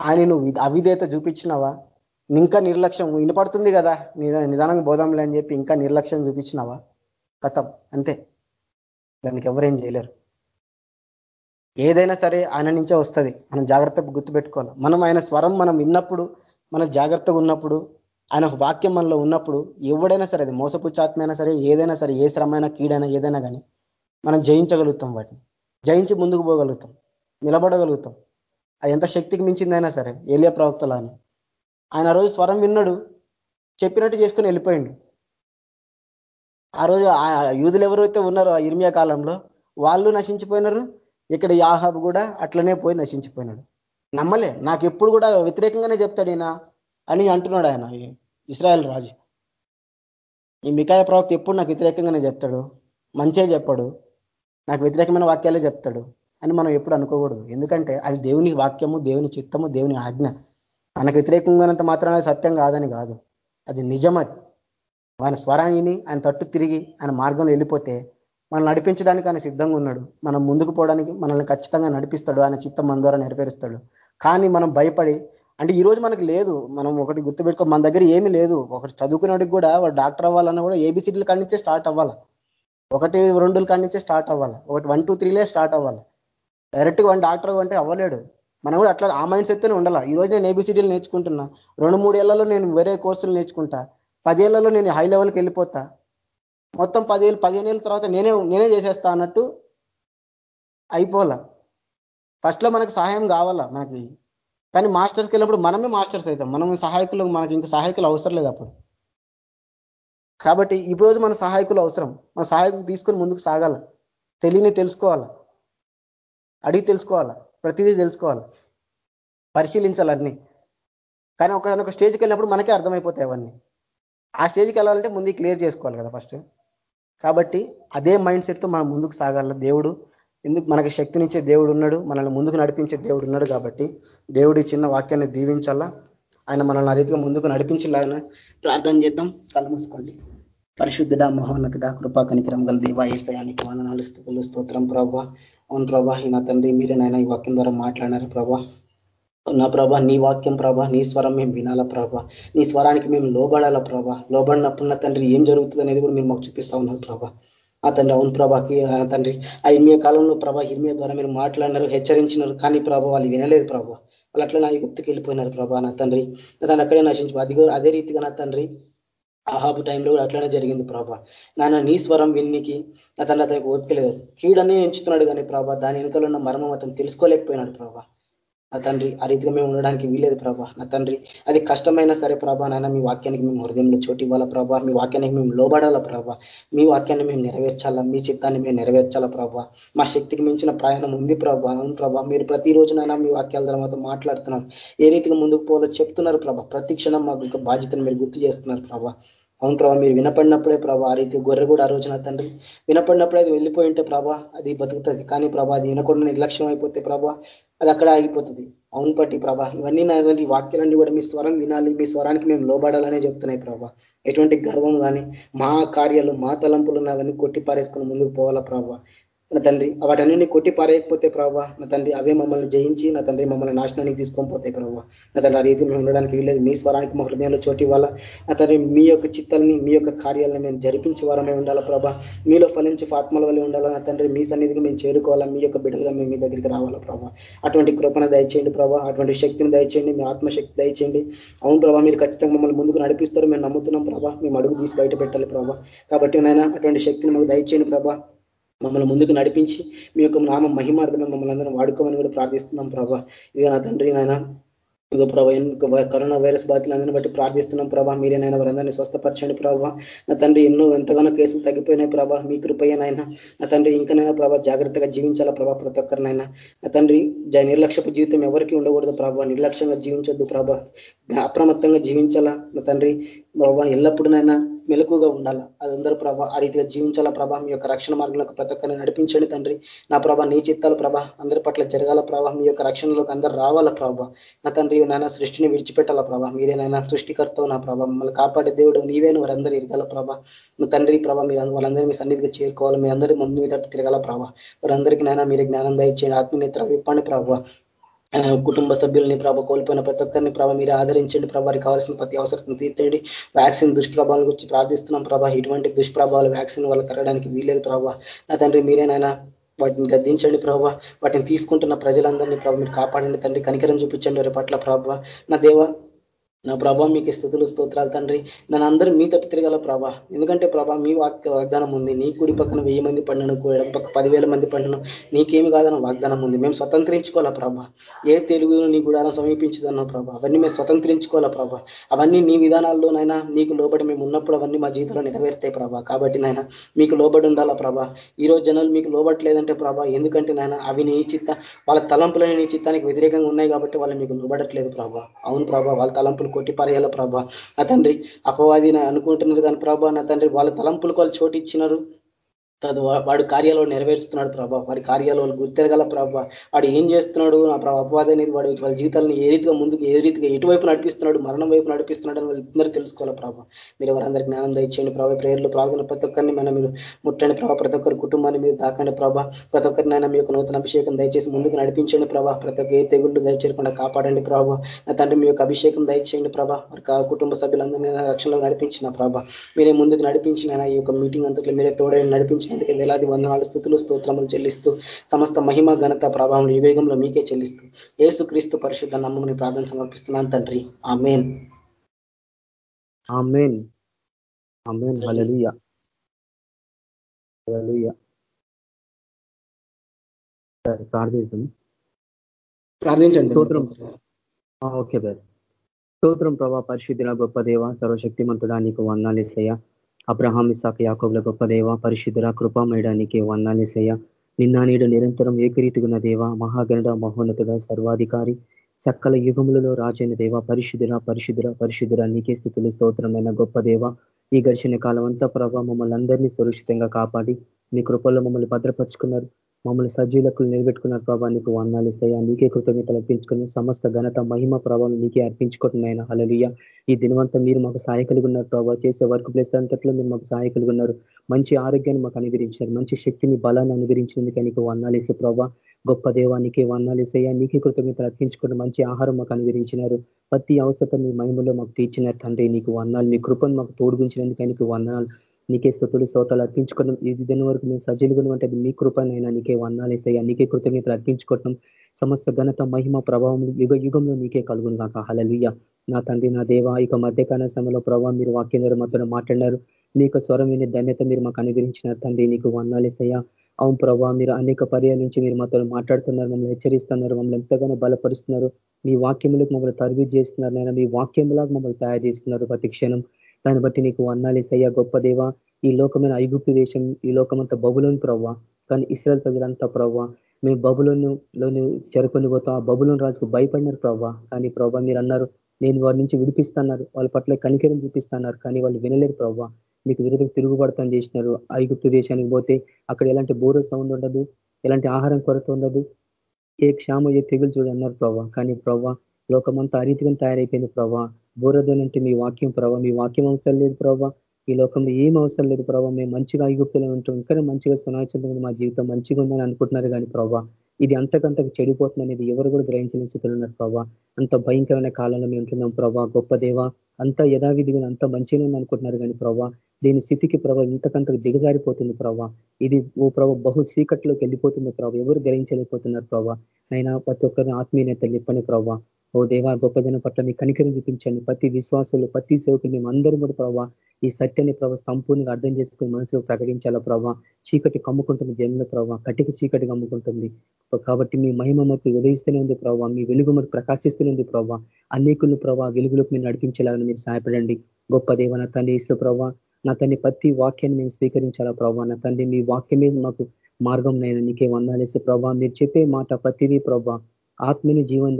ఆయన నువ్వు అవిధేత చూపించినావా? ఇంకా నిర్లక్ష్యం వినపడుతుంది కదా? నిదానంగా బోధంలే అని చెప్పి ఇంకా నిర్లక్ష్యం చూపించినావా? కథం అంతే. దానికి ఎవరేం చేయలేరు. ఏదైనా సరే ఆయన నుంచే వస్తుంది. మనం జాగ్రత్తగా గుర్తుపెట్టుకోవాలి. మనం ఆయన స్వరం మనం విన్నప్పుడు మనం జాగ్రత్తగా ఉన్నప్పుడు ఆయన వాక్యం మనలో ఉన్నప్పుడు ఎవడైనా సరే అది మోసపుచ్చాత్మైనా సరే ఏదైనా సరే ఏ శ్రమైనా కీడైనా ఏదైనా కానీ మనం జయించగలుగుతాం వాటిని. జయించి ముందుకు పోగలుగుతాం. నిలబడగలుగుతాం. అది ఎంత శక్తికి మించిందైనా సరే ఏలియా ప్రవక్తలాని. ఆయన రోజు స్వరం విన్నాడు చెప్పినట్టు చేసుకుని వెళ్ళిపోయిండు. ఆ రోజు ఆ యూదులు ఎవరైతే ఉన్నారో ఆ ఇర్మియా కాలంలో వాళ్ళు నశించిపోయినారు ఇక్కడ యాహాబ్ కూడా అట్లనే పోయి నశించిపోయినాడు. నమ్మలే నాకు ఎప్పుడు కూడా వ్యతిరేకంగానే చెప్తాడు ఈయన అని అంటున్నాడు ఆయన ఇస్రాయల్ రాజు. ఈ మికాయ ప్రవక్త ఎప్పుడు నాకు వ్యతిరేకంగానే చెప్తాడు? మంచే చెప్పాడు. నాకు వ్యతిరేకమైన వాక్యాలే చెప్తాడు. అని మనం ఎప్పుడు అనుకోకూడదు. ఎందుకంటే అది దేవుని వాక్యము దేవుని చిత్తము దేవుని ఆజ్ఞ. మనకు వ్యతిరేకంగానంత మాత్రమే సత్యం కాదని కాదు. అది నిజం అది. ఆయన స్వరాన్ని ఆయన తట్టు తిరిగి ఆయన మార్గంలో వెళ్ళిపోతే మనం నడిపించడానికి ఆయన సిద్ధంగా ఉన్నాడు. మనం ముందుకు పోవడానికి మనల్ని ఖచ్చితంగా నడిపిస్తాడు. ఆయన చిత్తం మన ద్వారా నెరవేరుస్తాడు. కానీ మనం భయపడి అంటే ఈరోజు మనకి లేదు. మనం ఒకటి గుర్తుపెట్టుకో మన దగ్గర ఏమీ లేదు. ఒకటి చదువుకునేవాడికి కూడా వాడు డాక్టర్ అవ్వాలన్నా కూడా ఏబిసిడీలు కానించే స్టార్ట్ అవ్వాలి. ఒకటి రెండులు కానించే స్టార్ట్ అవ్వాలి. ఒకటి వన్ టూ త్రీలే స్టార్ట్ అవ్వాలి. డైరెక్ట్గా వన్ డాక్టర్ అంటే అవ్వలేడు. మనం కూడా అట్లా ఆ మైండ్ సెట్తోనే ఉండాలి? ఈ రోజు నేను ఏబిసిడీలు నేర్చుకుంటున్నా. రెండు మూడేళ్ళలో నేను వేరే కోర్సులు నేర్చుకుంటా. పదేళ్ళలో నేను హై లెవెల్కి వెళ్ళిపోతా. మొత్తం పదేళ్ళు పదిహేను ఏళ్ళ తర్వాత నేనే నేనే చేసేస్తా అన్నట్టు అయిపోవాల? ఫస్ట్లో మనకు సహాయం కావాలా మనకి? కానీ మాస్టర్స్కి వెళ్ళినప్పుడు మనమే మాస్టర్స్ అవుతాం. మనం సహాయకులు మనకి ఇంకా సహాయకులు అవసరం లేదు అప్పుడు. కాబట్టి ఈ రోజు మన సహాయకులు అవసరం. మన సహాయకులు తీసుకొని ముందుకు సాగాల. తెలియని తెలుసుకోవాలా? అడిగి తెలుసుకోవాలా? ప్రతిదీ తెలుసుకోవాలి? పరిశీలించాలి కానీ ఒక ఒక స్టేజ్కి వెళ్ళినప్పుడు మనకే అర్థమైపోతాయి అవన్నీ. ఆ స్టేజ్కి వెళ్ళాలంటే ముందు క్లియర్ చేసుకోవాలి కదా ఫస్ట్. కాబట్టి అదే మైండ్ సెట్తో మనం ముందుకు సాగాల. దేవుడు ఎందుకు మనకి శక్తినిచ్చే దేవుడు ఉన్నాడు మనల్ని ముందుకు నడిపించే దేవుడు ఉన్నాడు కాబట్టి దేవుడి చిన్న వాక్యాన్ని దీవించాలా? ఆయన మనల్ని ఆ రీతిగా ముందుకు నడిపించాలని ప్రార్థన చేద్దాం. కళ్ళు మూసుకోండి. పరిశుద్ధుడ మహోన్నతుడ కృపా కనికరం గల దేవా ఏసయానికి వందనాలు స్థుతులు స్తోత్రం ప్రభా. అవును ప్రభా నా తండ్రి మీరే నాయన ఈ వాక్యం ద్వారా మాట్లాడినారు ప్రభా. నా ప్రభా నీ వాక్యం ప్రభా నీ స్వరం మేము వినాలా ప్రభా. నీ స్వరానికి మేము లోబడాలా ప్రభా. లోబడినప్పుడు నా తండ్రి ఏం జరుగుతుంది అనేది కూడా మీరు మాకు చూపిస్తా ఉన్నారు ప్రభా. ఆ తండ్రి అవును ప్రభాకి తండ్రి ఆ ఇర్మియా కాలంలో ప్రభా ఇర్మియా ద్వారా మీరు మాట్లాడినారు హెచ్చరించినారు కానీ ప్రభా వాళ్ళు వినలేదు ప్రభా. వాళ్ళు అట్లా నా యుక్తికి వెళ్ళిపోయినారు ప్రభా నా తండ్రి. దాన్ని అక్కడే నశించు అది అదే రీతిగా నా తండ్రి ఆహాబు టైంలో కూడా అట్లానే జరిగింది ప్రభా. నాన్న నీ స్వరం విన్నికి అతను అతనికి అతనికి ఓపికలేదు కీడనే ఎంచుతున్నాడు కానీ ప్రభా దాని వెనుకలో ఉన్న మర్మం అతను తెలుసుకోలేకపోయినాడు ప్రభా. నా తండ్రి ఆ రీతిగా మేము ఉండడానికి వీలేదు ప్రభా. నా తండ్రి అది కష్టమైనా సరే ప్రభా నాయన మీ వాక్యానికి మేము హృదయంలో చోటు ఇవ్వాలా ప్రభా? మీ వాక్యానికి మేము లోబడాలా ప్రభా? మీ వాక్యాన్ని మేము నెరవేర్చాలా? మీ చిత్తాన్ని మేము నెరవేర్చాలా ప్రభా? మా శక్తికి మించిన ప్రయాణం ఉంది ప్రభా. అవును ప్రభా మీరు ప్రతిరోజునైనా మీ వాక్యాల తర్వాత మాట్లాడుతున్నారు. ఏ రీతిగా ముందుకు పోవాలో చెప్తున్నారు ప్రభా. ప్రతి క్షణం మాకు బాధ్యతను మీరు గుర్తు చేస్తున్నారు ప్రభా. అవును ప్రభా మీరు వినపడినప్పుడే ప్రభా ఆ రీతి గొర్రె కూడా ఆ రోజున తండ్రి వినపడినప్పుడే అది వెళ్ళిపోయి ఉంటే ప్రభా అది బతుకుతుంది. కానీ ప్రభా అది వినకుండా నిర్లక్ష్యం అయిపోతే ప్రభా అది అక్కడ ఆగిపోతుంది. అవును పట్టి ప్రభా ఇవన్నీ నా వాక్యాలన్నీ కూడా మీ స్వరం వినాలి మీ స్వరానికి మేము లోబడాలనే చెప్తున్నాయి ప్రభా. ఎటువంటి గర్వం కానీ మా కార్యాలు మా తలంపులు ఉన్నవన్నీ కొట్టి పారేసుకుని ముందుకు పోవాలా ప్రభా. నా తండ్రి వాటన్నింటినీ కొట్టి పారేయకపోతే ప్రభావ నా తండ్రి అవే మమ్మల్ని జయించి నా తండ్రి మమ్మల్ని నాశనానికి తీసుకొని పోతాయి ప్రభావ నా తండ్రి ఆ రీతి మేము ఉండడానికి వీలేదు మీ స్వరానికి మా హృదయంలో చోటు ఇవ్వాలా? నా తండ్రి మీ యొక్క చిత్తాలని మీ యొక్క కార్యాలను మేము జరిపించే వారమే ఉండాలా ప్రభా మీలో ఫలించి ఆత్మల వల్ల ఉండాలా? నా తండ్రి మీ సన్నిధికి మేము చేరుకోవాలా? మీ యొక్క బిడ్డలుగా మేము మీ దగ్గరికి రావాలా ప్రభా అటువంటి కృపణ దయచేయండి ప్రభా అటువంటి శక్తిని దయచేయండి. మీ ఆత్మశక్తి దయచేయండి. అవును ప్రభా మీరు ఖచ్చితంగా మమ్మల్ని ముందుకు నడిపిస్తారు. మేము నమ్ముతున్నాం ప్రభా మేము అడుగు తీసి బయట పెట్టాలి ప్రభా కాబట్టి నైనా అటువంటి శక్తిని మాకు దయచేయండి ప్రభా మమ్మల్ని ముందుకు నడిపించి మీ యొక్క నామ మహిమార్థమే మమ్మల్ని అందరం వాడుకోమని కూడా ప్రార్థిస్తున్నాం ప్రభా. ఇదిగా నా తండ్రి నాయన ఇదిగో ప్రభా కరోనా వైరస్ బాధితులందరినీ బట్టి ప్రార్థిస్తున్నాం ప్రభా. మీరేనైనా వారందరినీ స్వస్థపరచండి ప్రభావ నా తండ్రి ఎన్నో ఎంతగానో కేసులు తగ్గిపోయినాయి ప్రభా. మీ కృపయ్యనైనా నా తండ్రి ఇంకనైనా ప్రభా జాగ్రత్తగా జీవించాలా ప్రభా ప్రతి ఒక్కరినైనా నా తండ్రి నిర్లక్ష్యపు జీవితం ఎవరికి ఉండకూడదు ప్రభా. నిర్లక్ష్యంగా జీవించొద్దు ప్రభా. అప్రమత్తంగా జీవించాలా నా తండ్రి? ప్రభా ఎల్లప్పుడూనైనా మెలకుగా ఉండాలా? అదందరూ ప్రభా ఆ రీతిగా జీవించాల? ప్రభా మీ యొక్క రక్షణ మార్గంలో ప్రతి ఒక్కరిని నడిపించండి తండ్రి. నా ప్రభా నీ చిత్తాల ప్రభా అందరి పట్ల జరగాల ప్రభా. మీ యొక్క రక్షణలోకి అందరు రావాలా ప్రభా. నా తండ్రి నాయన సృష్టిని విడిచిపెట్టాల ప్రభా. మీరేనైనా సృష్టికర్తవు నా ప్రభా. మమ్మల్ని కాపాడే దేవుడు నీవేను వారందరూ ఇరగాల ప్రభా. నా తండ్రి ప్రభా మీరు వాళ్ళందరూ మీ సన్నిధిగా చేరుకోవాలి. మీ అందరి ముందు మీద తిరగాల ప్రభా. వారందరికీ నైనా మీరు జ్ఞానం దయచేయండి. ఆత్మనేత్ర విప్పండి ప్రభావ కుటుంబ సభ్యుల్ని ప్రభ కోల్పోయిన ప్రతి ఒక్కరిని ప్రభ మీరు ఆదరించండి. ప్రభ వారికి కావాల్సిన ప్రతి అవసరం తీర్చండి. వ్యాక్సిన్ దుష్ప్రభావాల గురించి ప్రార్థిస్తున్నాం ప్రభ. ఇటువంటి దుష్ప్రభావాలు వ్యాక్సిన్ వల్ల కరగడానికి వీలేదు ప్రభావ నా తండ్రి మీరేనైనా వాటిని గద్దించండి ప్రభావ వాటిని తీసుకుంటున్న ప్రజలందరినీ ప్రభ మీరు కాపాడండి తండ్రి. కనికరం చూపించండి వారి పట్ల ప్రభావ నా దేవ నా ప్రభా మీకు స్థుతులు స్తోత్రాలు తండ్రి. నన్ను అందరూ మీతో తిరగల ప్రభా. ఎందుకంటే ప్రభా మీ వాక్య వాగ్దానం ఉంది. నీ కుడి పక్కన వెయ్యి మంది పండును ఎడం పక్క పదివేల మంది పండును. నీకేమి కాదన్న వాగ్దానం ఉంది. మేము స్వతంత్రించుకోవాలా ప్రభా? ఏ తెలుగు నీ గుడాలను సమీపించదన్న ప్రభా? అవన్నీ మేము స్వతంత్రించుకోవాలా ప్రభా? అవన్నీ నీ విధానాల్లోనైనా నీకు లోబడి మేము ఉన్నప్పుడు అవన్నీ మా జీవితంలో నెరవేరుతాయి ప్రభా. కాబట్టి నాయన మీకు లోబడి ఉండాలా ప్రభా? ఈ రోజు జనాలు మీకు లోబట్లేదంటే ప్రభా ఎందుకంటే నాయన అవి నీ చిత్త వాళ్ళ తలంపులని నీ చిత్తానికి వ్యతిరేకంగా ఉన్నాయి కాబట్టి వాళ్ళు మీకు లోబడట్లేదు ప్రభా. అవును ప్రభా వాళ్ళ తలంపులు కొట్టి పారేయాల ప్రభా. నా తండ్రి అపవాది అనుకుంటున్నారు కానీ ప్రభా నా తండ్రి వాళ్ళ తలంపులకు వాళ్ళు చోటు ఇచ్చినారు వాడు కార్యాలు నెరవేరుస్తున్నాడు ప్రభా. వారి కార్యాలు గుర్తెరగల ప్రభా. వాడు ఏం చేస్తున్నాడు? నా ప్రభా అపవాద అనేది వాడు వాళ్ళ జీవితాలను ఏ రీతిగా ముందుకు ఏ రీతిగా ఎటువైపు నడిపిస్తున్నాడు? మరణం వైపు నడిపిస్తున్నాడు అని వాళ్ళందరూ తెలుసుకోవాలి ప్రభా? మీరు ఎవరందరికీ జ్ఞానం దయచేయండి ప్రభావ ప్రేయర్లు పాల్గొన్న ప్రతి ఒక్కరిని మనం మీరు ముట్టండి ప్రభావ ప్రతి ఒక్కరి కుటుంబాన్ని మీరు తాకండి ప్రభా. ప్రతి ఒక్కరినైనా మీ యొక్క నూతన అభిషేకం దయచేసి ముందుకు నడిపించండి ప్రభా. ప్రతి ఒక్క ఏ తెగుళ్ళు దయచేయకుండా కాపాడండి ప్రభా. నా తండ్రి మీ యొక్క అభిషేకం దయచేయండి ప్రభా. వారి కుటుంబ సభ్యులందరినీ రక్షణలో నడిపించిన ప్రభా. మీరే ముందుకు నడిపించిన ఈ యొక్క మీటింగ్ అంతట్లో మీరే తోడని నడిపించి అందుకే వేలాది వందనాలు స్థుతులు స్తోత్రములు చెల్లిస్తూ సమస్త మహిమ ఘనత ప్రభావం యుగయుగంలో మీకే చెల్లిస్తూ ఏసు క్రీస్తు పరిశుద్ధ నమ్మని ప్రార్థన సమర్పిస్తున్నాను తండ్రి. ఆమెన్. ఆమెన్. ఆమెన్. హల్లెలూయా. హల్లెలూయా. సరే ప్రార్థిస్తాం ప్రార్థించండి. స్తోత్రం. ఓకే స్తోత్రం ప్రభా పరిశుద్ధుల గొప్ప దేవ సర్వశక్తిమంతుడా నీకు వందాలేసయ్య అబ్రహాం ఇసాక్ యాకోబుల గొప్ప దేవ పరిశుద్ధుర కృపామయడానికి వందాలేసయ్య నిన్న నేడు నిరంతరం ఏకరీతిగున్న దేవ మహాగణుడ మహోన్నతుడ సర్వాధికారి సకల యుగములలో రాజైన దేవ పరిశుద్ధుర పరిశుద్ధుర పరిశుద్ధుర నీకే స్థితులు స్తోత్రమైన గొప్ప దేవ. ఈ ఘర్షణ కాలం అంతా ప్రభావ మమ్మల్ని అందరినీ సురక్షితంగా కాపాడి మీ కృపల్లో మమ్మల్ని భద్రపరుచుకున్నారు. మమ్మల్ని సజీలకు నిలబెట్టుకున్న ప్రభావ నీకు వందాలు ఇస్తాయా? నీకే కృతజ్ఞతలు అర్పించుకుని సమస్త ఘనత మహిమ ప్రభావం నీకే అర్పించుకుంటున్నాయన అలలియ ఈ దినవంతా మీరు మాకు సహాయకులుగా ఉన్నారు ప్రభావ చేసే వర్క్ ప్లేస్ అంతట్లో మీరు మాకు సహాయకులుగా ఉన్నారు. మంచి ఆరోగ్యాన్ని మాకు అనుగ్రహించారు. మంచి శక్తిని బలాన్ని అనుగ్రహించినందుకే నీకు వందాలు ఇస్తే ప్రభావ గొప్ప దేవానికి వందాలు ఇస్తాయా నీకే కృతజ్ఞతలు అర్పించుకుని మంచి ఆహారం మాకు అనుగ్రహించినారు. ప్రతి అవసరం మీ మహిమలో మాకు తీర్చినారు తండ్రి. నీకు వందాలు మీ కృపను మాకు తోడుగుంచినందుకే నీకు వందనాలు. నీకే స్థుతులు స్తోతాలు అర్పించుకోవడం ఈ దిన వరకు మేము సజీలుగా అంటే మీ కృపనైనా నీకే వందాలేసయ్యా నీకే కృతజ్ఞతలు అర్పించుకోవటం సమస్త ఘనత మహిమ ప్రభావం యుగ యుగంలో నీకే కలుగును కాక హలలుయ్య నా తండ్రి నా దేవ ఇక మధ్యకాల సమయంలో ప్రభావం మీరు వాక్యం ద్వారా మీ మాట్లాడినారు నీకు స్వరమైన ధన్యత మీరు మాకు అనుగ్రహించిన తండ్రి నీకు వందాలేసయ్యా అవును ప్రభావ మీరు అనేక పర్యాల నుంచి మీరు మాతో మాట్లాడుతున్నారు మమ్మల్ని హెచ్చరిస్తున్నారు మమ్మల్ని ఎంతగానో బలపరుస్తున్నారు. మీ వాక్యములకు మమ్మల్ని తరబీ చేస్తున్నారు నేను మీ వాక్యములాగా మమ్మల్ని తయారు చేస్తున్నారు ప్రతి క్షణం. దాన్ని బట్టి నీకు సయ్యా గొప్ప దేవ. ఈ లోకమైన ఐగుప్తు దేశం ఈ లోకమంతా బబులోని ప్రవ్వ. కానీ ఇస్రాయల్ ప్రజలంతా ప్రవ్వ. మేము బబులోను లోని చెరుకొని పోతాం. ఆ బబులోని రాజుకు భయపడినారు ప్రవ్వ. కానీ ప్రవ్వ మీరు అన్నారు నేను వారి నుంచి విడిపిస్తున్నారు వాళ్ళ పట్ల కనికరం చూపిస్తున్నారు కానీ వాళ్ళు వినలేరు ప్రవ్వ. మీకు విరుద్ధ తిరుగుబడతాం చేసినారు. ఐగుప్తు దేశానికి పోతే అక్కడ ఎలాంటి బోర సౌండ్ ఉండదు ఎలాంటి ఆహారం కొరత ఉండదు. ఏ క్షామ ఏ తెగులు చూడన్నారు ప్రవ్వ. కానీ ప్రవ్వ లోకమంతా అరీతిగా తయారైపోయింది ప్రవ్వ బోరదనంటే మీ వాక్యం ప్రభావ మీ వాక్యం అవసరం లేదు ప్రభావ ఈ లోకంలో ఏం అవసరం లేదు ప్రభావ మేము మంచిగా ఐగుప్తులు ఉంటాం ఇంకా మంచిగా సునాచంగా మా జీవితం మంచిగా ఉందని అనుకుంటున్నారు కానీ ప్రభావ ఇది అంతకంతకు చెడిపోతుంది అనేది ఎవరు కూడా గ్రహించలేని స్థితిలో ఉన్నారు ప్రభావ అంత భయంకరమైన కాలంలో మేము ఉంటున్నాం ప్రభావ గొప్ప దేవ అంత యథావిధిగా అంత మంచిగా అనుకుంటున్నారు కానీ ప్రభావ దీని స్థితికి ప్రభావ ఇంతకంతకు దిగజారిపోతుంది ప్రభావ ఇది ఓ ప్రభావ బహు సీకట్లోకి వెళ్ళిపోతుంది ప్రభావ ఎవరు గ్రహించలేకపోతున్నారు ప్రభావ అయినా ప్రతి ఒక్కరిని ఆత్మీయత నిప్పని ప్రభావ ఓ దేవా గొప్ప జనం పట్ల మీ కనికరం చూపించండి. ప్రతి విశ్వాసంలో ప్రతి సేవకులు మేము అందరం కూడా ప్రభావ ఈ సత్యాన్ని ప్రభావ సంపూర్ణంగా అర్థం చేసుకుని మనసులో ప్రకటించాలా ప్రభావ చీకటి కమ్ముకుంటుంది జన్ల ప్రభావ కటిక చీకటి కమ్ముకుంటుంది. కాబట్టి మీ మహిమ మాకు ఉదయిస్తూనే ఉంది ప్రభావ మీ వెలుగు మరి ప్రకాశిస్తూనే ఉంది ప్రభావ అనేకులు ప్రభావ వెలుగులోకి మీరు నడిపించాలని మీరు సహాయపడండి. గొప్ప దేవ నా తండ్రి ఇస్తూ ప్రభావ నా తండ్రి ప్రతి వాక్యాన్ని మేము స్వీకరించాలా ప్రభావ నా తండ్రి మీ వాక్యమే మాకు మార్గం నేను నీకే వందాలేసే ప్రభావ మీరు చెప్పే మాట ప్రతిదీ ప్రభావ ఆత్మని జీవన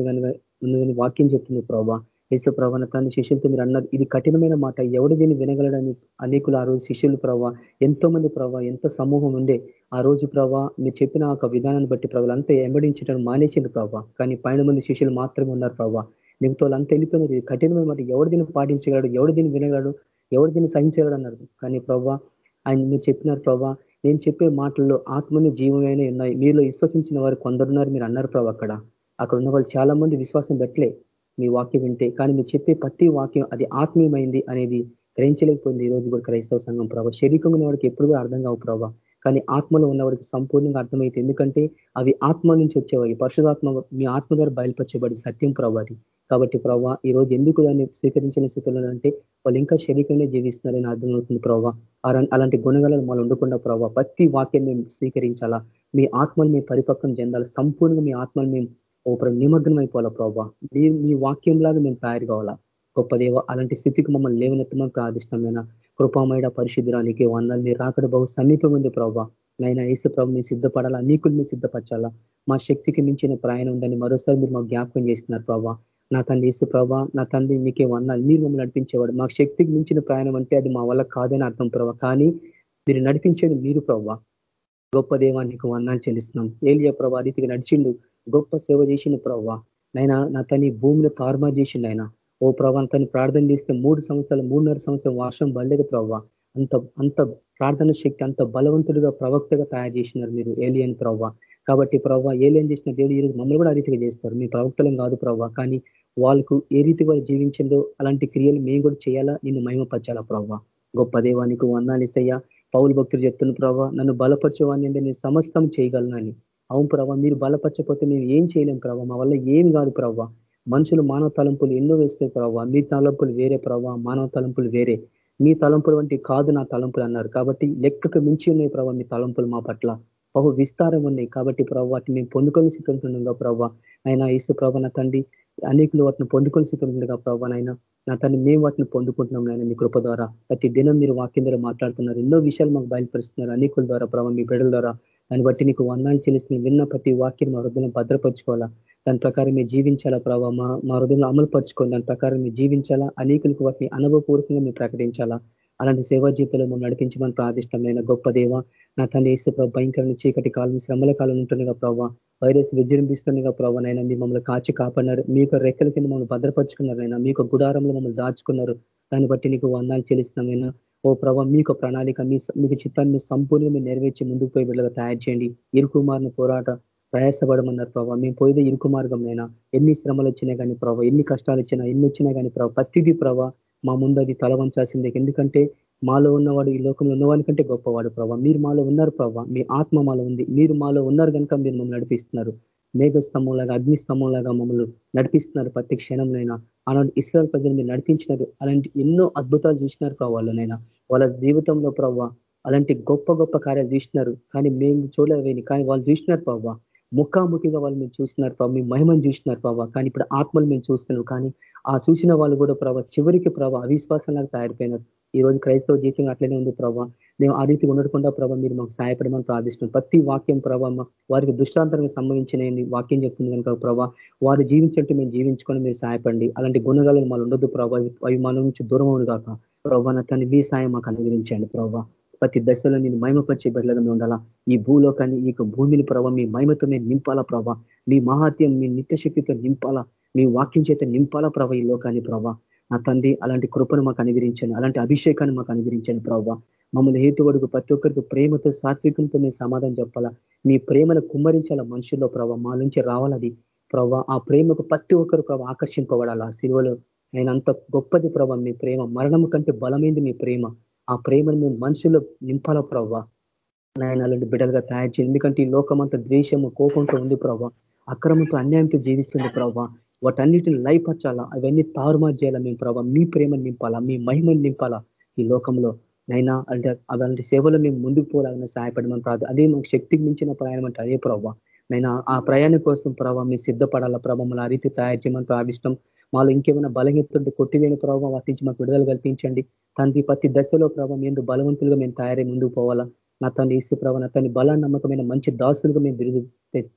ఉన్నదని వాక్యం చెప్తుంది ప్రభావ యేసు ప్రభాన తన శిష్యులతో మీరు అన్నారు ఇది కఠినమైన మాట. ఎవడు దీన్ని వినగలడని అనేకులు ఆ రోజు శిష్యులు ప్రభావ ఎంతో మంది ప్రభావ ఎంత సమూహం ఉండే ఆ రోజు ప్రభావ మీరు చెప్పిన ఒక విధానాన్ని బట్టి ప్రభావ అంతా ఎంబడించడం మానేసింది ప్రభావ కానీ పైన మంది శిష్యులు మాత్రమే ఉన్నారు ప్రభావ నీకు అంతా వెళ్ళిపోయినది కఠినమైన మాట. ఎవడు దీన్ని పాటించగలడు? ఎవడు దీన్ని వినగలడు? ఎవడు దీన్ని సహించగలడు అన్నారు. కానీ ప్రభావ ఆయన మీరు చెప్పినారు ప్రభావ నేను చెప్పే మాటల్లో ఆత్మని జీవమైన ఉన్నాయి. మీలో విశ్వసించిన వారు కొందరున్నారు మీరు అన్నారు ప్రభావ అక్కడ. అక్కడ ఉన్న వాళ్ళు చాలా మంది విశ్వాసం పెట్టలే మీ వాక్యం వింటే. కానీ మీరు చెప్పే ప్రతి వాక్యం అది ఆత్మీయమైంది అనేది గ్రహించలేకపోయింది ఈ రోజు కూడా క్రైస్తవ సంఘం ప్రభావ శరీరంగా ఉన్నవాడికి ఎప్పుడు కూడా అర్థం కావు ప్రభావ కానీ ఆత్మలో ఉన్నవాడికి సంపూర్ణంగా అర్థమైతే ఎందుకంటే అవి ఆత్మ నుంచి వచ్చేవాయి. పరిశుధాత్మ మీ ఆత్మ ద్వారా బయలుపరచబడి సత్యం ప్రభాది కాబట్టి ప్రభావ ఈ రోజు ఎందుకు దాన్ని స్వీకరించిన స్థితిలో అంటే వాళ్ళు ఇంకా శరీరంగానే జీవిస్తున్నారని అర్థమవుతుంది ప్రభావ అలాంటి గుణగలను మనం ఉండకుండా ప్రభావ ప్రతి వాక్యం మేము స్వీకరించాలా? మీ ఆత్మను మేము పరిపక్వం చెందాలి? సంపూర్ణంగా మీ ఆత్మను మేము ఒక నిమగ్నం అయిపోవాలా ప్రభావ మీ మీ వాక్యంలాగా మేము తయారు కావాలా? గొప్ప దేవ అలాంటి స్థితికి మమ్మల్ని లేవనెత్తమని ప్రాదిష్టమైన కృపామయడ పరిశుద్ధరానికి వందలు మీరు రాకడ బహు సమీపం ఉంది ప్రభావ నైనా ఏసు ప్రభు మీరు సిద్ధపడాలా? నీకులు మీరు సిద్ధపరచాలా? మా శక్తికి మించిన ప్రయాణం ఉందని మరోసారి మీరు మాకు జ్ఞాపకం చేస్తున్నారు ప్రభావ నా తండ్రి ఏసు ప్రభా నా తండ్రి మీకే వందాలు. మీరు మమ్మల్ని నడిపించేవాడు. మా శక్తికి మించిన ప్రయాణం అంటే అది మా వల్ల కాదని అర్థం ప్రభా. కానీ మీరు నడిపించేది మీరు ప్రభా. గొప్ప దేవానికి వందాలు చెల్లిస్తున్నాం. ఏలియా ప్రభా రీతిగా నడిచిండు. గొప్ప సేవ చేసిన ప్రవ్వ. నైనా నా తని భూమిలో తారుమా చేసిండు ఆయన ఓ ప్రభా తను ప్రార్థన చేస్తే మూడు సంవత్సరాలు మూడున్నర సంవత్సరం వర్షం పడలేదు ప్రవ్వ. అంత అంత ప్రార్థన శక్తి అంత బలవంతుడిగా ప్రవక్తగా తయారు చేసినారు మీరు ఏలియన్ ప్రవ్వ. కాబట్టి ప్రవ్వ ఏలియన్ చేసిన దేవుడు ఈరోజు మమ్మల్ని కూడా ఆ రీతిగా చేస్తారు. మీ ప్రవక్తలం కాదు ప్రవ్వ కానీ వాళ్ళకు ఏ రీతి వాళ్ళు జీవించిందో అలాంటి క్రియలు మేము కూడా చేయాలా? నిన్ను మహిమపరచాలా ప్రవ్వ? గొప్ప దేవానికి వందాలు ఇసయ్యా పౌలు భక్తులు చెప్తున్న ప్రవ్వ నన్ను బలపరచవాన్ని నేను సమస్తం చేయగలనని అవును ప్రభావ మీరు బలపరచకపోతే మేము ఏం చేయలేం ప్రభావ మా వల్ల ఏం కాదు ప్రభావ మనుషులు మానవ తలంపులు ఎన్నో వేస్తే ప్రభావ మీ తలంపులు వేరే ప్రభావ మానవ తలంపులు వేరే. మీ తలంపులు వంటి కాదు నా తలంపులు అన్నారు కాబట్టి లెక్కకు మించి ఉన్నాయి ప్రభావ మీ తలంపులు మా పట్ల. బహు విస్తారం ఉన్నాయి కాబట్టి ప్రభావ వాటిని మేము పొందుకొని సిద్ధంగా ప్రభావ ఆయన ఇసు ప్రభ నా తండ్రి అనేకులు వాటిని పొందుకొని సిద్ధంగా ప్రభావ నాయన. నా తండ్రి మేము వాటిని పొందుకుంటున్నాం నాయన మీ కృప ద్వారా. ప్రతి దినం మీరు వాక్యం ద్వారా మాట్లాడుతున్నారు. ఎన్నో విషయాలు మాకు బయలుపరుస్తున్నారు అనేకుల ద్వారా ప్రభావ మీ బిడ్డల ద్వారా. దాన్ని బట్టి నీకు వందాలు చెల్లిస్తున్న విన్న ప్రతి వాక్యం మా హృదయం భద్రపరచుకోవాలా? దాని ప్రకారం మీరు జీవించాలా ప్రభావ మా మా హృదయంలో అమలు పరుచుకోవాలి దాని ప్రకారం మీరు జీవించాలా? అనేకులకు వాటిని అనుభవపూర్వకంగా మీరు ప్రకటించాలా? అలాంటి సేవా జీవితంలో మనం నడిపించమని ప్రార్థిష్టమైన గొప్ప దేవ నా తన ఇస్తే భయంకరమైన చీకటి కాలం శ్రమల కాలం ఉంటుండగా ప్రభావ వైరస్ విజృంభిస్తుండగా ప్రభావ నైనా మీ మమ్మల్ని కాచి కాపాడినారు. మీ యొక్క రెక్కల కింద మమ్మల్ని భద్రపరుచుకున్నారు అయినా మీ యొక్క గుడారంలో మమ్మల్ని దాచుకున్నారు. దాన్ని బట్టి నీకు వందాలు చెల్లిస్తున్నామైనా ఓ ప్రభావ మీకు ప్రణాళిక మీ మీకు చిత్తాన్ని సంపూర్ణంగా నెరవేర్చి ముందుకు పోయి బిడ్డగా తయారు చేయండి. ఇరుకుమారిన పోరాట ప్రయాసపడమన్నారు ప్రభావ మేము పోయేది ఇరుకు మార్గంనైనా ఎన్ని శ్రమలు వచ్చినా కానీ ప్రభావ ఎన్ని కష్టాలు వచ్చినా ఎన్ని వచ్చినా కానీ ప్రభావ ప్రతిదీ ప్రభావ మా ముందు అది తలవంచాల్సిందే. ఎందుకంటే మాలో ఉన్నవాడు ఈ లోకంలో ఉన్నవాడి కంటే గొప్పవాడు ప్రభావ మీరు మాలో ఉన్నారు ప్రభావ మీ ఆత్మ మాలో ఉంది. మీరు మాలో ఉన్నారు కనుక మీరు మమ్మల్ని నడిపిస్తున్నారు. మేఘ స్తంభంలాగా అగ్ని స్తంభంలాగా మమ్మల్ని నడిపిస్తున్నారు. ప్రతి క్షణంనైనా అలాంటి ఇస్రాయల్ ప్రజలు మీరు నడిపించినారు. అలాంటి ఎన్నో అద్భుతాలు చూసినారు ప్రభావాలనైనా వాళ్ళ జీవితంలో ప్రవ్వ అలాంటి గొప్ప గొప్ప కార్యాలు చూసినారు. కానీ మేము చూడలేవేని కానీ వాళ్ళు చూసినారు ప్రభావ ముఖాముఖిగా వాళ్ళు మేము చూసినారు ప్రభావ మీ మహిమను చూసినారు ప్రభావ కానీ ఇప్పుడు ఆత్మలు మేము చూస్తున్నాం. కానీ ఆ చూసిన వాళ్ళు కూడా ప్రభావ చివరికి ప్రభావ అవిశ్వాసంలాగా తయారైపోయినారు. ఈ రోజు క్రైస్తవ జీవితం అట్లనే ఉంది ప్రభావ మేము ఆ రీతి ఉండకుండా ప్రభావ మీరు మాకు సహాయపడమని ప్రార్థిస్తున్నాం. ప్రతి వాక్యం ప్రభావ వారికి దుష్టాంతరంగా సంబంధించిన వాక్యం చెప్తుంది కనుక ప్రభావ వారు జీవించట్టు మేము జీవించుకొని మీరు సహాయపడండి. అలాంటి గుణగాలను మాలు ఉండొద్దు ప్రభావ అవి మన నుంచి దూరం అవును కాక ప్రభావ తను మీ సాయం మాకు అనుగ్రహించండి ప్రభావ ప్రతి దశలో నేను మహిమపరిచే బిడ్డలుగా ఉండాలా. ఈ భూలోకాన్ని ఈ భూమిని ప్రభావ మీ మహిమతో మేము నింపాలా ప్రభావ మీ మహాత్యం మీ నిత్యశక్తితో నింపాలా. మీ వాక్యం చేత నింపాలా ప్రభావ ఈ లోకాన్ని ప్రభావ నా తండ్రి అలాంటి కృపను మాకు అనుగ్రహించండి. అలాంటి అభిషేకాన్ని మాకు అనుగ్రహించండి ప్రభావ మమ్మల్ని హేతువడుగు ప్రతి ఒక్కరికి ప్రేమతో సాత్వికంతో మేము సమాధానం చెప్పాలా? మీ ప్రేమను కుమ్మరించాల మనుషుల్లో ప్రభావ మా నుంచి రావాలది ప్రభావ ఆ ప్రేమకు ప్రతి ఒక్కరు ప్రభావ ఆకర్షింపబడాలా? సిలువలో నేను అంత గొప్పది ప్రభావ మీ ప్రేమ. మరణం కంటే బలమైంది మీ ప్రేమ. ఆ ప్రేమను మేము మనుషుల్లో నింపాల ప్రభావ నాయన అలాంటి బిడ్డలుగా తయారు చేయండి. ఎందుకంటే ఈ లోకమంతా ద్వేషము కోపంతో ఉంది ప్రభావ అక్రమంతో అన్యాయంతో జీవిస్తుంది ప్రభావ వాటన్నిటిని లయపరచాలా? అవన్నీ తారుమారు చేయాలా మేము ప్రభావ మీ ప్రేమను నింపాలా? మీ మహిమను నింపాలా? ఈ లోకంలో నైనా అంటే అలాంటి సేవలు మేము ముందుకు పోలాలని సహాయపడమని ప్రార్థన అదే మాకు శక్తికి మించిన ప్రయాణం అంటే అదే ప్రభావ నైనా ఆ ప్రయాణం కోసం ప్రభావ మీ సిద్ధపడాల ప్రభావం ఆ రీతి తయారు చేయమని ప్రార్థిష్టం. మాలో ఇంకేమైనా బలహీనతుంటే కొట్టివేని ప్రభావం వాటి నుంచి మాకు విడుదల కల్పించండి. తండ్రి ప్రతి దశలో ప్రభావం ఎందుకు బలవంతులుగా మేము తయారై ముందుకు పోవాలా? నా తను ఇసు ప్రభావ నా తన బల నమ్మకమైన మంచి దాసులుగా మేము బిరుదు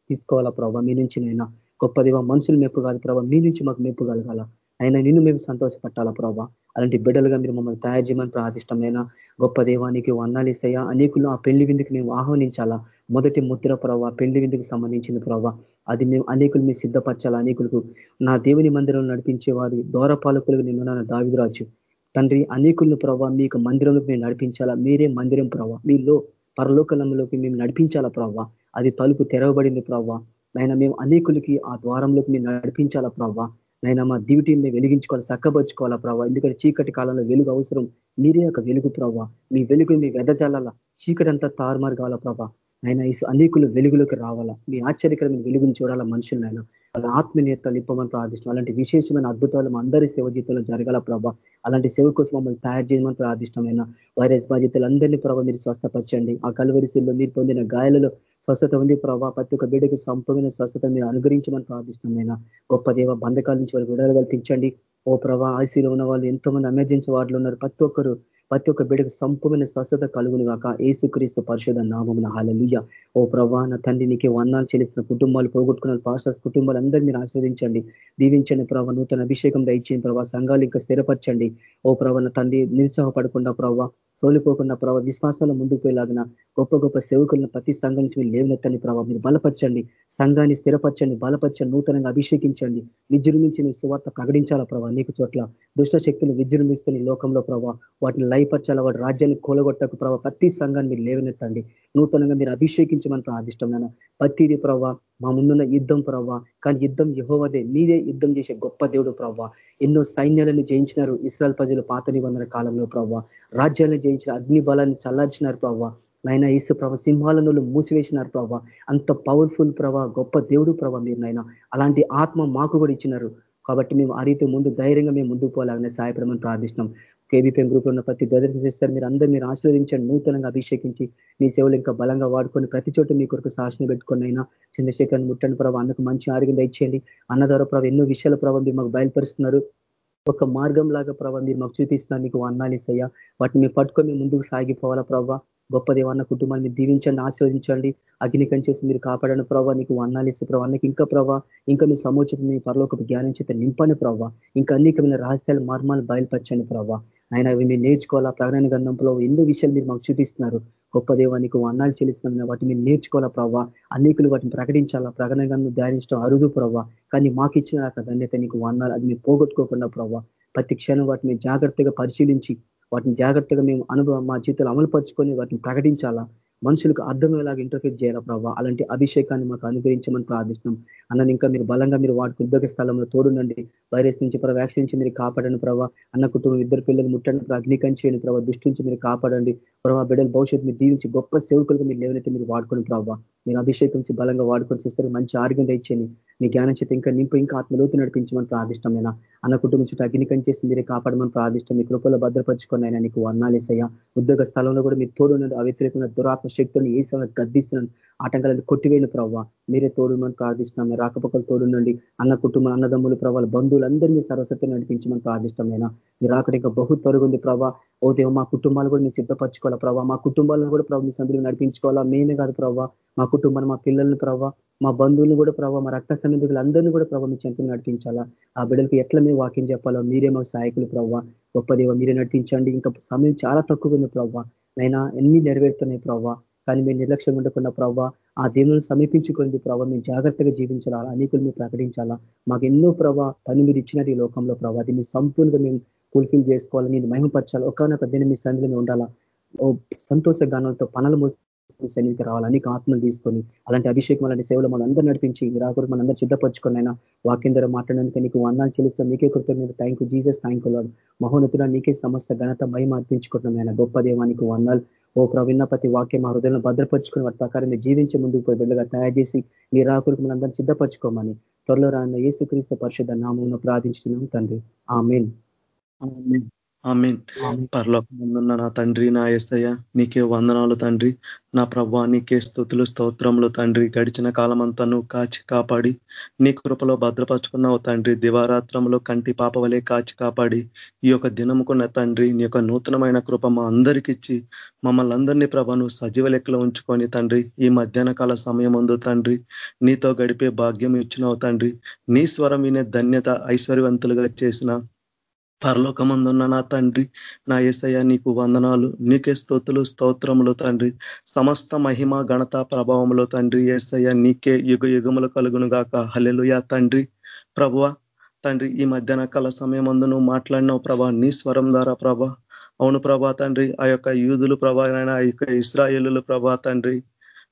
తీసుకోవాలా ప్రభావ మీ నుంచి నైనా గొప్ప దేవ మనుషులు మెప్పు కాదు ప్రభావ మీ నుంచి మాకు మెప్పు కలగాల. అయినా నిన్ను మేము సంతోషపట్టాలా ప్రభావ అలాంటి బిడ్డలుగా మీరు మమ్మల్ని తయారు చేయమని ప్రార్థిష్టమైన గొప్ప దేవానికి వందాలు ఇస్తాయా? అనేకులు ఆ పెళ్ళి విందుకు మేము ఆహ్వానించాలా? మొదటి ముద్ర ప్రభావ పెళ్ళి విందుకు సంబంధించిన ప్రభావ అది మేము అనేకులు మీరు సిద్ధపరచాలా? అనేకులకు నా దేవుని మందిరంలో నడిపించే వారి దూరపాలకులకు నేను నా దావిదరాజు తండ్రి అనేకులను ప్రభావ మీకు మందిరంలోకి మేము నడిపించాలా? మీరే మందిరం ప్రభావ మీలో పరలోకలంలోకి మేము నడిపించాలా ప్రభావ అది తలుపు తెరవబడింది ప్రభావ నైనా మేము అనేకులకి ఆ ద్వారంలోకి మేము నడిపించాలా ప్రభావ నైనా మా డ్యూటీని వెలిగించుకోవాలి చక్కబరుచుకోవాలా ప్రభావ ఎందుకంటే చీకటి కాలంలో వెలుగు అవసరం. మీరే ఒక వెలుగు ప్రభావ మీ వెలుగు మీ వెదజాల చీకటి అంతా తారుమారు కావాలా ప్రభావ ఆయన అనేకులు వెలుగులోకి రావాలా? మీ ఆశ్చర్యకరమైన వెలుగుని చూడాలా మనుషులైనా వాళ్ళ ఆత్మీయత నిప్పమని ప్రార్థిష్టం అలాంటి విశేషమైన అద్భుతాలు మా అందరి సేవ జీవితంలో జరగాల ప్రభావ అలాంటి సేవ కోసం మమ్మల్ని తయారు చేయమని ప్రార్థిష్టమైన వైరస్ బాధ్యతలు అందరినీ ప్రభావ మీరు స్వస్థపరచండి. ఆ కలువరిశీల్లో మీరు పొందిన గాయాలలో స్వస్థత ఉంది. ప్రభావ ప్రతి ఒక్క బిడ్డకి సంపూర్ణ స్వస్థత మీరు అనుగ్రహించమని ప్రార్థిస్తున్నాయినా గొప్ప దేవ బంధకాల నుంచి వాళ్ళు విడుదల కల్పించండి ఓ ప్రభా ఐసీలో ఉన్న వాళ్ళు ఎంతో మంది ఎమర్జెన్సీ వార్డులు ఉన్నారు. ప్రతి ఒక్కరు ప్రతి ఒక్క బిడకు సంపూర్ణ స్వస్థత కలుగును కాక ఏసుక్రీస్తు పరిశోధన నామమున. హాలలుయ్య ఓ ప్రభా నా తండ్రి నీకే వర్ణాలు చెల్లిస్తున్న కుటుంబాలు పోగొట్టుకున్న పాస్టర్స్ కుటుంబాలు అందరూ మీరు ఆశ్రదించండి దీవించండి ప్రభావ నూతన అభిషేకం దయచేయండి ప్రభావ సంఘాలు ఇంకా స్థిరపరచండి. ఓ ప్రభా నా తండ్రి నిరుత్సాహపడకుండా ప్రభావ సోలిపోకుండా ప్రభావ విశ్వాసంలో ముందుకు పోయేలాగిన గొప్ప గొప్ప సేవకులను ప్రతి సంఘం నుంచి మీరు లేవనెత్తని ప్రభావ మీరు బలపరచండి. సంఘాన్ని స్థిరపరచండి బలపరచండి నూతనంగా అభిషేకించండి. విజృంభించి నీ సువార్త ప్రకటించాలా ప్రభావ నీకు చోట్ల దుష్ట శక్తులు విజృంభిస్తున్న లోకంలో ప్రభావ వాటిని లయపరచాలా? వాటి రాజ్యాన్ని కూలగొట్టకు ప్రభావ ప్రతి సంఘాన్ని మీరు లేవనెత్తండి. నూతనంగా మీరు అభిషేకించమని ప్రార్థిష్టమైన ప్రతిది ప్రభావ మా ముందున్న యుద్ధం ప్రవ్వ కానీ యుద్ధం యహోవదే. మీరే యుద్ధం చేసే గొప్ప దేవుడు ప్రభావ ఎన్నో సైన్యాలను జయించినారు ఇస్రాయల్ ప్రజలు పాత నిబంధన కాలంలో ప్రభావ రాజ్యాలను జయించిన అగ్ని బలాన్ని చల్లార్చినారు ప్రవ్వ నాయన ఈసు ప్రభ సింహాలను మూసివేసినారు ప్రభావ అంత పవర్ఫుల్ ప్రభా గొప్ప దేవుడు ప్రభా మీరు నాయన. అలాంటి ఆత్మ మాకు కూడా ఇచ్చినారు. కాబట్టి మేము ఆ రీతి ముందు ధైర్యంగా మేము ముందుకు పోలాగానే సాయపడమని ప్రార్థిస్తున్నాం. కేబీపీఎం గ్రూప్ ఉన్న ప్రతి బ్రదర్స్ చేస్తారు మీరు అందరూ మీరు ఆశీర్వదించండి. నూతనంగా అభిషేకించి మీ సేవలు ఇంకా బలంగా వాడుకొని ప్రతి చోట మీ కొరకు సాక్షిని పెట్టుకొని అయినా చంద్రశేఖర్ ముట్టండి ప్రభావ అందుకు మంచి ఆరోగ్యం దయచేయండి. అన్నదార ప్రభావ ఎన్నో విషయాల ప్రభావం మీరు మాకు బయలుపరుస్తున్నారు. ఒక మార్గం లాగా ప్రభావ మీరు మాకు చూపిస్తున్నారు. మీకు వర్ణాలు ఇస్తాయా? వాటిని మేము పట్టుకొని ముందుకు సాగిపోవాలా ప్రభావ గొప్ప దేవన్న కుటుంబాన్ని దీవించండి ఆశీర్వదించండి. అగ్నికం చేసి మీరు కాపాడని ప్రభావ నీకు వర్ణాలు ఇస్తే ప్రభావ నీకు ఇంకా ప్రభావ ఇంకా మీ సముచిత మీ పరలోక జ్ఞానం చేత నింపని ప్రభావ ఇంకా అనేకమైన రహస్యాలు మర్మాలు బయలుపరచండి ప్రభావ ఆయన అవి మీరు నేర్చుకోవాలా? ప్రకటన గంధంలో ఎన్నో విషయాలు మీరు మాకు చూపిస్తున్నారు. గొప్ప దేవ నీకు వర్ణాలు చెల్లిస్తున్నాను వాటిని మీరు నేర్చుకోవాలా ప్రభావ అనేకులు వాటిని ప్రకటించాలా? ప్రకటన గంధం ధ్యానించడం అరుదు ప్రభావ కానీ మాకు ఇచ్చిన ధన్యత నీకు వర్ణాలు అది మీరు పోగొట్టుకోకుండా ప్రభావ ప్రతి క్షణం వాటిని జాగ్రత్తగా పరిశీలించి వాటిని జాగ్రత్తగా మేము అనుభవం మా జీవితంలో అమలుపరుచుకొని వాటిని ప్రకటించాలా? మనుషులకు అర్థమయ్యేలాగా ఇంటర్ఫేర్ చేయాలా ప్రభావ అలాంటి అభిషేకాన్ని మాకు అనుగ్రహించమని ప్రార్థిస్తున్నాం. అన్నని ఇంకా మీరు బలంగా మీరు వాటికి ఉద్యోగ స్థలంలో తోడునండి వైరస్ నుంచి ప్రభావ వ్యాక్సిన్ నుంచి మీరు కాపాడండి ప్రభావ అన్న కుటుంబం ఇద్దరు పిల్లలు ముట్టండి అగ్నికం చేయండి ప్రభావ దృష్టి నుంచి మీరు కాపాడండి ప్రభావ బిడ్డల భవిష్యత్తు మీరు దీవించి గొప్ప సేవకులుగా మీరు లేవనైతే మీరు వాడుకొని ప్రభావ మీరు అభిషేకం నుంచి బలంగా వాడుకొని చేస్తారు. మంచి ఆరోగ్యం తెచ్చేయండి మీ జ్ఞానం చేత ఇంకా నింపు ఇంకా ఆత్మలోతు నడిపించమని ప్రార్థిష్టమైన అన్న కుటుంబం చుట్టూ అగ్నికం చేసి మీరే కాపాడమని ప్రార్థిష్టం మీ కృపలో భద్రపరుచుకొని అయినా నీకు వర్ణాలేసయ్యా ఉద్యోగ స్థలంలో కూడా మీరు తోడు అవ్యతిరేకమైన దురాత్మ శక్తులను ఏ సమయంలో గద్దిస్తున్నాను ఆటంకాలను కొట్టివేయండి ప్రవ్వ. మీరే తోడుమని ప్రార్థిస్తున్నాం. రాకపోకలు తోడునండి అన్న కుటుంబం అన్నదమ్ములు ప్రభావాలు బంధువులందరినీ సరస్వతి నడిపించమని ప్రార్థిష్టమైనా మీరు అక్కడ ఇంకా బహు తరుగుంది ప్రభావ ఓ దేవ మా కుటుంబాలు కూడా మీరు సిద్ధపరచుకోవాలా ప్రభావ మా కుటుంబాలను కూడా ప్రభు మీ సందులు నడిపించుకోవాలా? మేమే కాదు ప్రభావ మా కుటుంబాన్ని మా పిల్లల్ని ప్రభావ మా బంధువులను కూడా ప్రభావ మా రక్త సన్నిధులు అందరినీ కూడా ప్రభావ మీ చెంతలు నడిపించాలా? ఆ బిడ్డలకు ఎట్లా మేము వాక్యం చెప్పాలో మీరే మా సహాయకులు ప్రభావ గొప్ప దేవ మీరే నడిపించండి. ఇంకా సమయం చాలా తక్కువ ఉంది ప్రభావ నైనా ఎన్ని నెరవేరుతున్నాయి ప్రభావ కానీ మేము నిర్లక్ష్యం ఉండకుండా ప్రభావ ఆ దేవుని సమీపించుకుంది ప్రభావ మేము జాగ్రత్తగా జీవించాలా? అనేకులు మేము ప్రకటించాలా? మాకు ఎన్నో ప్రభావ పని మీరు ఇచ్చినట్టు ఈ లోకంలో ప్రభావ దీన్ని సంపూర్ణంగా మేము ఫుల్ఫిల్ చేసుకోవాలి? నేను మహిమపరచాలి? ఒకనొక దిన మీ సంధిలో ఉండాలా? ఓ సంతోష గానంతో పనులు సన్నిధికి రావాలి అనేక ఆత్మలు తీసుకొని అలాంటి అభిషేకం అలాంటి సేవలు మన అందరూ నడిపించి రాకూడదు మన అందరూ సిద్ధపరచుకొని అయినా వాక్యం ద్వారా మాట్లాడడానికి నీకు వందాలు చెల్లిస్తాం నీకే కృతజ్ఞత thank you Jesus thank you Lord మహోన్నతుడా నీకే సమస్త ఘనత భయం అర్పించుకుంటున్నాం ఆయన గొప్ప దేవానికి వందాలు ఓ ప్రవిన్న ప్రతి వాక్యం మా హృదయంలో భద్రపరుచుకుని వాటి ప్రకారం మీరు జీవించే ముందుకు పోయి బిడ్డగా తయారు చేసి మీ రాకుడికి మనందరూ సిద్ధపరచుకోమని త్వరలో రాన్న ఏసుక్రీస్తు పరిషత్ నామంలో ప్రార్థించుతున్నాం తండ్రి. ఆ మెయిన్ ఆమెన్. పరలోకమున్న నా తండ్రి నా ఎస్తయ్య నీకే వందనాలు తండ్రి. నా ప్రభా నీకే స్థుతులు స్తోత్రములు తండ్రి. గడిచిన కాలమంతా నువ్వు కాచి కాపాడి నీ కృపలో భద్రపరుచుకున్నావు తండ్రి. దివారాత్రంలో కంటి పాప వలె కాచి కాపాడి ఈ యొక్క దినముకున్న తండ్రి నీ యొక్క నూతనమైన కృప మా అందరికిచ్చి మమ్మల్ని అందరినీ ప్రభ నువ్వు సజీవ లెక్కలో ఉంచుకొని తండ్రి ఈ మధ్యాహ్న కాల సమయం ముందు తండ్రి నీతో గడిపే భాగ్యం ఇచ్చినావు తండ్రి. నీ స్వరం వినే ధన్యత ఐశ్వర్యవంతులుగా చేసిన పరలోకమందున్న నా తండ్రి నా ఏసయ్య నీకు వందనాలు నీకే స్తోతులు స్తోత్రములు తండ్రి. సమస్త మహిమ ఘనత ప్రభావములో తండ్రి ఏసయ్య నీకే యుగ యుగములు కలుగును గాక. హలెలుయా తండ్రి. ప్రభువ తండ్రి ఈ మధ్యాహ్న కాల సమయం అందును మాట్లాడినావు ప్రభా నీ స్వరం ద్వారా ప్రభా. అవును ప్రభా తండ్రి ఆ యొక్క యూదులు ప్రభా నాయన ఆ యొక్క ఇస్రాయేలు ప్రభా తండ్రి.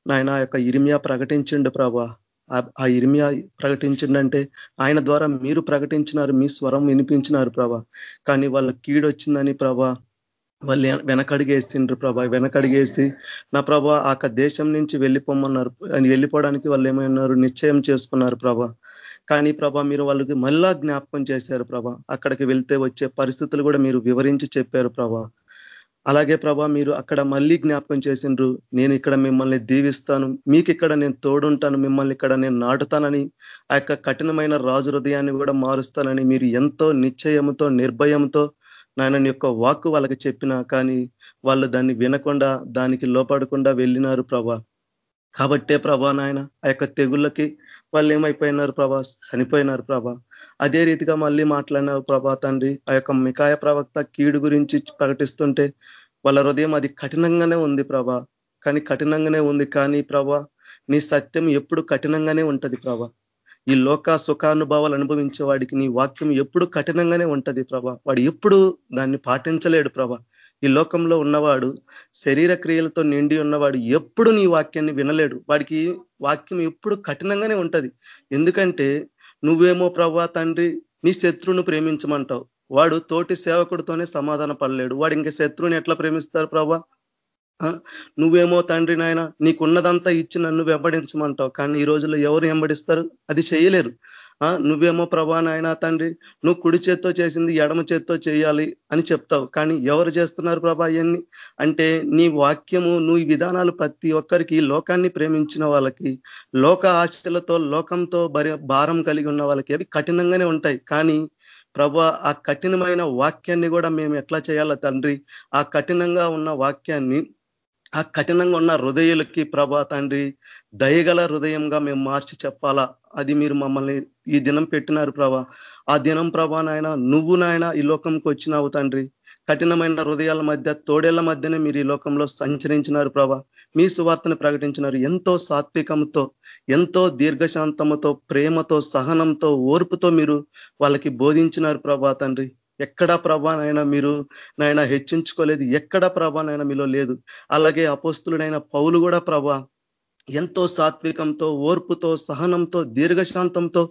నాయన ఆ యొక్క ఇరిమియా ప్రకటించిండు ప్రభా. ఆ ఇర్మియా ప్రకటించిందంటే ఆయన ద్వారా మీరు ప్రకటించినారు మీ స్వరం వినిపించినారు ప్రభా. కానీ వాళ్ళ కీడొచ్చిందని ప్రభా వాళ్ళు వెనకడిగేసిండ్రు ప్రభా వెనకడిగేసి నా ప్రభా ఆ దేశం నుంచి వెళ్ళిపోమన్నారు వెళ్ళిపోవడానికి వాళ్ళు ఏమైనారు నిశ్చయం చేసుకున్నారు ప్రభా. కానీ ప్రభా మీరు వాళ్ళకి మళ్ళా జ్ఞాపకం చేశారు ప్రభా. అక్కడికి వెళ్తే వచ్చే పరిస్థితులు కూడా మీరు వివరించి చెప్పారు ప్రభా. అలాగే ప్రభా మీరు అక్కడ మళ్ళీ జ్ఞాపకం చేసిండ్రు నేను ఇక్కడ మిమ్మల్ని దీవిస్తాను మీకు ఇక్కడ నేను తోడుంటాను మిమ్మల్ని ఇక్కడ నేను నాటుతానని ఆ యొక్క కఠినమైన రాజు హృదయాన్ని కూడా మారుస్తానని మీరు ఎంతో నిశ్చయంతో నిర్భయంతో నాయన యొక్క వాక్కు వాళ్ళకి చెప్పినా కానీ వాళ్ళు దాన్ని వినకుండా దానికి లోపడకుండా వెళ్ళినారు ప్రభా. కాబట్టే ప్రభా నాయన ఆ యొక్క తెగుళ్ళకి వాళ్ళు ఏమైపోయినారు ప్రభా? చనిపోయినారు ప్రభా. అదే రీతిగా మళ్ళీ మాట్లాడినారు ప్రభా తండ్రి. ఆ యొక్క మికాయ ప్రవక్త కీడు గురించి ప్రకటిస్తుంటే వాళ్ళ హృదయం అది కఠినంగానే ఉంది ప్రభా. కానీ కఠినంగానే ఉంది. కానీ ప్రభా నీ సత్యం ఎప్పుడు కఠినంగానే ఉంటది ప్రభా. ఈ లోక సుఖానుభవాలు అనుభవించే వాడికి నీ వాక్యం ఎప్పుడు కఠినంగానే ఉంటది ప్రభా. వాడు ఎప్పుడు దాన్ని పాటించలేడు ప్రభా. ఈ లోకంలో ఉన్నవాడు శరీర క్రియలతో నిండి ఉన్నవాడు ఎప్పుడు నీ వాక్యాన్ని వినలేడు. వాడికి వాక్యం ఎప్పుడు కఠినంగానే ఉంటది. ఎందుకంటే నువ్వేమో ప్రభా తండ్రి నీ శత్రువును ప్రేమించమంటావు. వాడు తోటి సేవకుడితోనే సమాధాన పడలేడు. వాడు ఇంకా శత్రువుని ఎట్లా ప్రేమిస్తారు ప్రభా నువ్వేమో తండ్రి నాయన నీకున్నదంతా ఇచ్చి నన్ను వెంబడించమంటావు. కానీ ఈ రోజుల్లో ఎవరు వెంబడిస్తారు? అది చేయలేరు. నువ్వేమో ప్రభా నాయన తండ్రి నువ్వు కుడి చేత్తో చేసింది ఎడమ చేత్తో చేయాలి అని చెప్తావు. కానీ ఎవరు చేస్తున్నారు ప్రభా అవన్నీ అంటే నీ వాక్యము నువ్వు ఈ విధానాలు ప్రతి ఒక్కరికి లోకాన్ని ప్రేమించిన వాళ్ళకి లోక ఆశలతో లోకంతో భారం కలిగి ఉన్న వాళ్ళకి అవి కఠినంగానే ఉంటాయి. కానీ ప్రభ ఆ కఠినమైన వాక్యాన్ని కూడా మేము ఎట్లా చేయాలా తండ్రి? ఆ కఠినంగా ఉన్న వాక్యాన్ని ఆ కఠినంగా ఉన్న హృదయులకి ప్రభా తండ్రి దయగల హృదయంగా మేము మార్చి చెప్పాలా? అది మీరు మమ్మల్ని ఈ దినం పెట్టినారు ప్రభా. ఆ దినం ప్రభా నాయన నువ్వు నాయన ఈ లోకంకి వచ్చినావు తండ్రి. కఠినమైన హృదయాల మధ్య తోడేళ్ళ మధ్యనే మీరు ఈ లోకంలో సంచరించినారు ప్రభా. మీ సువార్తను ప్రకటించినారు. ఎంతో సాత్వికంతో ఎంతో దీర్ఘశాంతముతో ప్రేమతో సహనంతో ఓర్పుతో మీరు వాళ్ళకి బోధించినారు ప్రభా తండ్రి. ఎక్కడా ప్రభానైనా మీరు నాయన హెచ్చించుకోలేదు. ఎక్కడ ప్రభానైనా మీలో లేదు. అలాగే అపోస్తులుడైన పౌలు కూడా ప్రభా ఎంతో సాత్వికంతో ఓర్పుతో సహనంతో దీర్ఘశాంతంతో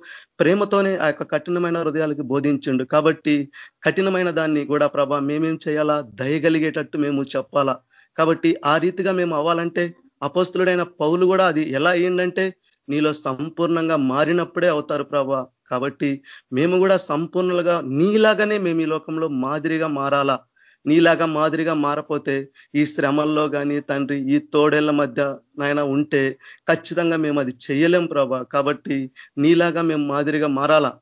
ప్రేమతోనే ఆ యొక్క కఠినమైన హృదయాలకి బోధించిండు. కాబట్టి కఠినమైన దాన్ని కూడా ప్రభా మేమేం చేయాలా? దయగలిగేటట్టు మేము చెప్పాలా? కాబట్టి ఆ రీతిగా మేము అవ్వాలంటే అపోస్తులుడైన పౌలు కూడా అది ఎలా అయ్యిందంటే నీలో సంపూర్ణంగా మారినప్పుడే అవుతారు ప్రభా. కాబట్టి మేము కూడా సంపూర్ణలుగా నీలాగానే మేము ఈ లోకంలో మాదిరిగా మారాలా? నీలాగా మాదిరిగా మారపోతే ఈ శ్రమల్లో కానీ తండ్రి ఈ తోడేళ్ళ మధ్య నాయన ఉంటే ఖచ్చితంగా మేము అది చెయ్యలేం ప్రభా. కాబట్టి నీలాగా మేము మాదిరిగా మారాలా?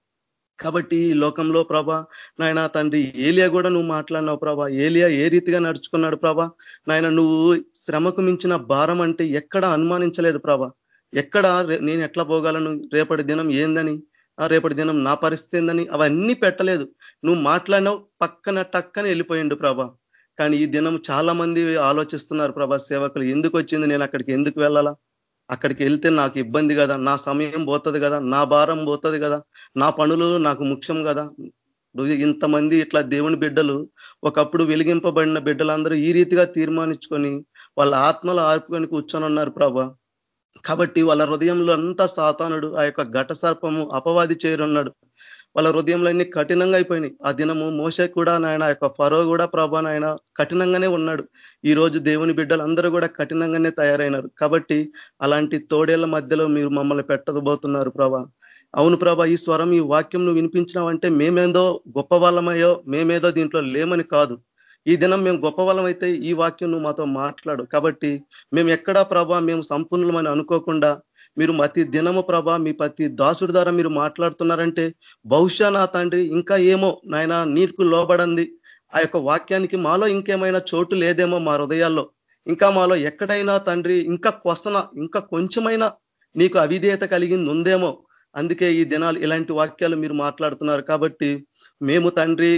కాబట్టి ఈ లోకంలో ప్రభా నాయన తండ్రి ఏలియా కూడా నువ్వు మాట్లాడినావు ప్రభా. ఏలియా ఏ రీతిగా నడుచుకున్నాడు ప్రభా? నాయన నువ్వు శ్రమకు మించిన భారం అంటే ఎక్కడ అనుమానించలేదు ప్రభా. ఎక్కడ నేను ఎట్లా పోగలను? రేపటి దినం ఏందని? రేపటి దినం నా పరిస్థితి ఏందని అవన్నీ పెట్టలేదు. నువ్వు మాట్లాడినావు పక్కన టక్కన వెళ్ళిపోయిండు ప్రభా. కానీ ఈ దినం చాలా మంది ఆలోచిస్తున్నారు ప్రభా సేవకులు ఎందుకు వచ్చింది నేను అక్కడికి ఎందుకు వెళ్ళాలా? అక్కడికి వెళ్తే నాకు ఇబ్బంది కదా నా సమయం పోతుంది కదా నా భారం పోతుంది కదా నా పనులు నాకు ముఖ్యం కదా. ఇంతమంది ఇట్లా దేవుని బిడ్డలు ఒకప్పుడు వెలిగింపబడిన బిడ్డలందరూ ఈ రీతిగా తీర్మానించుకొని వాళ్ళ ఆత్మలు ఆర్పుకొని కూర్చొని ఉన్నారు ప్రభా. కాబట్టి వాళ్ళ హృదయంలో అంతా సాతానుడు ఆ యొక్క ఘట సర్పము అపవాది చేరున్నాడు. వాళ్ళ హృదయంలో అన్ని కఠినంగా అయిపోయినాయి. ఆ దినము మోస కూడా నాయన యొక్క ఫరో కూడా ప్రభా నాయన కఠినంగానే ఉన్నాడు. ఈ రోజు దేవుని బిడ్డలు అందరూ కూడా కఠినంగానే తయారైనారు. కాబట్టి అలాంటి తోడేళ్ళ మధ్యలో మీరు మమ్మల్ని పెట్టబోతున్నారు ప్రభా. అవును ప్రభా ఈ స్వరం ఈ వాక్యం నువ్వు వినిపించినావంటే మేమేదో గొప్ప వాళ్ళమయ్యో మేమేదో దీంట్లో లేమని కాదు. ఈ దినం మేము గొప్పవలం అయితే ఈ వాక్యం నువ్వు మాతో మాట్లాడు. కాబట్టి మేము ఎక్కడా ప్రభా మేము సంపూర్ణమని అనుకోకుండా మీరు ప్రతి దినము ప్రభా మీ ప్రతి దాసుడి ద్వారా మీరు మాట్లాడుతున్నారంటే బహుశా నా తండ్రి ఇంకా ఏమో నాయన నీకు లోబడంది. ఆ యొక్క వాక్యానికి మాలో ఇంకేమైనా చోటు లేదేమో మా హృదయాల్లో. ఇంకా మాలో ఎక్కడైనా తండ్రి ఇంకా కొసన ఇంకా కొంచెమైనా నీకు అవిధేయత కలిగింది ఉందేమో. అందుకే ఈ దినాలు ఇలాంటి వాక్యాలు మీరు మాట్లాడుతున్నారు. కాబట్టి మేము తండ్రి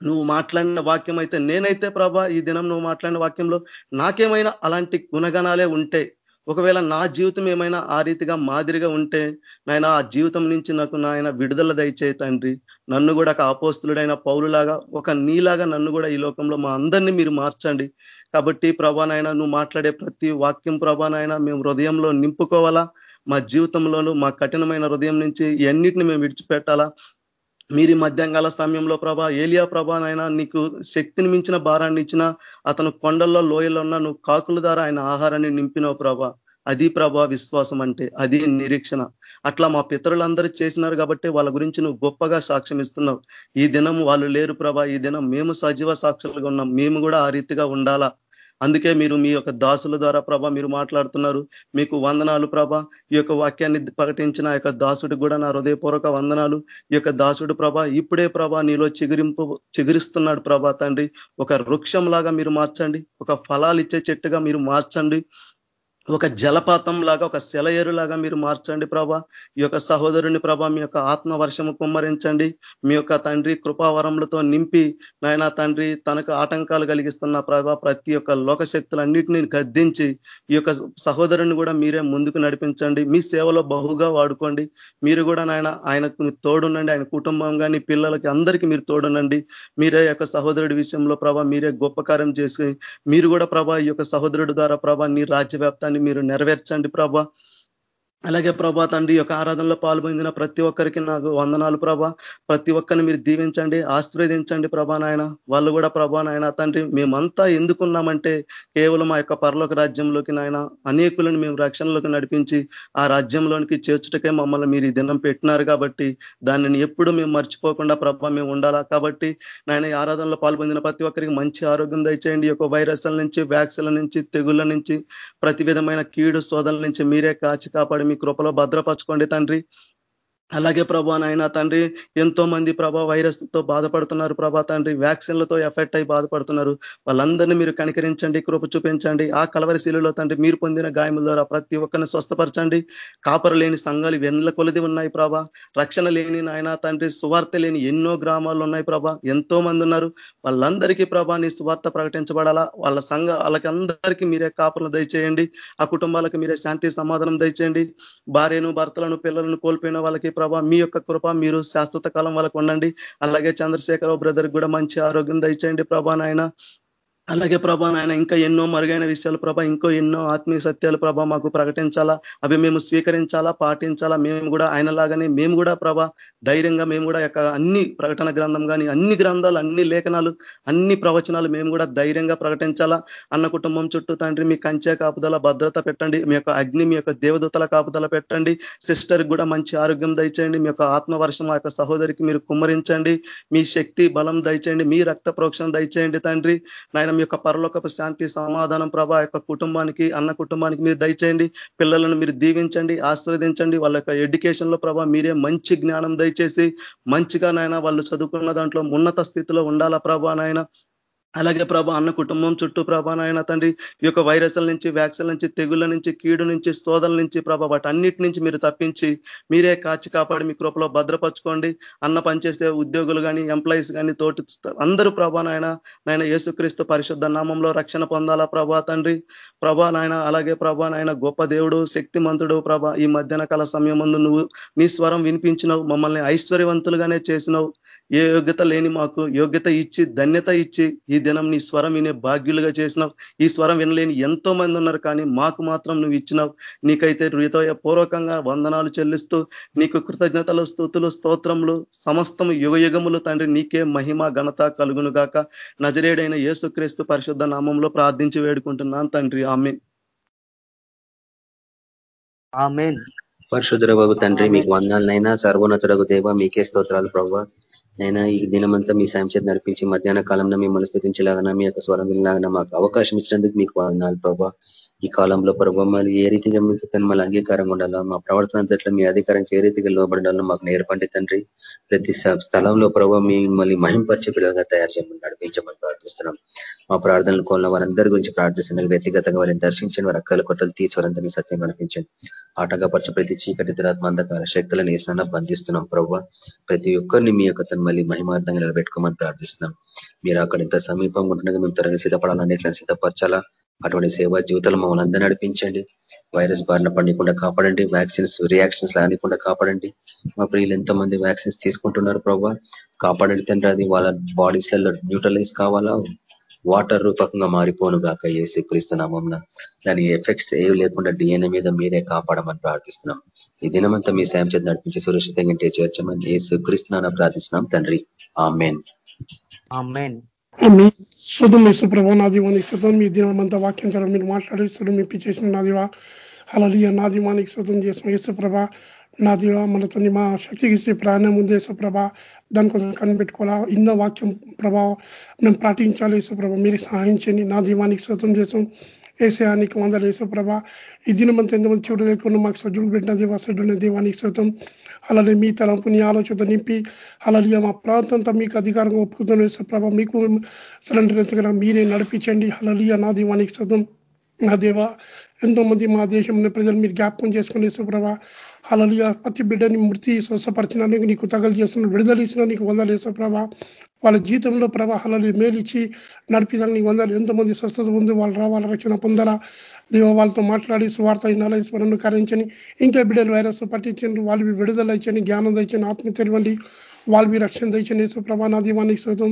నువ్వు మాట్లాడిన వాక్యం అయితే నేనైతే ప్రభా ఈ దినం నువ్వు మాట్లాడిన వాక్యంలో నాకేమైనా అలాంటి గుణగణాలే ఉంటే ఒకవేళ నా జీవితం ఏమైనా ఆ రీతిగా మాదిరిగా ఉంటే నాయన ఆ జీవితం నుంచి నాకు నాయన విడుదల దయచే తండ్రి. నన్ను కూడా ఒక అపోస్తులుడైన పౌరులాగా ఒక నీలాగా నన్ను కూడా ఈ లోకంలో మా అందరినీ మీరు మార్చండి. కాబట్టి ప్రభానైనా నువ్వు మాట్లాడే ప్రతి వాక్యం ప్రభానైనా మేము హృదయంలో నింపుకోవాలా. మా జీవితంలోనూ మా కఠినమైన హృదయం నుంచి ఎన్నిటిని మేము విడిచిపెట్టాలా. మీరు మధ్యంకాల సమయంలో ప్రభా ఏలియా ప్రభానైనా నీకు శక్తిని మించిన భారాన్ని ఇచ్చిన అతను కొండల్లో లోయల్లో ఉన్న నువ్వు కాకుల ద్వారా ఆయన ఆహారాన్ని నింపినవు ప్రభా. అది ప్రభా విశ్వాసం అంటే అది నిరీక్షణ. అట్లా మా పితరులందరూ చేసినారు కాబట్టి వాళ్ళ గురించి నువ్వు గొప్పగా సాక్ష్యం ఇస్తున్నావు. ఈ దినం వాళ్ళు లేరు ప్రభా ఈ దినం మేము సజీవ సాక్షులుగా ఉన్నాం. మేము కూడా ఆ రీతిగా ఉండాలా? అందుకే మీరు మీ యొక్క దాసుల ద్వారా ప్రభ మీరు మాట్లాడుతున్నారు. మీకు వందనాలు ప్రభ. ఈ యొక్క వాక్యాన్ని ప్రకటించిన యొక్క దాసుడికి కూడా నా హృదయపూర్వక వందనాలు. ఈ యొక్క దాసుడు ప్రభ ఇప్పుడే ప్రభ నీలో చిగురింపు చిగురిస్తున్నాడు ప్రభా తండ్రి. ఒక వృక్షంలాగా మీరు మార్చండి. ఒక ఫలాలు ఇచ్చే చెట్టుగా మీరు మార్చండి. ఒక జలపాతం లాగా ఒక సెలయేరులాగా మీరు మార్చండి ప్రభా. ఈ యొక్క సహోదరుని ప్రభా మీ యొక్క ఆత్మ వర్షము కుమ్మరించండి. మీ యొక్క తండ్రి కృపావరములతో నింపి నాయన తండ్రి తనకు ఆటంకాలు కలిగిస్తున్న ప్రభా ప్రతి ఒక్క లోక శక్తులన్నిటిని గద్దించి ఈ యొక్క సహోదరుని కూడా మీరే ముందుకు నడిపించండి. మీ సేవలో బహుగా వాడుకోండి. మీరు కూడా నాయన ఆయనకు తోడునండి ఆయన కుటుంబం కానీ పిల్లలకి అందరికీ మీరు తోడునండి మీరే యొక్క సహోదరుడి విషయంలో ప్రభా మీరే గొప్ప కార్యం చేసి మీరు కూడా ప్రభా ఈ యొక్క సహోదరుడు ద్వారా ప్రభా నీ రాజ్య వ్యాప్తాన్ని మీరు నెరవేర్చండి ప్రభా. అలాగే ప్రభా తండ్రి యొక్క ఆరాధనలో పాల్పొందిన ప్రతి ఒక్కరికి నాకు వందనాలు ప్రభా. ప్రతి ఒక్కరిని మీరు దీవించండి ఆశీర్వదించండి ప్రభా నాయన. వాళ్ళు కూడా ప్రభా నాయన తండ్రి మేమంతా ఎందుకున్నామంటే కేవలం ఆ యొక్క పరలోక రాజ్యంలోకి నాయన అనేకులను మేము రక్షణలోకి నడిపించి ఆ రాజ్యంలోనికి చేర్చుటకే మమ్మల్ని మీరు ఈ దినం పెట్టినారు కాబట్టి దానిని ఎప్పుడు మేము మర్చిపోకుండా ప్రభా మేము ఉండాలా కాబట్టి నాయన ఆరాధనలో పాల్పొందిన ప్రతి ఒక్కరికి మంచి ఆరోగ్యం దయచేయండి. యొక్క వైరస్ల నుంచి వ్యాక్సిన్ల నుంచి తెగుళ్ళ నుంచి ప్రతి విధమైన కీడు శోధనల నుంచి మీరే కాచి కాపాడి మీ కృపలో భద్రపరచుకోండి తండ్రి. అలాగే ప్రభా నాయన తండ్రి ఎంతో మంది ప్రభా వైరస్తో బాధపడుతున్నారు ప్రభా తండ్రి. వ్యాక్సిన్లతో ఎఫెక్ట్ అయి బాధపడుతున్నారు. వాళ్ళందరినీ మీరు కనికరించండి కృప చూపించండి. ఆ కలవరి శిలులో తండ్రి మీరు పొందిన గాయముల ద్వారా ప్రతి ఒక్కరిని స్వస్థపరచండి. కాపరు లేని సంఘాలు వెన్నెల కొలిది ఉన్నాయి ప్రభా. రక్షణ లేని నాయన తండ్రి సువార్త లేని ఎన్నో గ్రామాలు ఉన్నాయి ప్రభా. ఎంతో మంది ఉన్నారు. వాళ్ళందరికీ ప్రభా నీ సువార్త ప్రకటించబడాలా? వాళ్ళ సంఘ వాళ్ళకి అందరికీ మీరే కాపర్లు దయచేయండి. ఆ కుటుంబాలకు మీరే శాంతి సమాధానం దయచేయండి. భార్యను భర్తలను పిల్లలను కోల్పోయిన వాళ్ళకి ప్రభా మీ యొక్క కృప మీరు శాశ్వత కాలం వాళ్ళకు ఉండండి. అలాగే చంద్రశేఖరరావు బ్రదర్ కూడా మంచి ఆరోగ్యం దయచేయండి ప్రభా నాయన. అలాగే ప్రభా నాయన ఇంకా ఎన్నో మరుగైన విషయాలు ప్రభా ఇంకో ఎన్నో ఆత్మీయ సత్యాలు ప్రభా మాకు ప్రకటించాలా? అవి మేము స్వీకరించాలా? పాటించాలా? మేము కూడా ఆయనలాగానే మేము కూడా ప్రభా ధైర్యంగా మేము కూడా యొక్క అన్ని ప్రకటన గ్రంథం కానీ అన్ని గ్రంథాలు అన్ని లేఖనాలు అన్ని ప్రవచనాలు మేము కూడా ధైర్యంగా ప్రకటించాలా? అన్న కుటుంబం చుట్టూ తండ్రి మీ కంచె కాపుదల భద్రత పెట్టండి. మీ యొక్క అగ్ని మీ యొక్క దేవదూతల కాపుదల పెట్టండి. సిస్టర్ కూడా మంచి ఆరోగ్యం దయచేయండి. మీ యొక్క ఆత్మవర్షం ఆ యొక్క సహోదరికి మీరు కుమ్మరించండి. మీ శక్తి బలం దయచేయండి. మీ రక్త ప్రోక్షణ దయచేయండి తండ్రి. నాయన యొక్క పరలోకపు శాంతి సమాధానం ప్రభా యొక్క కుటుంబానికి అన్న కుటుంబానికి మీరు దయచేయండి. పిల్లలను మీరు దీవించండి ఆశ్రవదించండి. వాళ్ళ యొక్క ఎడ్యుకేషన్లో ప్రభా మీరే మంచి జ్ఞానం దయచేసి మంచిగా నాయన వాళ్ళు చదువుకున్న దాంట్లో ఉన్నత స్థితిలో ఉండాలా ప్రభా నాయన? అలాగే ప్రభా అన్న కుటుంబం చుట్టూ ప్రభా నాయన తండ్రి ఈ యొక్క వైరస్ల నుంచి వ్యాక్సిన్ నుంచి తెగుళ్ళ నుంచి కీడు నుంచి సోదల నుంచి ప్రభా వాటన్నిటి నుంచి మీరు తప్పించి మీరే కాచి కాపాడి మీ కృపలో భద్రపరచుకోండి. అన్న పనిచేసే ఉద్యోగులు కానీ ఎంప్లాయీస్ కానీ తోటి అందరూ ప్రభా నాయన నాయన యేసుక్రీస్తు పరిశుద్ధ నామంలో రక్షణ పొందాలా ప్రభా తండ్రి. ప్రభా నాయన అలాగే ప్రభా నాయన గొప్ప దేవుడు శక్తిమంతుడు ప్రభా ఈ మధ్యాహ్న కాల సమయం ముందు నువ్వు నీ స్వరం వినిపించినవు మమ్మల్ని ఐశ్వర్యవంతులుగానే చేసినావు. ఏ యోగ్యత లేని మాకు యోగ్యత ఇచ్చి ధన్యత ఇచ్చి ఈ దినం నీ స్వరం వినే భాగ్యులుగా చేసినావు. ఈ స్వరం వినలేని ఎంతో మంది ఉన్నారు కానీ మాకు మాత్రం నువ్వు ఇచ్చినావు. నీకైతే హృదయ పూర్వకంగా వందనాలు చెల్లిస్తూ నీకు కృతజ్ఞతలు స్థుతులు స్తోత్రములు సమస్తం యుగ యుగములు తండ్రి నీకే మహిమ ఘనత కలుగును గాక. నజరేడైన యేసుక్రీస్తు పరిశుద్ధ నామంలో ప్రార్థించి వేడుకుంటున్నాను తండ్రి. ఆమె పరిశుద్ధ వగు తండ్రి మీకు వందాలనైనా సర్వోన్నతుడగు దేవ మీకే స్తోత్రాలు ప్రవ్వ. నైనా ఈ దినమంతా మీ సాయం చేతి నడిపించి మధ్యాహ్న కాలంలో మిమ్మల్ని స్థితించలాగనా మీ యొక్క స్వరం వినలాగన మాకు అవకాశం ఇచ్చినందుకు మీకు వందాలు ప్రభావ ఈ కాలంలో ప్రభావ మరి ఏ రీతిగా మీకు మళ్ళీ అంగీకారంగా ఉండాలా మా ప్రవర్తన అంతట్లో మీ అధికారానికి ఏ రీతిగా లోబడాలో మాకు నేర్పండి తండ్రి. ప్రతి స్థలంలో ప్రభావ మిమ్మల్ని మహింపరిచే పిల్లలుగా తయారు చేయమని నడిపించమని ప్రార్థిస్తున్నాం. మా ప్రార్థనలు కోన్న వారందరి గురించి ప్రార్థిస్తున్నారు వ్యక్తిగతంగా వారిని దర్శించండి. వారి అక్కల కొట్టలు తీర్చి వారందరినీ సత్యం అనిపించండి. ఆటంకపరచ ప్రతి చీకటి దురాత్మ అంధకార శక్తులను ఏసాన బంధిస్తున్నాం ప్రభావ ప్రతి ఒక్కరిని మీ యొక్క తన మళ్ళీ మహిమార్థంగా నిలబెట్టుకోమని ప్రార్థిస్తున్నాం. మీరు అక్కడ ఇంత సమీపంగా ఉంటుండగా మేము త్వరగా సిద్ధపడాలని సిద్ధపరచాలా? అటువంటి సేవా జీవితాలు మమ్మల్ని అందరూ నడిపించండి. వైరస్ బారిన పడకుండా కాపాడండి. వ్యాక్సిన్స్ రియాక్షన్స్ రానికుండా కాపాడండి. మా ప్రియులు ఎంతమంది వ్యాక్సిన్స్ తీసుకుంటున్నారు ప్రభావ కాపాడండి తండ్రి అది వాళ్ళ బాడీస్లలో న్యూట్రలైజ్ కావాలా? వాటర్ రూపకంగా మారిపోను గాక ఏసీ క్రీస్తున్నామం దాని ఎఫెక్ట్స్ ఏవి లేకుండా డిఎన్ఏ మీద మీరే కాపాడమని ప్రార్థిస్తున్నాం. ఈ దినమంతా మీ సాయం చేతి నడిపించి సురక్షితంగా చేర్చమని ఏ సుక్రీస్తున్నా ప్రార్థిస్తున్నాం తండ్రి. ఆమెన్. మీ శుధం వేసు ప్రభా నా దీవానికి శుతం మీ దినమంతా వాక్యం ద్వారా మీరు మాట్లాడేస్తుడు మీ పిచ్చేసిన నా దివా. అలలియ నా దీవానికి శుతం చేసిన యేసుప్రభ. నా దివా మనతో మా శక్తికి ఇస్తే ప్రాణం ఉంది యేసుప్రభ. దానికోసం కనిపెట్టుకోవాలా? ఇన్న వాక్యం ప్రభావం మేము పాటించాలి యేసుప్రభ. మీరు సహాయం చేయండి. నా దీవానికి శుతం చేసాం ఏసయానికి వందలు యేసుప్రభ. ఈ దినమంతా ఎంతమంది చూడలేకుండా మాకు సజ్జుడు పెట్టిన దేవా సజ్జుడిన దేవానికి శుతం అలానే మీ తలంపు నీ ఆలోచన నింపి అలానే మా ప్రాంతంతో మీకు అధికారంగా ఒప్పుకుతున్న ప్రభ మీకు సిలిండర్ ఎత్తగల మీరే నడిపించండి. అలలియ నా దీవానికి శుతం నా దేవ ఎంతో మంది మా దేశంలో ప్రజలు మీరు జ్ఞాపకం చేసుకునే సుప్రభ అలలియ ప్రతి బిడ్డని మృతి స్వస్థపరిచినందుకు నీకు తగలు చేస్తున్న విడుదల ఇచ్చిన నీకు వందలు వేసుప్రభ వాళ్ళ జీవితంలో ప్రభా హలలి మేలిచ్చి నడిపిదానికి నీకు వందలు ఎంతమంది స్వస్థత ఉంది వాళ్ళు రావాల రక్షణ పొందరా దేవ వాళ్ళతో మాట్లాడి స్వార్థ నలస్మరణను కరించని ఇంకా బిడ్డలు వైరస్ పట్టించండి వాళ్ళు విడుదల ఇచ్చని జ్ఞానం తెచ్చని ఆత్మ తెలివండి వాళ్ళవి రక్షణ తెచ్చని సుప్రభా నా దీవానికి శోతం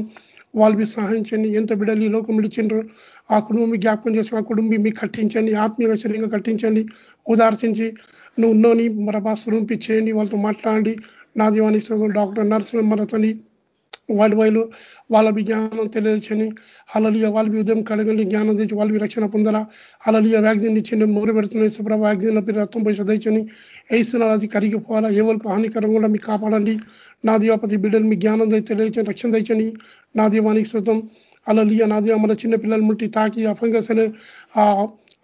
వాళ్ళవి సహాయించండి ఎంత బిడ్డలు ఈ లోకం విడిచిండ్రు ఆ కుటుంబం జ్ఞాపకం చేసి ఆ కుటుంబం మీకు కట్టించండి ఆత్మీయ శరీరంగా కట్టించండి ఉదార్చించి నువ్వు ఉన్నోని మరబా స్వరూపించేయండి వాళ్ళతో మాట్లాడండి నా దీవానికి డాక్టర్ నర్సులు మనతోని వాళ్ళ వాళ్ళు వాళ్ళ జ్ఞానం తెలియచని అలలియ వాళ్ళవి ఉదయం కడగండి జ్ఞానం తెచ్చి వాళ్ళవి రక్షణ పొందాలా అలలియ వ్యాక్సిన్ ఇచ్చింది మొరు పెడుతున్నాయి. వ్యాగ్జిన్లో పేరు రక్తం పోయి తెచ్చని వేస్తున్నారు అది కరిగిపోవాలా ఎవరికి హానికరం కూడా మీకు కాపాడండి. నా దీవాపతి బిడ్డలు మీ జ్ఞానం తెలియచని రక్షణ తెచ్చని. నా దీవానికి శుతం అలలియ నా దీవ మన చిన్నపిల్లల ముట్టి తాకి ఆ ఫంగస్ అనే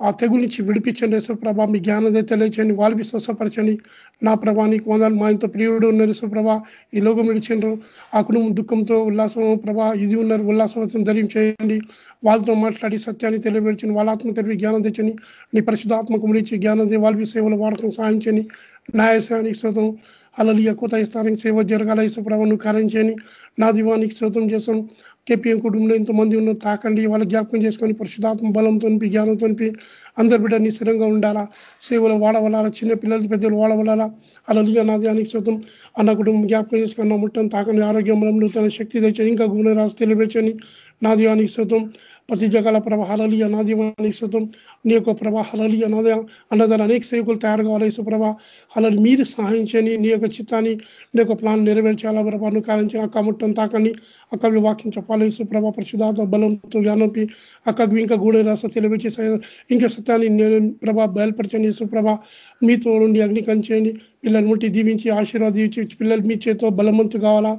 ఆ తెగుల నుంచి విడిపించండి యశ్వ్రభ మీ జ్ఞానం తెలియచండి వాళ్ళకి స్వస్థపరచండి. నా ప్రభానికి వందలు మా ఇంత ప్రియుడు ఉన్నారు యశ్వ్రభ ఈ లోకం విడిచిండ్రు ఆ కుటుంబం దుఃఖంతో ఉల్లాసం ప్రభా ఇది ఉన్నారు. ఉల్లాసం ధరించేయండి. వాళ్ళతో మాట్లాడి సత్యాన్ని తెలియపరిచండి. వాళ్ళ ఆత్మ తెలివి జ్ఞానం తెచ్చని నీ పరిశుధాత్మకు ముడిచి జ్ఞానం వాళ్ళకి సేవలు వాడకం సాధించని న్యాయశానికి శోతం అలలియ కొత్త స్థానికి సేవ జరగాల. ఇసుప్రభను కార్యం చేయని నా దివానికి శోతం చేసాం కేపీఎం కుటుంబంలో ఎంతమంది ఉన్న తాకండి. వాళ్ళ జ్ఞాపకం చేసుకొని పరిశుధాత్మ బలంతో జ్ఞానంతో అందరి బిడ్డ నిశ్చిరంగా ఉండాలా. సేవలు వాడవలాల. చిన్న పిల్లలు పెద్దలు వాడవలాలా. అలలియ నా ధ్యానికి శోతం అన్న కుటుంబం జ్ఞాపకం చేసుకున్న ముట్టం తాకండి. ఆరోగ్యం బలం నూతన శక్తి తెచ్చని ఇంకా గుణరాశి తెలియపెచ్చని నా ధ్యానికి శోతం ప్రతి జగాల ప్రభ హలలియ నాదీవానికి శుతం నీ యొక్క ప్రభ హలలియ నాద అన్నదాన్ని అనేక సేవకులు తయారు కావాలి సుప్రభ అలాని మీరు సహాయించని నీ యొక్క చిత్తాన్ని నీ యొక్క ప్లాన్ నెరవేర్చాలా ప్రభ నువ్వు అక్క ముట్టం తాకండి అక్కవి వాక్యం చెప్పాలి సుప్రభ పరిశుధాత్మ బలంతో జ్ఞానంపి అక్కవి ఇంకా గూడె రాస తెలియచేసే ఇంకా సత్యాన్ని నేను ప్రభ బయలుపరచండి సుప్రభ మీతో నుండి అగ్ని కంచేయండి పిల్లలు ముట్టి దీవించి ఆశీర్వాదించి పిల్లలు మీ చేతో బలవంతు కావాలా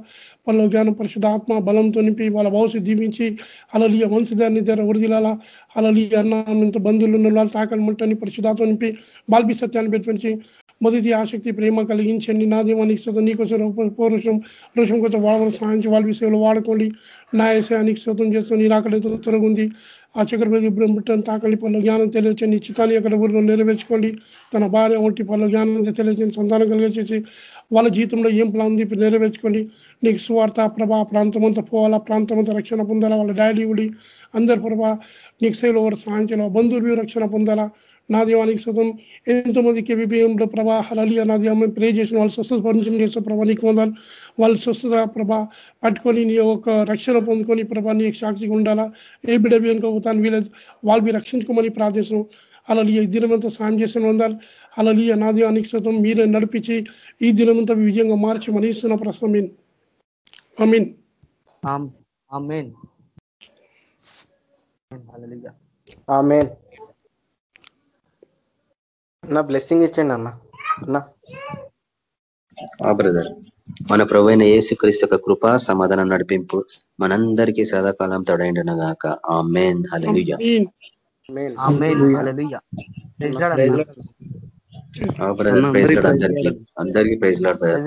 వాళ్ళ జ్ఞానం పరిశుద్ధ ఆత్మ బలంతో నింపి వాళ్ళ భవిష్యత్తు దీవించి అలలియ వంశధాన్ని ధర వడిదిలాల అలలియ అన్నంత బంధువులు ఉన్న వాళ్ళు తాకనమంటని పరిశుధాత్మ నింపి బాల్బి సత్యాన్ని పెట్టించి మొదటి ఆసక్తి ప్రేమ కలిగించండి. నా దేవానికి శోతం నీకోసం పౌరుషం రుషం కోసం వాళ్ళని సాధించి వాళ్ళ విషయంలో వాడుకోండి. నా ఏసానికి శోతం చేస్తూ నీ అక్కడ ఉంది. ఆ చక్రవర్తి బ్రహ్మటం తాకలి పనుల జ్ఞానం తెలియచండి చిత్తాన్ని అక్కడ ఊరిలో నెరవేర్చుకోండి. తన భార్య ఒంటి పనుల జ్ఞానం తెలియచండి సంతానం కలిగేసేసి వాళ్ళ జీవితంలో ఏం ప్లాన్ ఉంది నెరవేర్చుకోండి. నీకు సువార్త ప్రభా ప్రాంతం అంతా పోవాలా? ప్రాంతం అంతా రక్షణ పొందాలా? వాళ్ళ డాడీ ఉడి అందరి ప్రభా నీకు సేవలో ఎవరు సాయం చేయాలి బంధువులు రక్షణ పొందాలా? నా దీవానికి శుతం ఎంతోమంది కేబీపీఎంలో ప్రభా హలలియ నా దీవం ప్రే చేసిన వాళ్ళు స్వస్థత పరిచయం చేసే ప్రభా నీకు వందాలు వాళ్ళు స్వస్థత ప్రభా పట్టుకొని నీ ఒక రక్షణ పొందుకొని ప్రభా నీ సాక్షిగా ఉండాలా? ఏ బిడ్డ అనుకోతాను వీళ్ళ వాళ్ళు మీరు రక్షించుకోమని ప్రార్థిస్తున్నాం. అలలియ ఈ దినమంతా సాయం చేసిన వందాలు అలలియ నా దీవానికి శుతం మీరే నడిపించి ఈ దినమంతా విజయంగా మార్చి మనీస్తున్న ప్రశ్న మీన్ అమీన్ ఆమెన్. ఆమె నా బ్లెస్సింగ్ ఇచ్చండి అన్న. అన్న. ఆ బ్రదర్ మన ప్రవైన యేసుక్రీస్తు యొక్క కృప సమాధానం నడిపింపు మనందరికీ సదాకాలం తొడైండును గాక ఆ మేన్ హలలుయ అందరికీ అందరికీ. Praise Lord brother